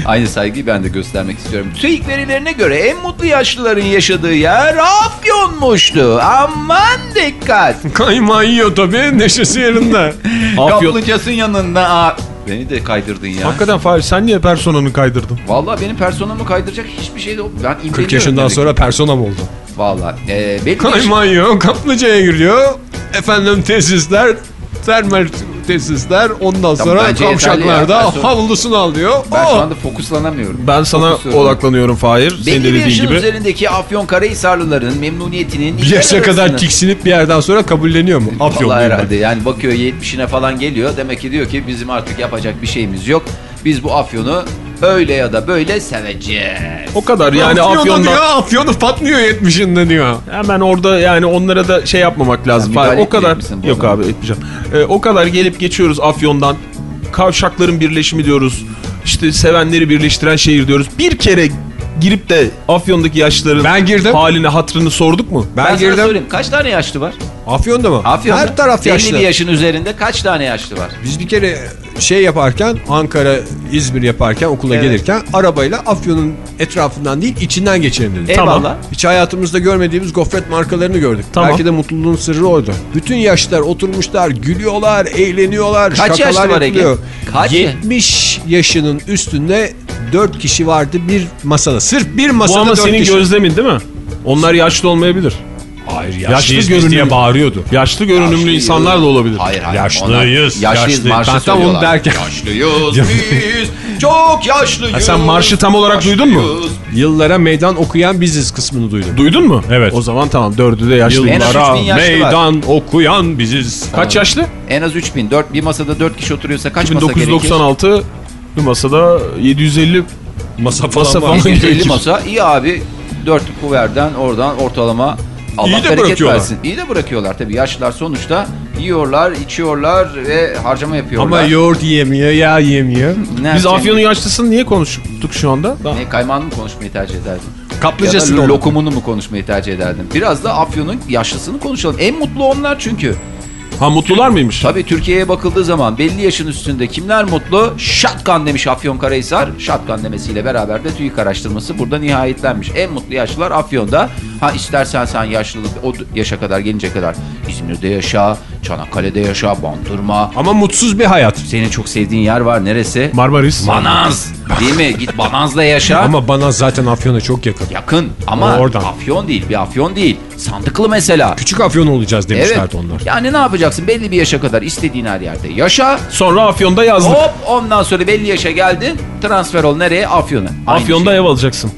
[SPEAKER 2] Aynı saygıyı ben de göstermek istiyorum. TÜİK verilerine göre en mutlu yaşlıların yaşadığı yer Afyon'muştu. Aman dikkat.
[SPEAKER 1] Kaymağı yiyor tabii neşesi yerinde.
[SPEAKER 3] Afyon.
[SPEAKER 2] Kaplıcasın yanında. Beni de kaydırdın ya.
[SPEAKER 3] Hakikaten Fahir sen niye personanı kaydırdın?
[SPEAKER 2] Vallahi benim personamı kaydıracak hiçbir şey yok. Ben
[SPEAKER 1] 40 yaşından sonra persona mı oldu?
[SPEAKER 2] Bir-
[SPEAKER 1] Kaymağı yiyor, kaplıcaya giriyor. Efendim tesisler, termal tesisler. Ondan sonra
[SPEAKER 2] yeterli
[SPEAKER 1] kavşaklarda
[SPEAKER 2] ya,
[SPEAKER 1] havlusunu alıyor.
[SPEAKER 2] Ben şu anda fokuslanamıyorum.
[SPEAKER 3] Ben sana
[SPEAKER 2] Fokusuyorum.
[SPEAKER 3] odaklanıyorum Fahir. Senin de
[SPEAKER 2] Belli bir
[SPEAKER 3] dediğin
[SPEAKER 2] yaşın
[SPEAKER 3] gibi.
[SPEAKER 2] üzerindeki Afyonkarahisarlıların memnuniyetinin...
[SPEAKER 1] Bir yaşa kadar tiksinip bir yerden sonra kabulleniyor mu? Afyon
[SPEAKER 2] Vallahi
[SPEAKER 1] diyeyim ben.
[SPEAKER 2] herhalde yani bakıyor 70'ine falan geliyor. Demek ki diyor ki bizim artık yapacak bir şeyimiz yok. Biz bu Afyon'u öyle ya da böyle seveceğiz.
[SPEAKER 3] O kadar yani
[SPEAKER 1] Afyon'da
[SPEAKER 3] Afyon'da
[SPEAKER 1] diyor, Afyon'u patlıyor 70'inde diyor.
[SPEAKER 3] hemen orada yani onlara da şey yapmamak lazım. Fahir. O kadar yok abi etmeyeceğim. Ee, o kadar gelip geçiyoruz Afyon'dan. Kavşakların birleşimi diyoruz. İşte sevenleri birleştiren şehir diyoruz. Bir kere girip de Afyon'daki yaşlıların
[SPEAKER 1] Ben girdim.
[SPEAKER 3] halini hatrını sorduk mu?
[SPEAKER 1] Ben,
[SPEAKER 2] Ben, sana
[SPEAKER 1] girdim.
[SPEAKER 2] kaç tane yaşlı var?
[SPEAKER 1] Afyon'da mı?
[SPEAKER 2] Afyon'da.
[SPEAKER 1] Her taraf yaşlı.
[SPEAKER 2] bir yaşın üzerinde kaç tane yaşlı var?
[SPEAKER 1] Biz bir kere şey yaparken Ankara, İzmir yaparken okula
[SPEAKER 2] Evet.
[SPEAKER 1] gelirken arabayla Afyon'un etrafından değil içinden geçelim dedik.
[SPEAKER 2] Eyvallah.
[SPEAKER 1] Hiç hayatımızda görmediğimiz gofret markalarını gördük.
[SPEAKER 3] Tamam.
[SPEAKER 1] Belki de mutluluğun sırrı oydu. Bütün yaşlar oturmuşlar, gülüyorlar, eğleniyorlar,
[SPEAKER 2] Kaç
[SPEAKER 1] şakalar
[SPEAKER 2] yaşlı var Ege?
[SPEAKER 1] yapılıyor.
[SPEAKER 2] Kaç?
[SPEAKER 1] 70 yaşının üstünde 4 kişi vardı bir masada. Sırf bir
[SPEAKER 3] Bu
[SPEAKER 1] masada
[SPEAKER 3] ama
[SPEAKER 1] 4
[SPEAKER 3] senin
[SPEAKER 1] kişi.
[SPEAKER 3] gözlemin değil mi? Onlar yaşlı olmayabilir.
[SPEAKER 1] Hayır,
[SPEAKER 3] Yaşlı
[SPEAKER 1] yaşlıyız
[SPEAKER 3] görünümlü.
[SPEAKER 1] diye bağırıyordu.
[SPEAKER 3] Yaşlı görünümlü
[SPEAKER 2] Yaşlıyız.
[SPEAKER 3] insanlar da olabilir.
[SPEAKER 2] Hayır hayır.
[SPEAKER 1] Yaşlıyız,
[SPEAKER 2] onlar Yaşlıyız
[SPEAKER 1] yaşlıyız. Ben tam onu derken-
[SPEAKER 2] Yaşlıyız biz. Çok yaşlıyız.
[SPEAKER 3] Ha, sen marşı tam olarak duydun mu?
[SPEAKER 2] yaşlıyız.
[SPEAKER 1] Yıllara meydan okuyan biziz kısmını duydum.
[SPEAKER 3] Duydun mu?
[SPEAKER 1] Evet.
[SPEAKER 3] O zaman tamam dördü de yaşlı.
[SPEAKER 1] Yıllara
[SPEAKER 2] 3000 yaşlı var.
[SPEAKER 1] meydan okuyan biziz.
[SPEAKER 3] Kaç yaşlı?
[SPEAKER 2] En az 3000. 4 bir masada 4 kişi oturuyorsa kaç masa gerekir?
[SPEAKER 3] 1996 bir masada 750
[SPEAKER 1] Masa falan
[SPEAKER 3] Masa
[SPEAKER 1] var.
[SPEAKER 3] falan.
[SPEAKER 2] 150
[SPEAKER 3] gerekir.
[SPEAKER 2] masa. İyi abi. 4 kuverden oradan ortalama Allah
[SPEAKER 1] İyi de bırakıyorlar.
[SPEAKER 2] versin. İyi de bırakıyorlar tabii. Yaşlılar sonuçta yiyorlar, içiyorlar ve harcama yapıyorlar.
[SPEAKER 1] Ama yoğurt yiyemiyor, yağ yiyemiyor.
[SPEAKER 2] Ne
[SPEAKER 3] Biz? Afyon'un yaşlısını niye konuştuk şu anda? Daha-
[SPEAKER 2] Ne kaymağını mı konuşmayı tercih ederdin? Ya
[SPEAKER 1] Kaplıcası
[SPEAKER 2] da
[SPEAKER 1] da
[SPEAKER 2] lokumunu mu konuşmayı tercih ederdin? Biraz da Afyon'un yaşlısını konuşalım. En mutlu onlar çünkü.
[SPEAKER 3] Ha mutlular mıymış?
[SPEAKER 2] Tabii Türkiye'ye bakıldığı zaman belli yaşın üstünde kimler mutlu? Şatkan demiş Afyonkarahisar. Şatkan demesiyle beraber de TÜİK araştırması burada nihayetlenmiş. En mutlu yaşlılar Afyon'da. Ha istersen sen yaşlılık o yaşa kadar gelince kadar İzmir'de yaşa, Çanakkale'de yaşa, Bandırma.
[SPEAKER 1] Ama mutsuz bir hayat.
[SPEAKER 2] Senin çok sevdiğin yer var neresi?
[SPEAKER 3] Marmaris.
[SPEAKER 2] Banaz. Değil mi? Git Banaz'da yaşa.
[SPEAKER 1] Ama bana zaten Afyon'a çok yakın.
[SPEAKER 2] Yakın ama
[SPEAKER 1] Oradan.
[SPEAKER 2] Afyon değil bir Afyon değil. Sandıklı mesela.
[SPEAKER 1] Küçük Afyon olacağız
[SPEAKER 2] Evet.
[SPEAKER 1] demişlerdi onlar.
[SPEAKER 2] Yani ne yapacaksın? Belli bir yaşa kadar istediğin her yerde yaşa.
[SPEAKER 3] Sonra Afyon'da yazlık.
[SPEAKER 2] Hop ondan sonra belli yaşa geldin. Transfer ol nereye? Afyon'a.
[SPEAKER 3] Afyon'da
[SPEAKER 2] şey.
[SPEAKER 3] ev alacaksın.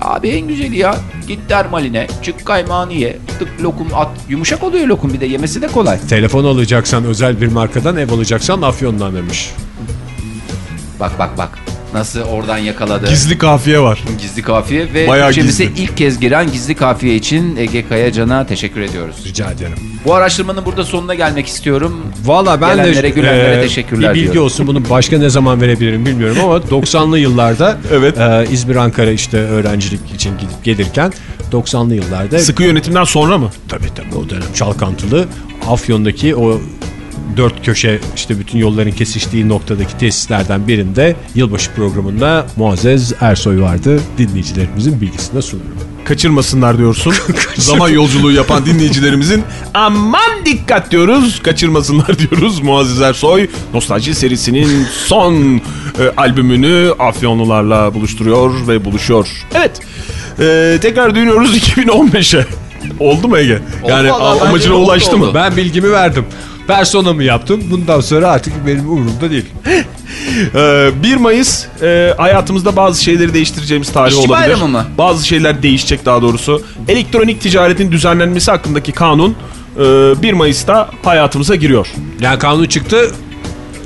[SPEAKER 2] Abi en güzeli ya. Git termaline. Çık kaymağını ye. Tık lokum at. Yumuşak oluyor lokum bir de yemesi de kolay.
[SPEAKER 1] Telefon alacaksan özel bir markadan, ev alacaksan Afyon'dan demiş.
[SPEAKER 2] Bak bak bak. Nasıl oradan yakaladı.
[SPEAKER 3] Gizli kafiye var.
[SPEAKER 2] Gizli kafiye ve
[SPEAKER 3] Bayağı
[SPEAKER 2] ülkemize
[SPEAKER 3] gizli.
[SPEAKER 2] ilk kez giren gizli kafiye için Ege Kayacan'a teşekkür ediyoruz.
[SPEAKER 1] Rica ederim.
[SPEAKER 2] Bu araştırmanın burada sonuna gelmek istiyorum.
[SPEAKER 1] Valla ben
[SPEAKER 2] Gelenlere,
[SPEAKER 1] de
[SPEAKER 2] gülenlere
[SPEAKER 1] e,
[SPEAKER 2] teşekkürler
[SPEAKER 1] bir bilgi
[SPEAKER 2] diyorum.
[SPEAKER 1] olsun bunu başka ne zaman verebilirim bilmiyorum ama 90'lı yıllarda
[SPEAKER 3] Evet.
[SPEAKER 1] e, İzmir Ankara işte öğrencilik için gidip gelirken 90'lı yıllarda
[SPEAKER 3] Sıkı yönetimden sonra mı?
[SPEAKER 1] tabii tabii o dönem çalkantılı Afyon'daki o dört köşe işte bütün yolların kesiştiği noktadaki tesislerden birinde yılbaşı programında Muazzez Ersoy vardı. Dinleyicilerimizin bilgisine sunuyorum.
[SPEAKER 3] Kaçırmasınlar diyorsun. Zaman yolculuğu yapan dinleyicilerimizin aman dikkat diyoruz. Kaçırmasınlar diyoruz. Muazzez Ersoy Nostalji serisinin son e, albümünü Afyonlularla buluşturuyor ve buluşuyor. Evet. E, tekrar dönüyoruz 2015'e. Oldu mu Ege? Yani amacına
[SPEAKER 2] oldu,
[SPEAKER 3] ulaştı mı?
[SPEAKER 2] oldu.
[SPEAKER 1] Ben bilgimi verdim. Personamı yaptım. Bundan sonra artık benim umurumda değil.
[SPEAKER 3] Ee, 1 Mayıs e, hayatımızda bazı şeyleri değiştireceğimiz tarih
[SPEAKER 2] İşçi
[SPEAKER 3] olabilir.
[SPEAKER 2] bayramı mı?
[SPEAKER 3] Bazı şeyler değişecek daha doğrusu. Elektronik ticaretin düzenlenmesi hakkındaki kanun e, 1 Mayıs'ta hayatımıza giriyor.
[SPEAKER 1] Yani kanun çıktı.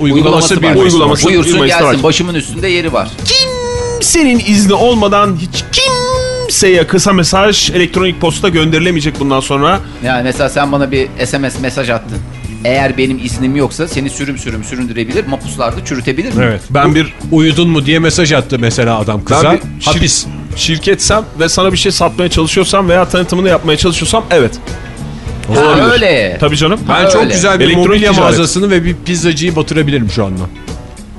[SPEAKER 1] Uygulaması,
[SPEAKER 2] Uygulaması
[SPEAKER 1] bir
[SPEAKER 2] var.
[SPEAKER 1] Mayıs'ta
[SPEAKER 3] Uygulaması-
[SPEAKER 1] var.
[SPEAKER 2] Buyursun
[SPEAKER 3] 1 Mayıs'ta
[SPEAKER 2] gelsin.
[SPEAKER 3] var.
[SPEAKER 2] Başımın üstünde yeri var.
[SPEAKER 3] Kimsenin izni olmadan hiç kimseye kısa mesaj elektronik posta gönderilemeyecek bundan sonra.
[SPEAKER 2] Yani mesela sen bana bir SMS mesaj attın. Eğer benim iznim yoksa seni sürüm sürüm süründürebilir, mapuslarda çürütebilir mi?
[SPEAKER 1] Evet.
[SPEAKER 3] Ben bir
[SPEAKER 1] Uyudun mu diye mesaj attı mesela adam kıza.
[SPEAKER 3] ben bir şir-
[SPEAKER 1] Hapis.
[SPEAKER 3] şirketsem ve sana bir şey satmaya çalışıyorsam veya tanıtımını yapmaya çalışıyorsam evet.
[SPEAKER 2] Ha,
[SPEAKER 3] Olabilir.
[SPEAKER 2] öyle.
[SPEAKER 3] Tabii canım.
[SPEAKER 1] Ben
[SPEAKER 2] Ha,
[SPEAKER 1] çok
[SPEAKER 2] öyle.
[SPEAKER 1] güzel bir
[SPEAKER 3] Elektronik
[SPEAKER 1] mobilya
[SPEAKER 3] ticaret.
[SPEAKER 1] mağazasını ve bir pizzacıyı batırabilirim şu anda.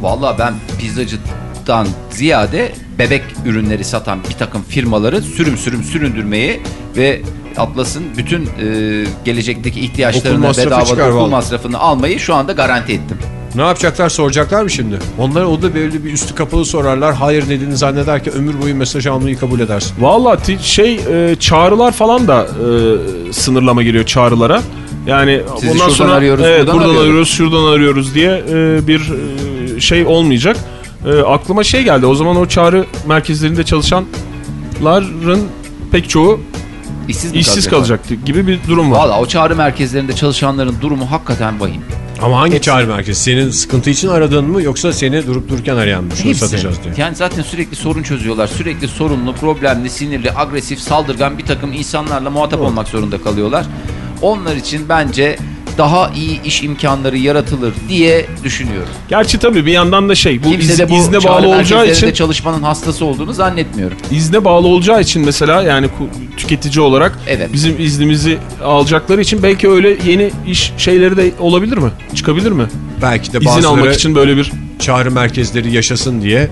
[SPEAKER 2] Vallahi ben pizzacıdan ziyade bebek ürünleri satan bir takım firmaları sürüm sürüm süründürmeyi ve Atlas'ın bütün e, gelecekteki
[SPEAKER 1] Okul
[SPEAKER 2] ihtiyaçlarını
[SPEAKER 1] masrafı
[SPEAKER 2] bedava okul
[SPEAKER 1] vallahi.
[SPEAKER 2] masrafını almayı şu anda garanti ettim.
[SPEAKER 1] Ne yapacaklar soracaklar mı şimdi? Onlar o da böyle bir üstü kapalı sorarlar. Hayır dediğini zanneder ki ömür boyu mesaj almayı kabul edersin.
[SPEAKER 3] Valla şey e, çağrılar falan da e, sınırlama giriyor çağrılara. Yani
[SPEAKER 2] Sizi
[SPEAKER 3] ondan sonra
[SPEAKER 2] arıyoruz,
[SPEAKER 3] evet,
[SPEAKER 2] buradan
[SPEAKER 3] buradan
[SPEAKER 2] arıyoruz.
[SPEAKER 3] arıyoruz, şuradan arıyoruz diye e, bir e, şey olmayacak. E, aklıma şey geldi. O zaman o çağrı merkezlerinde çalışanların pek çoğu
[SPEAKER 2] İşsiz mi
[SPEAKER 3] işsiz kalacaktı gibi bir durum var.
[SPEAKER 2] Valla o çağrı merkezlerinde çalışanların durumu hakikaten vahim.
[SPEAKER 1] Ama hangi çağrı merkezi? Senin sıkıntı için aradığın mı yoksa seni durup dururken arayan mı? Şunu
[SPEAKER 2] Hepsi.
[SPEAKER 1] satacağız diye.
[SPEAKER 2] Yani zaten sürekli sorun çözüyorlar. Sürekli sorunlu, problemli, sinirli, agresif, saldırgan bir takım insanlarla muhatap olmak zorunda kalıyorlar. Onlar için bence daha iyi iş imkanları yaratılır diye düşünüyorum.
[SPEAKER 3] Gerçi tabii bir yandan da şey bu
[SPEAKER 2] Kimse
[SPEAKER 3] iz-
[SPEAKER 2] de bu
[SPEAKER 3] izne bağlı olacağı için
[SPEAKER 2] çalışmanın hastası olduğunu zannetmiyorum.
[SPEAKER 3] izne bağlı olacağı için mesela yani tüketici olarak
[SPEAKER 2] Evet.
[SPEAKER 3] bizim iznimizi alacakları için belki öyle yeni iş şeyleri de olabilir mi? Çıkabilir mi?
[SPEAKER 1] Belki de
[SPEAKER 3] İzin
[SPEAKER 1] bazıları
[SPEAKER 3] almak için böyle bir
[SPEAKER 1] çağrı merkezleri yaşasın diye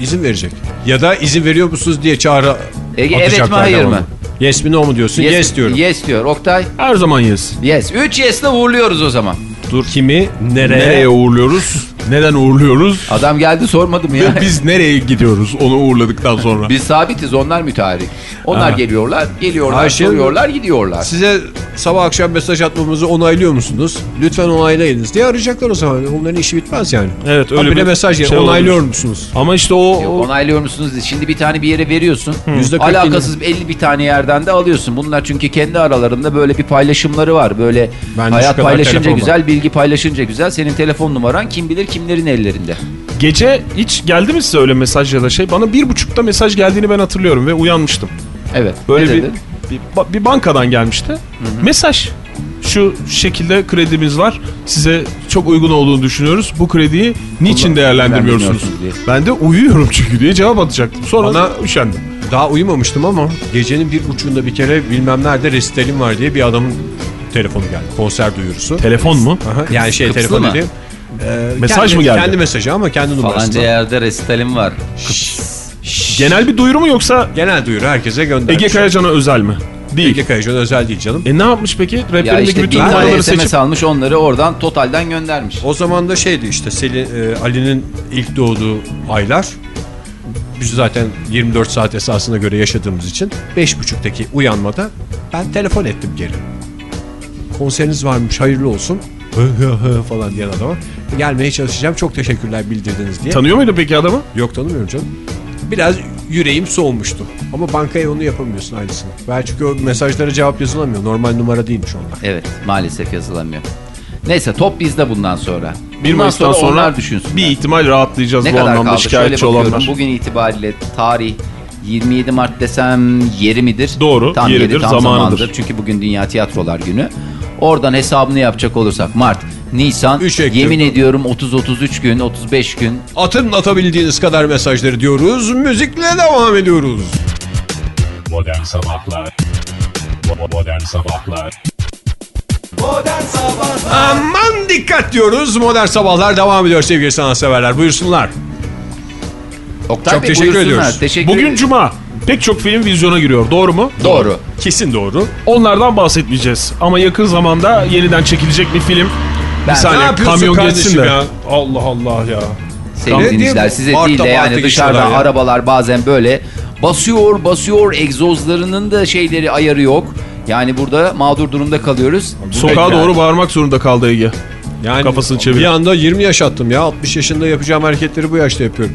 [SPEAKER 1] izin verecek. Ya da izin veriyor musunuz diye çağrı
[SPEAKER 2] Ege, evet mi, hayır mı?
[SPEAKER 1] Yes mi no mu diyorsun? Yes, diyorum.
[SPEAKER 2] Yes diyor. Oktay.
[SPEAKER 3] her zaman yes.
[SPEAKER 2] Yes. 3 yes'le uğurluyoruz o zaman.
[SPEAKER 1] Dur kimi nereye?
[SPEAKER 3] Nereye uğurluyoruz? Neden uğurluyoruz?
[SPEAKER 2] Adam geldi sormadı mı ya?
[SPEAKER 3] Biz nereye gidiyoruz onu uğurladıktan sonra?
[SPEAKER 2] Biz sabitiz onlar müteahhit. Onlar
[SPEAKER 3] Ha.
[SPEAKER 2] geliyorlar, geliyorlar,
[SPEAKER 1] Ayşe-
[SPEAKER 2] soruyorlar, gidiyorlar.
[SPEAKER 1] Size sabah akşam mesaj atmamızı onaylıyor musunuz? Lütfen onaylayınız diye arayacaklar o zaman. Onların işi bitmez yani.
[SPEAKER 3] Evet, öyle
[SPEAKER 1] Habire
[SPEAKER 3] bir
[SPEAKER 1] mesaj
[SPEAKER 3] şey
[SPEAKER 1] onaylıyor musunuz?
[SPEAKER 3] Ama işte o,
[SPEAKER 2] Yok, onaylıyor musunuz? Şimdi bir tane bir yere veriyorsun.
[SPEAKER 1] Yüzde kırk
[SPEAKER 2] Alakasız 50 bir tane yerden de alıyorsun. Bunlar çünkü kendi aralarında böyle bir paylaşımları var. Böyle
[SPEAKER 1] şu
[SPEAKER 2] hayat paylaşınca güzel, bilgi paylaşınca güzel. Senin telefon numaran kim bilir kimlerin ellerinde.
[SPEAKER 3] gece hiç geldi mi size öyle mesaj ya da şey? Bana bir buçukta mesaj geldiğini ben hatırlıyorum ve uyanmıştım.
[SPEAKER 2] Evet.
[SPEAKER 3] Böyle bir bir, bir bankadan gelmişti. Mesaj. Şu şekilde kredimiz var. Size çok uygun olduğunu düşünüyoruz. Bu krediyi niçin
[SPEAKER 2] Kullan-
[SPEAKER 3] değerlendirmiyorsunuz? Ben de uyuyorum çünkü diye cevap atacaktım. Sonra
[SPEAKER 1] Bana-
[SPEAKER 3] üşendim.
[SPEAKER 1] Daha uyumamıştım ama gecenin bir buçuğunda bir kere bilmem nerede resitalim var diye bir adamın telefonu geldi. Konser duyurusu.
[SPEAKER 3] Telefon mu?
[SPEAKER 1] Aha, yani şey
[SPEAKER 2] Kıpslı
[SPEAKER 1] telefon
[SPEAKER 2] mı?
[SPEAKER 1] değil. Ee,
[SPEAKER 3] Mesaj
[SPEAKER 1] kendi-
[SPEAKER 3] mı geldi?
[SPEAKER 1] Kendi mesajı ama kendi numarası.
[SPEAKER 2] Falanca yerde resitalim var.
[SPEAKER 3] Genel bir duyuru mu yoksa
[SPEAKER 1] Genel duyuru herkese göndermiş.
[SPEAKER 3] Ege Kayacan'a özel mi? Değil.
[SPEAKER 1] Ege Kayacan özel değil canım.
[SPEAKER 3] E ne yapmış peki?
[SPEAKER 2] Ya
[SPEAKER 3] Raplerindeki
[SPEAKER 2] işte
[SPEAKER 3] bütün numaraları
[SPEAKER 2] SMS
[SPEAKER 3] seçip
[SPEAKER 2] almış onları oradan totalden göndermiş.
[SPEAKER 1] O zaman da şeydi işte Selin, e, Ali'nin ilk doğduğu aylar. Biz zaten 24 saat esasına göre yaşadığımız için 5.30'daki uyanmada ben telefon ettim geri. Konseriniz varmış hayırlı olsun. Hı hı hı falan diyen adama. Gelmeye çalışacağım çok teşekkürler bildirdiniz diye.
[SPEAKER 3] tanıyor muydu peki adamı?
[SPEAKER 1] Yok tanımıyorum canım. Biraz yüreğim soğumuştu. Ama bankaya onu yapamıyorsun aynısını. Belki çünkü o mesajlara cevap yazılamıyor. Normal numara değilmiş onlar.
[SPEAKER 2] Evet maalesef yazılamıyor. Neyse top bizde bundan sonra.
[SPEAKER 3] 1
[SPEAKER 2] Bundan
[SPEAKER 3] Mayıs'tan sonra
[SPEAKER 2] onlar düşünsünler.
[SPEAKER 3] bir ihtimal rahatlayacağız
[SPEAKER 2] ne
[SPEAKER 3] bu
[SPEAKER 2] kadar
[SPEAKER 3] anlamda
[SPEAKER 2] kaldı? Şöyle
[SPEAKER 3] şikayetçi olanlar.
[SPEAKER 2] Bugün itibariyle tarih 27 Mart desem yeri midir?
[SPEAKER 3] Doğru,
[SPEAKER 2] tam
[SPEAKER 3] yeridir,
[SPEAKER 2] yeri, tam
[SPEAKER 3] zamanıdır.
[SPEAKER 2] zamandır. Çünkü bugün Dünya Tiyatrolar Günü. Oradan hesabını yapacak olursak Mart, Nisan,
[SPEAKER 1] 3 Ekim.
[SPEAKER 2] yemin ediyorum 30-33 gün, 35 gün.
[SPEAKER 1] Atın atabildiğiniz kadar mesajları diyoruz. Müzikle devam ediyoruz.
[SPEAKER 4] Modern Sabahlar Bo- Modern Sabahlar
[SPEAKER 1] Aman dikkat diyoruz. Modern Sabahlar devam ediyor sevgili sanatseverler. Buyursunlar.
[SPEAKER 2] Oktay
[SPEAKER 1] Çok
[SPEAKER 2] Bey,
[SPEAKER 1] teşekkür ediyoruz.
[SPEAKER 2] Teşekkür
[SPEAKER 3] Bugün. Cuma. Pek çok film vizyona giriyor. Doğru mu?
[SPEAKER 2] Doğru.
[SPEAKER 1] Kesin doğru.
[SPEAKER 3] Onlardan bahsetmeyeceğiz. Ama yakın zamanda yeniden çekilecek bir film.
[SPEAKER 2] Ben-
[SPEAKER 3] bir saniye kamyon geçsin de.
[SPEAKER 1] ya?
[SPEAKER 3] Allah Allah ya.
[SPEAKER 2] Sevgili dinleyiciler size
[SPEAKER 1] bağırta
[SPEAKER 2] değil de yani dışarıda
[SPEAKER 1] ya?
[SPEAKER 2] arabalar bazen böyle basıyor basıyor egzozlarının da şeyleri ayarı yok. Yani burada mağdur durumda kalıyoruz.
[SPEAKER 3] Sokağa
[SPEAKER 2] Tekrar.
[SPEAKER 3] doğru bağırmak zorunda kaldı Ege.
[SPEAKER 1] Yani
[SPEAKER 3] Kafasını
[SPEAKER 1] Bir
[SPEAKER 3] çevir.
[SPEAKER 1] anda 20 yaş attım ya. 60 yaşında yapacağım hareketleri bu yaşta yapıyorum.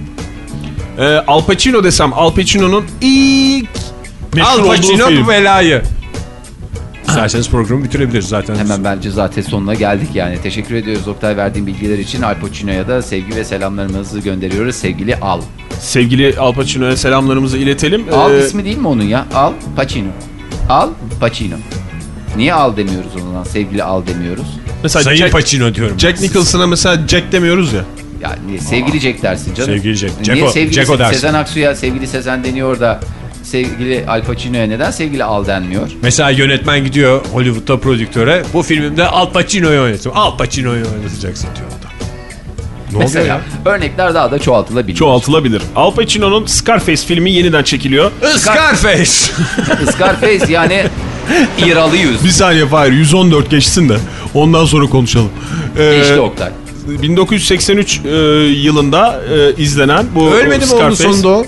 [SPEAKER 3] Ee, Al Pacino desem Al Pacino'nun ilk meşhur
[SPEAKER 1] Al Pacino
[SPEAKER 3] film.
[SPEAKER 1] İsterseniz programı bitirebiliriz zaten.
[SPEAKER 2] Hemen bence zaten sonuna geldik yani. Teşekkür ediyoruz Oktay verdiğin bilgiler için. Al Pacino'ya da sevgi ve selamlarımızı gönderiyoruz. Sevgili Al.
[SPEAKER 3] Sevgili Al Pacino'ya selamlarımızı iletelim.
[SPEAKER 2] Al
[SPEAKER 3] Ee,
[SPEAKER 2] ismi değil mi onun ya? Al Pacino. Al Pacino. Niye Al demiyoruz ona? Sevgili Al demiyoruz.
[SPEAKER 3] mesela
[SPEAKER 1] Sayın
[SPEAKER 3] Jack,
[SPEAKER 1] Pacino diyorum.
[SPEAKER 3] Jack Nicholson'a mesela Jack demiyoruz ya.
[SPEAKER 2] Ya niye? Sevgili Jack dersin canım.
[SPEAKER 1] Sevgili Jack.
[SPEAKER 2] Niye
[SPEAKER 1] Jacko-
[SPEAKER 2] sevgili
[SPEAKER 1] Jacko dersin.
[SPEAKER 2] Sezen Aksu'ya sevgili Sezen deniyor da sevgili Al Pacino'ya neden sevgili Al denmiyor?
[SPEAKER 1] Mesela yönetmen gidiyor Hollywood'da prodüktöre. Bu filmimde Al Pacino'yu oynatacağım. Al Pacino'yu oynatacaksın diyor adam. Ne oluyor
[SPEAKER 2] Mesela
[SPEAKER 1] ya?
[SPEAKER 2] örnekler daha da çoğaltılabilir.
[SPEAKER 3] Çoğaltılabilir. Al Pacino'nun Scarface filmi yeniden çekiliyor.
[SPEAKER 1] Scarface.
[SPEAKER 2] Scarface yani İralı yüz.
[SPEAKER 3] Bir saniye Fahir 114 geçsin de ondan sonra konuşalım. Ee,
[SPEAKER 2] Geçti Oktay.
[SPEAKER 3] 1983 e, yılında e, izlenen bu
[SPEAKER 1] Ölmedi mi onun
[SPEAKER 3] Scarface
[SPEAKER 1] sonunda o?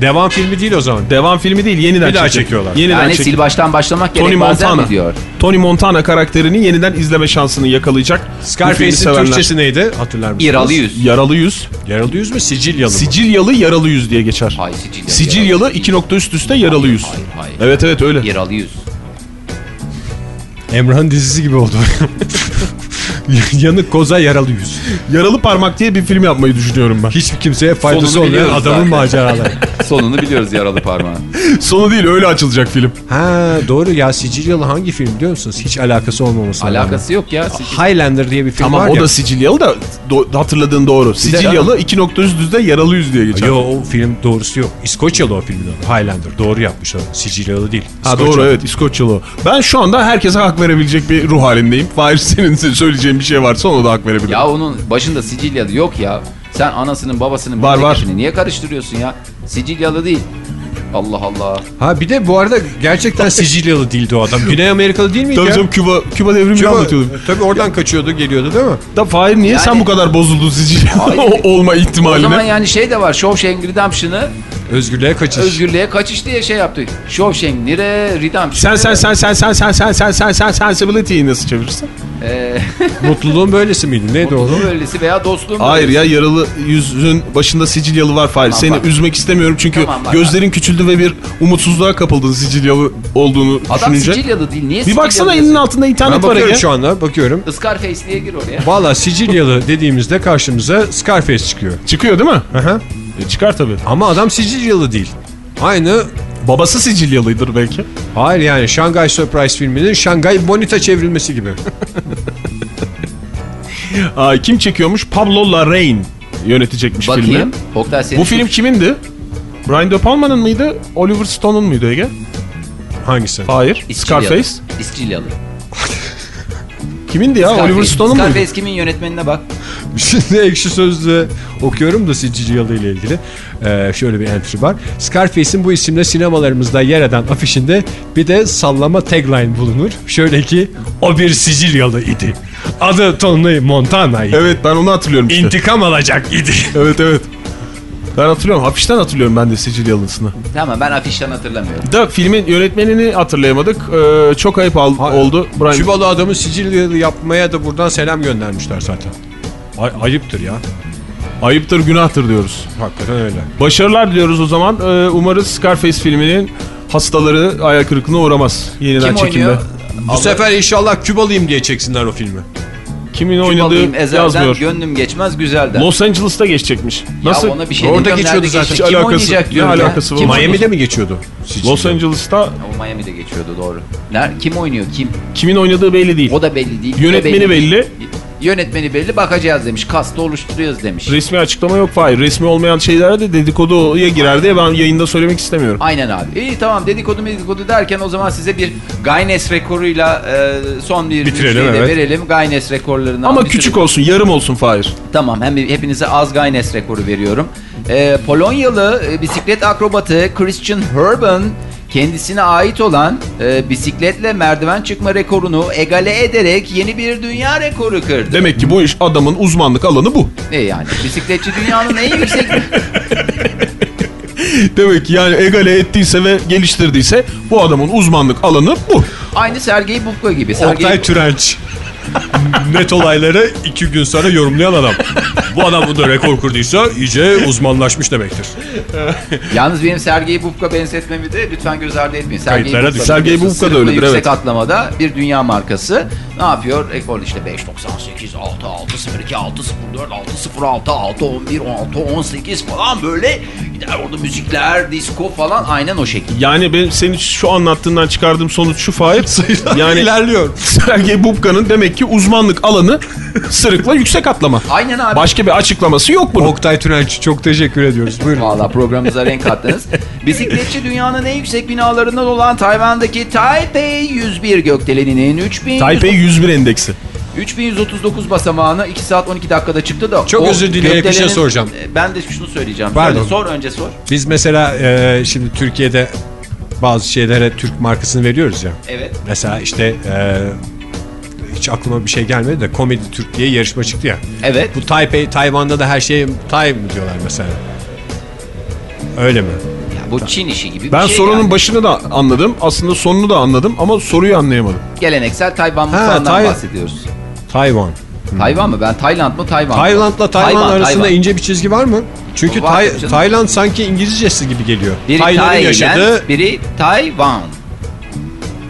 [SPEAKER 1] Devam filmi değil o zaman.
[SPEAKER 3] Devam filmi değil yeniden
[SPEAKER 1] Bir daha çekiyorlar.
[SPEAKER 3] Yeniden
[SPEAKER 2] Yani sil baştan başlamak
[SPEAKER 3] Tony
[SPEAKER 2] gerek bazen
[SPEAKER 3] Montana.
[SPEAKER 2] mi diyor?
[SPEAKER 3] Tony Montana karakterini yeniden izleme şansını yakalayacak.
[SPEAKER 1] Scarface'in. Türkçesi neydi? Hatırlar mısınız?
[SPEAKER 2] İralı yüz.
[SPEAKER 3] Yaralı yüz.
[SPEAKER 1] Yaralı yüz mü? Sicilyalı mı?
[SPEAKER 3] Sicilyalı yaralı yüz diye geçer.
[SPEAKER 2] Hayır Sicilya.
[SPEAKER 3] Sicilyalı iki nokta üst üste yaralı yüz.
[SPEAKER 2] Hayır hayır.
[SPEAKER 3] Evet evet öyle.
[SPEAKER 2] İralı yüz.
[SPEAKER 1] Emrah'ın dizisi gibi oldu. Yanık koza yaralı yüz.
[SPEAKER 3] Yaralı parmak diye bir film yapmayı düşünüyorum ben.
[SPEAKER 1] Hiçbir kimseye faydası
[SPEAKER 2] Sonunu
[SPEAKER 1] olmayan
[SPEAKER 2] biliyoruz
[SPEAKER 1] adamın
[SPEAKER 2] zaten.
[SPEAKER 1] maceraları.
[SPEAKER 2] Sonunu biliyoruz yaralı parmağın.
[SPEAKER 3] Sonu değil öyle açılacak film.
[SPEAKER 1] ha doğru ya Sicilyalı hangi film biliyor musunuz? Hiç alakası olmaması
[SPEAKER 2] Alakası yok ya. Sicilya.
[SPEAKER 1] Highlander diye bir film
[SPEAKER 3] Tamam
[SPEAKER 1] var
[SPEAKER 3] o
[SPEAKER 1] ya.
[SPEAKER 3] da Sicilyalı da do- hatırladığın doğru. Sicilyalı iki nokta üst üste yaralı yüz diye geçer.
[SPEAKER 1] Yo o film doğrusu yok. İskoçyalı o filmin adı. Highlander. Doğru yapmış o. Sicilyalı değil.
[SPEAKER 3] Ha
[SPEAKER 1] İskoçyalı.
[SPEAKER 3] doğru evet İskoçyalı o. Ben şu anda herkese hak verebilecek bir ruh halindeyim. Fahir senin söyleyeceğin bir şey varsa ona da hak verebilirim.
[SPEAKER 2] Ya onun başında Sicilyalı yok ya. Sen anasının babasının
[SPEAKER 3] Var, var.
[SPEAKER 2] niye karıştırıyorsun ya? Sicilyalı değil. Allah Allah.
[SPEAKER 1] Ha bir de bu arada gerçekten Sicilyalı değildi o adam. Güney Amerikalı değil miydi
[SPEAKER 3] Tabii
[SPEAKER 1] ya?
[SPEAKER 3] canım Küba, Küba devrimini
[SPEAKER 1] Küba-
[SPEAKER 3] anlatıyordum.
[SPEAKER 1] Tabii oradan kaçıyordu geliyordu değil mi?
[SPEAKER 3] Da Fahir niye
[SPEAKER 2] Yani-
[SPEAKER 3] sen bu kadar bozuldun Sicilyalı olma
[SPEAKER 2] O
[SPEAKER 3] ihtimaline?
[SPEAKER 2] zaman yani şey de var. Shawshank Redemption'ı
[SPEAKER 1] Özgürlüğe kaçış.
[SPEAKER 2] özgürlüğe kaçış diye şey yaptık. Shawshank nire Redemption.
[SPEAKER 3] Sen sen sen sen sen sen sen sen sen sen sensibility'yi nasıl çevirirsin?
[SPEAKER 2] Ee,
[SPEAKER 1] Mutluluğun böylesi miydi? Neydi o?
[SPEAKER 2] mutluluğun böylesi veya dostluğun
[SPEAKER 3] Hayır
[SPEAKER 2] böylesi.
[SPEAKER 3] ya yaralı yüzün başında Sicilyalı var Fahir.
[SPEAKER 2] Tamam,
[SPEAKER 3] Seni
[SPEAKER 2] bak.
[SPEAKER 3] üzmek istemiyorum çünkü
[SPEAKER 2] Tamam, bak.
[SPEAKER 3] gözlerin küçüldü ve bir umutsuzluğa kapıldın Sicilyalı olduğunu
[SPEAKER 2] Adam
[SPEAKER 3] düşününce.
[SPEAKER 2] Sicilyalı değil. Niye
[SPEAKER 3] Bir baksana elinin altında
[SPEAKER 1] Ben
[SPEAKER 3] internet var
[SPEAKER 1] bakıyorum
[SPEAKER 3] Ege.
[SPEAKER 1] şu anda bakıyorum.
[SPEAKER 2] Scarface diye gir oraya.
[SPEAKER 1] Valla Sicilyalı dediğimizde karşımıza Scarface çıkıyor.
[SPEAKER 3] Çıkıyor değil mi?
[SPEAKER 1] Aha.
[SPEAKER 3] E, çıkar tabii.
[SPEAKER 1] Ama adam Sicilyalı değil. Aynı
[SPEAKER 3] Babası Sicilyalıdır belki.
[SPEAKER 1] Hayır yani Shanghai Surprise filminin Shanghai Bonita çevrilmesi gibi.
[SPEAKER 3] Aa, kim çekiyormuş? Pablo Larraín yönetecekmiş filmi.
[SPEAKER 2] Bakayım. Oktay senin
[SPEAKER 3] Bu film kimindi? Brian De Palma'nın mıydı? Oliver Stone'un muydu Ege?
[SPEAKER 1] Hangisi?
[SPEAKER 3] Hayır.
[SPEAKER 2] İsçilyalı.
[SPEAKER 3] Scarface.
[SPEAKER 2] İsçilyalı.
[SPEAKER 3] Kimindi ya?
[SPEAKER 2] Scarface.
[SPEAKER 3] Oliver Stone'un muydu?
[SPEAKER 2] Scarface kimin yönetmenine bak.
[SPEAKER 1] Şimdi ekşi sözlüğü okuyorum da Sicilyalı ile ilgili. Ee, şöyle bir entry var. Scarface'in bu isimle sinemalarımızda yer eden afişinde bir de sallama tagline bulunur. Şöyle ki o bir Sicilyalı idi. Adı Tony Montana idi.
[SPEAKER 3] Evet ben onu hatırlıyorum işte.
[SPEAKER 1] İntikam alacak idi.
[SPEAKER 3] evet evet. Ben hatırlıyorum. Hafiften hatırlıyorum ben de Sicilyalısını.
[SPEAKER 2] Tamam ben afişten hatırlamıyorum.
[SPEAKER 3] Da filmin yönetmenini hatırlayamadık. Ee, çok ayıp al- oldu. Brian
[SPEAKER 1] Kübalı adamı Sicilyalı yapmaya da buradan selam göndermişler zaten. Ay- ayıptır ya.
[SPEAKER 3] Ayıptır günahtır diyoruz.
[SPEAKER 1] Hakikaten öyle.
[SPEAKER 3] Başarılar diliyoruz o zaman. Ee, umarız Scarface filminin hastaları ayak kırıklığına uğramaz. Yeniden
[SPEAKER 2] Kim
[SPEAKER 3] çekimde.
[SPEAKER 2] oynuyor?
[SPEAKER 1] Bu sefer inşallah Kübalıyım diye çeksinler o filmi.
[SPEAKER 3] Kimin
[SPEAKER 2] Kübalıyım
[SPEAKER 3] oynadığı
[SPEAKER 2] ezelden
[SPEAKER 3] yazmıyor.
[SPEAKER 2] gönlüm geçmez güzelden.
[SPEAKER 3] Los Angeles'ta geçecekmiş.
[SPEAKER 2] Ya
[SPEAKER 3] Nasıl?
[SPEAKER 2] ona bir şey
[SPEAKER 1] Orada geçiyordu zaten.
[SPEAKER 2] Kim
[SPEAKER 3] alakası-
[SPEAKER 2] oynayacak
[SPEAKER 3] ne
[SPEAKER 2] diyorum ya.
[SPEAKER 3] alakası var?
[SPEAKER 2] Kim
[SPEAKER 1] Miami'de mi geçiyordu? Sicilya?
[SPEAKER 3] Los Angeles'ta
[SPEAKER 2] O Miami'de geçiyordu doğru. Ner kim oynuyor kim?
[SPEAKER 3] kimin oynadığı belli değil.
[SPEAKER 2] O da belli değil.
[SPEAKER 3] Yönetmeni
[SPEAKER 2] değil.
[SPEAKER 3] belli.
[SPEAKER 2] Yönetmeni belli bakacağız demiş. Kasta oluşturuyoruz demiş.
[SPEAKER 3] Resmi açıklama yok Fahir. Resmi olmayan şeylere de dedikoduya girer diye ben yayında söylemek istemiyorum.
[SPEAKER 2] Aynen abi. İyi tamam dedikodu dedikodu derken o zaman size bir Guinness rekoruyla e, son bir
[SPEAKER 1] Bitirelim,
[SPEAKER 2] de
[SPEAKER 1] evet.
[SPEAKER 2] verelim. Guinness rekorlarını.
[SPEAKER 3] Ama küçük olsun, yarım olsun Fahir.
[SPEAKER 2] Tamam hem hepinize az Guinness rekoru veriyorum. E, Polonyalı e, bisiklet akrobatı Christian Herben kendisine ait olan e, bisikletle merdiven çıkma rekorunu egale ederek yeni bir dünya rekoru kırdı.
[SPEAKER 3] Demek ki bu iş adamın uzmanlık alanı bu.
[SPEAKER 2] Ne yani? Bisikletçi dünyanın en yüksek
[SPEAKER 3] Demek ki yani egale ettiyse ve geliştirdiyse bu adamın uzmanlık alanı bu.
[SPEAKER 2] aynı Sergey Bubka gibi. Sergey
[SPEAKER 1] Oktay Türenç. Net olayları iki gün sonra yorumlayan adam. Bu adam bunda rekor kurduysa iyice uzmanlaşmış demektir.
[SPEAKER 2] Yalnız benim Sergey Bubka benzetmemi de lütfen göz ardı etmeyin. Sergey Bubka.
[SPEAKER 3] Sergey da öyledir,
[SPEAKER 2] Yüksek
[SPEAKER 3] evet.
[SPEAKER 2] atlamada bir dünya markası. Ne yapıyor? Rekor işte 5.98, 6, 6, 02, 6, 04, 6, 06, 6, 11, 16, 18 falan böyle gider orada müzikler, disco falan aynen o şekilde.
[SPEAKER 3] Yani ben senin şu anlattığından çıkardığım sonuç şu Fahir. yani
[SPEAKER 1] İlerliyor.
[SPEAKER 3] Sergey Bubka'nın demek ki uzmanlık alanı sırıkla yüksek atlama.
[SPEAKER 2] Aynen abi.
[SPEAKER 3] Başka bir açıklaması yok bunun.
[SPEAKER 1] Oktay Türenç çok teşekkür ediyoruz. Buyurun.
[SPEAKER 2] Valla programımıza renk kattınız. Bisikletçi dünyanın en yüksek binalarından olan Tayvan'daki Taipei 101 gökdeleninin 3000
[SPEAKER 3] Taipei 101 endeksi.
[SPEAKER 2] 3139 basamağını 2 saat 12 dakikada çıktı da.
[SPEAKER 1] Çok özür dileyerek bir şey soracağım.
[SPEAKER 2] E, Ben de şunu söyleyeceğim.
[SPEAKER 1] Pardon.
[SPEAKER 2] Söyle, sor önce sor.
[SPEAKER 1] Biz mesela e, şimdi Türkiye'de bazı şeylere Türk markasını veriyoruz ya.
[SPEAKER 2] Evet.
[SPEAKER 1] Mesela işte e, hiç aklıma bir şey gelmedi de Komedi Türk diye yarışma çıktı ya.
[SPEAKER 2] Evet.
[SPEAKER 1] Bu Taipei, Tayvan'da da her şeye Tay mı diyorlar mesela. Öyle mi?
[SPEAKER 2] Bu Çin işi gibi bir
[SPEAKER 3] Ben
[SPEAKER 2] şey
[SPEAKER 3] sorunun
[SPEAKER 2] yani.
[SPEAKER 3] başını da anladım. Aslında sonunu da anladım ama soruyu anlayamadım.
[SPEAKER 2] Geleneksel Tayvan mutfağından
[SPEAKER 1] Tay-
[SPEAKER 2] bahsediyoruz.
[SPEAKER 1] Tayvan.
[SPEAKER 2] Tayvan mı? Ben Tayland mı Tayvan mı?
[SPEAKER 1] Tayland'la Tayvan, arasında
[SPEAKER 2] Tayvan.
[SPEAKER 1] ince bir çizgi var mı? Çünkü
[SPEAKER 2] Var
[SPEAKER 1] Tay-
[SPEAKER 2] canım.
[SPEAKER 1] Tayland sanki İngilizcesi gibi geliyor.
[SPEAKER 2] Biri
[SPEAKER 1] Tayland'ın
[SPEAKER 2] Tayland,
[SPEAKER 1] yaşadığı
[SPEAKER 2] biri Tayvan.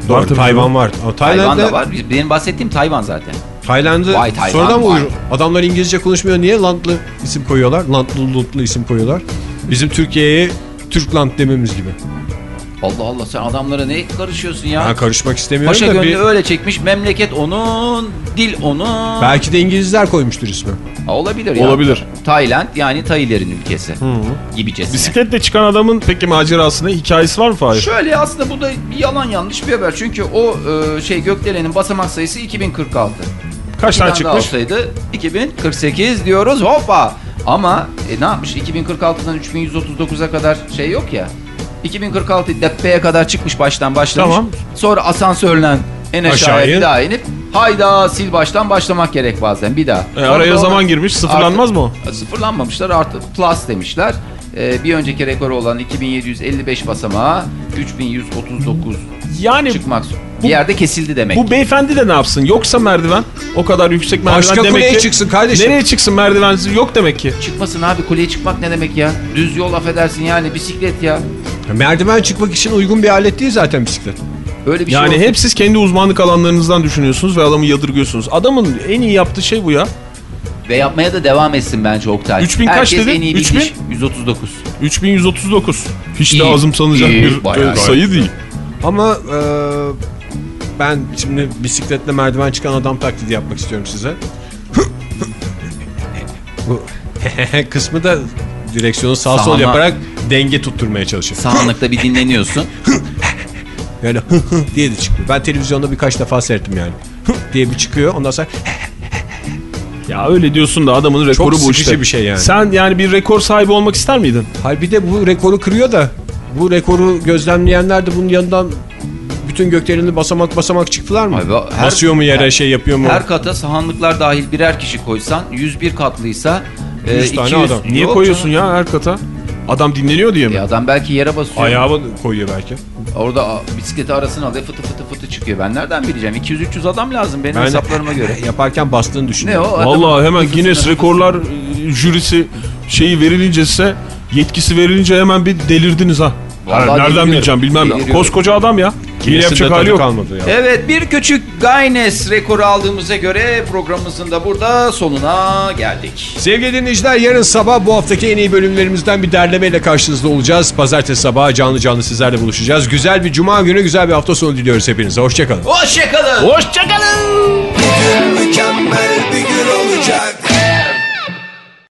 [SPEAKER 1] Doğru,
[SPEAKER 3] tabii
[SPEAKER 1] Tayvan var.
[SPEAKER 2] Tayvan da
[SPEAKER 1] Tayland'da
[SPEAKER 2] var. Benim bahsettiğim Tayvan zaten.
[SPEAKER 1] Tayland'ı
[SPEAKER 2] Tayvan,
[SPEAKER 1] sonradan mı uyur? Adamlar İngilizce konuşmuyor. Niye Landlı isim koyuyorlar? Landlı Lutlu isim koyuyorlar. Bizim Türkiye'ye Türkland dememiz gibi.
[SPEAKER 2] Allah Allah sen adamlara ne karışıyorsun ya?
[SPEAKER 1] Ben karışmak istemiyorum
[SPEAKER 2] Paşa
[SPEAKER 1] da
[SPEAKER 2] gönlü
[SPEAKER 1] bir...
[SPEAKER 2] öyle çekmiş. Memleket onun, dil onun.
[SPEAKER 1] Belki de İngilizler koymuştur ismi.
[SPEAKER 2] Ha, olabilir ya.
[SPEAKER 3] Olabilir.
[SPEAKER 2] Tayland yani Taylerin ülkesi. Gibicesine.
[SPEAKER 3] Bisikletle çıkan adamın peki macerasında hikayesi var mı Fahir?
[SPEAKER 2] Şöyle aslında bu da bir yalan yanlış bir haber. Çünkü o e, şey gökdelenin basamak sayısı 2046.
[SPEAKER 3] Kaç tane çıkmış?
[SPEAKER 2] olsaydı 2048 diyoruz hoppa. Ama e, ne yapmış? 2046'dan 3139'a kadar şey yok ya. 2046 deppeye kadar çıkmış baştan başlamış.
[SPEAKER 3] Tamam.
[SPEAKER 2] Sonra asansörle en aşağıya bir daha inip hayda sil baştan başlamak gerek bazen bir daha.
[SPEAKER 3] E,
[SPEAKER 2] Sonra
[SPEAKER 3] araya zaman girmiş sıfırlanmaz mı o?
[SPEAKER 2] Artı- Sıfırlanmamışlar artı plus demişler. E, bir önceki rekoru olan 2755 basamağı 3139
[SPEAKER 3] Yani
[SPEAKER 2] çıkmak bir yerde kesildi demek.
[SPEAKER 3] bu beyefendi de ne yapsın? Yoksa merdiven o kadar yüksek merdiven
[SPEAKER 1] Başka
[SPEAKER 3] demek
[SPEAKER 1] kuleye
[SPEAKER 3] ki...
[SPEAKER 1] çıksın kardeşim.
[SPEAKER 3] Nereye çıksın merdivensiz yok demek ki.
[SPEAKER 2] Çıkmasın abi kuleye çıkmak ne demek ya? Düz yol affedersin yani bisiklet ya.
[SPEAKER 1] Merdiven çıkmak için uygun bir alet değil zaten bisiklet.
[SPEAKER 2] Öyle bir
[SPEAKER 3] Yani
[SPEAKER 2] şey
[SPEAKER 3] hep siz kendi uzmanlık alanlarınızdan düşünüyorsunuz ve adamı yadırgıyorsunuz. Adamın en iyi yaptığı şey bu ya.
[SPEAKER 2] Ve yapmaya da devam etsin bence Oktay.
[SPEAKER 3] 3000 kaç
[SPEAKER 2] Herkes
[SPEAKER 3] dedin?
[SPEAKER 2] en iyi
[SPEAKER 3] 3000?
[SPEAKER 2] bilmiş. 139.
[SPEAKER 3] 3139. Hiç
[SPEAKER 2] İyi.
[SPEAKER 3] de azımsanacak
[SPEAKER 2] İyi,
[SPEAKER 3] bir
[SPEAKER 2] bayağı
[SPEAKER 3] e, sayı değil.
[SPEAKER 1] Ama e, ben şimdi bisikletle merdiven çıkan adam taklidi yapmak istiyorum size. Bu kısmı da direksiyonu sağ sol
[SPEAKER 2] Sağma.
[SPEAKER 1] yaparak denge tutturmaya çalışıyorum.
[SPEAKER 2] Sağlıkta bir dinleniyorsun.
[SPEAKER 1] Yani diye de çıkıyor. Ben televizyonda birkaç defa seyrettim yani. diye bir çıkıyor. Ondan sonra
[SPEAKER 3] Ya öyle diyorsun da adamın rekoru bu
[SPEAKER 1] sıkıcı
[SPEAKER 3] işte.
[SPEAKER 1] bir şey yani.
[SPEAKER 3] Sen yani bir rekor sahibi olmak ister miydin?
[SPEAKER 1] Hayır bir de bu rekoru kırıyor da bu rekoru gözlemleyenler de bunun yanından bütün göklerini basamak basamak çıktılar mı?
[SPEAKER 2] Abi, her-
[SPEAKER 1] Basıyor mu yere
[SPEAKER 2] her-
[SPEAKER 1] şey yapıyor mu?
[SPEAKER 2] Her kata sahanlıklar dahil birer kişi koysan 101 katlıysa e,
[SPEAKER 1] 100 tane
[SPEAKER 2] 200
[SPEAKER 1] adam.
[SPEAKER 3] Niye
[SPEAKER 2] Yok
[SPEAKER 3] koyuyorsun
[SPEAKER 2] canım.
[SPEAKER 3] ya her kata? Adam dinleniyor diye mi?
[SPEAKER 2] E adam belki yere basıyor.
[SPEAKER 1] Ayağımı koyuyor belki.
[SPEAKER 2] Orada bisikleti arasına alıyor fıtı fıtı fıtı çıkıyor. Ben nereden bileceğim? 200-300 adam lazım benim
[SPEAKER 1] Ben
[SPEAKER 2] hesaplarıma göre.
[SPEAKER 1] yaparken bastığını
[SPEAKER 2] Ne
[SPEAKER 1] düşünüyorum.
[SPEAKER 2] o? Adamın
[SPEAKER 3] Vallahi hemen Guinness Rekorlar e, jürisi şeyi verilince size yetkisi verilince hemen bir delirdiniz ha.
[SPEAKER 2] Vallahi
[SPEAKER 3] Ha, Nereden
[SPEAKER 2] deliriyorum.
[SPEAKER 3] bileceğim bilmem.
[SPEAKER 2] Deliriyorum.
[SPEAKER 3] Koskoca adam ya. Hile yapacak hali yok.
[SPEAKER 1] kalmadı ya.
[SPEAKER 2] Evet bir küçük Guinness rekoru aldığımıza göre programımızın da burada sonuna geldik.
[SPEAKER 1] Sevgili dinleyiciler yarın sabah bu haftaki en iyi bölümlerimizden bir derlemeyle karşınızda olacağız. Pazartesi sabahı canlı canlı sizlerle buluşacağız. Güzel bir cuma günü güzel bir hafta sonu diliyoruz hepinize. Hoşçakalın.
[SPEAKER 2] Hoşçakalın.
[SPEAKER 3] Hoşçakalın.
[SPEAKER 5] Mükemmel bir gün olacak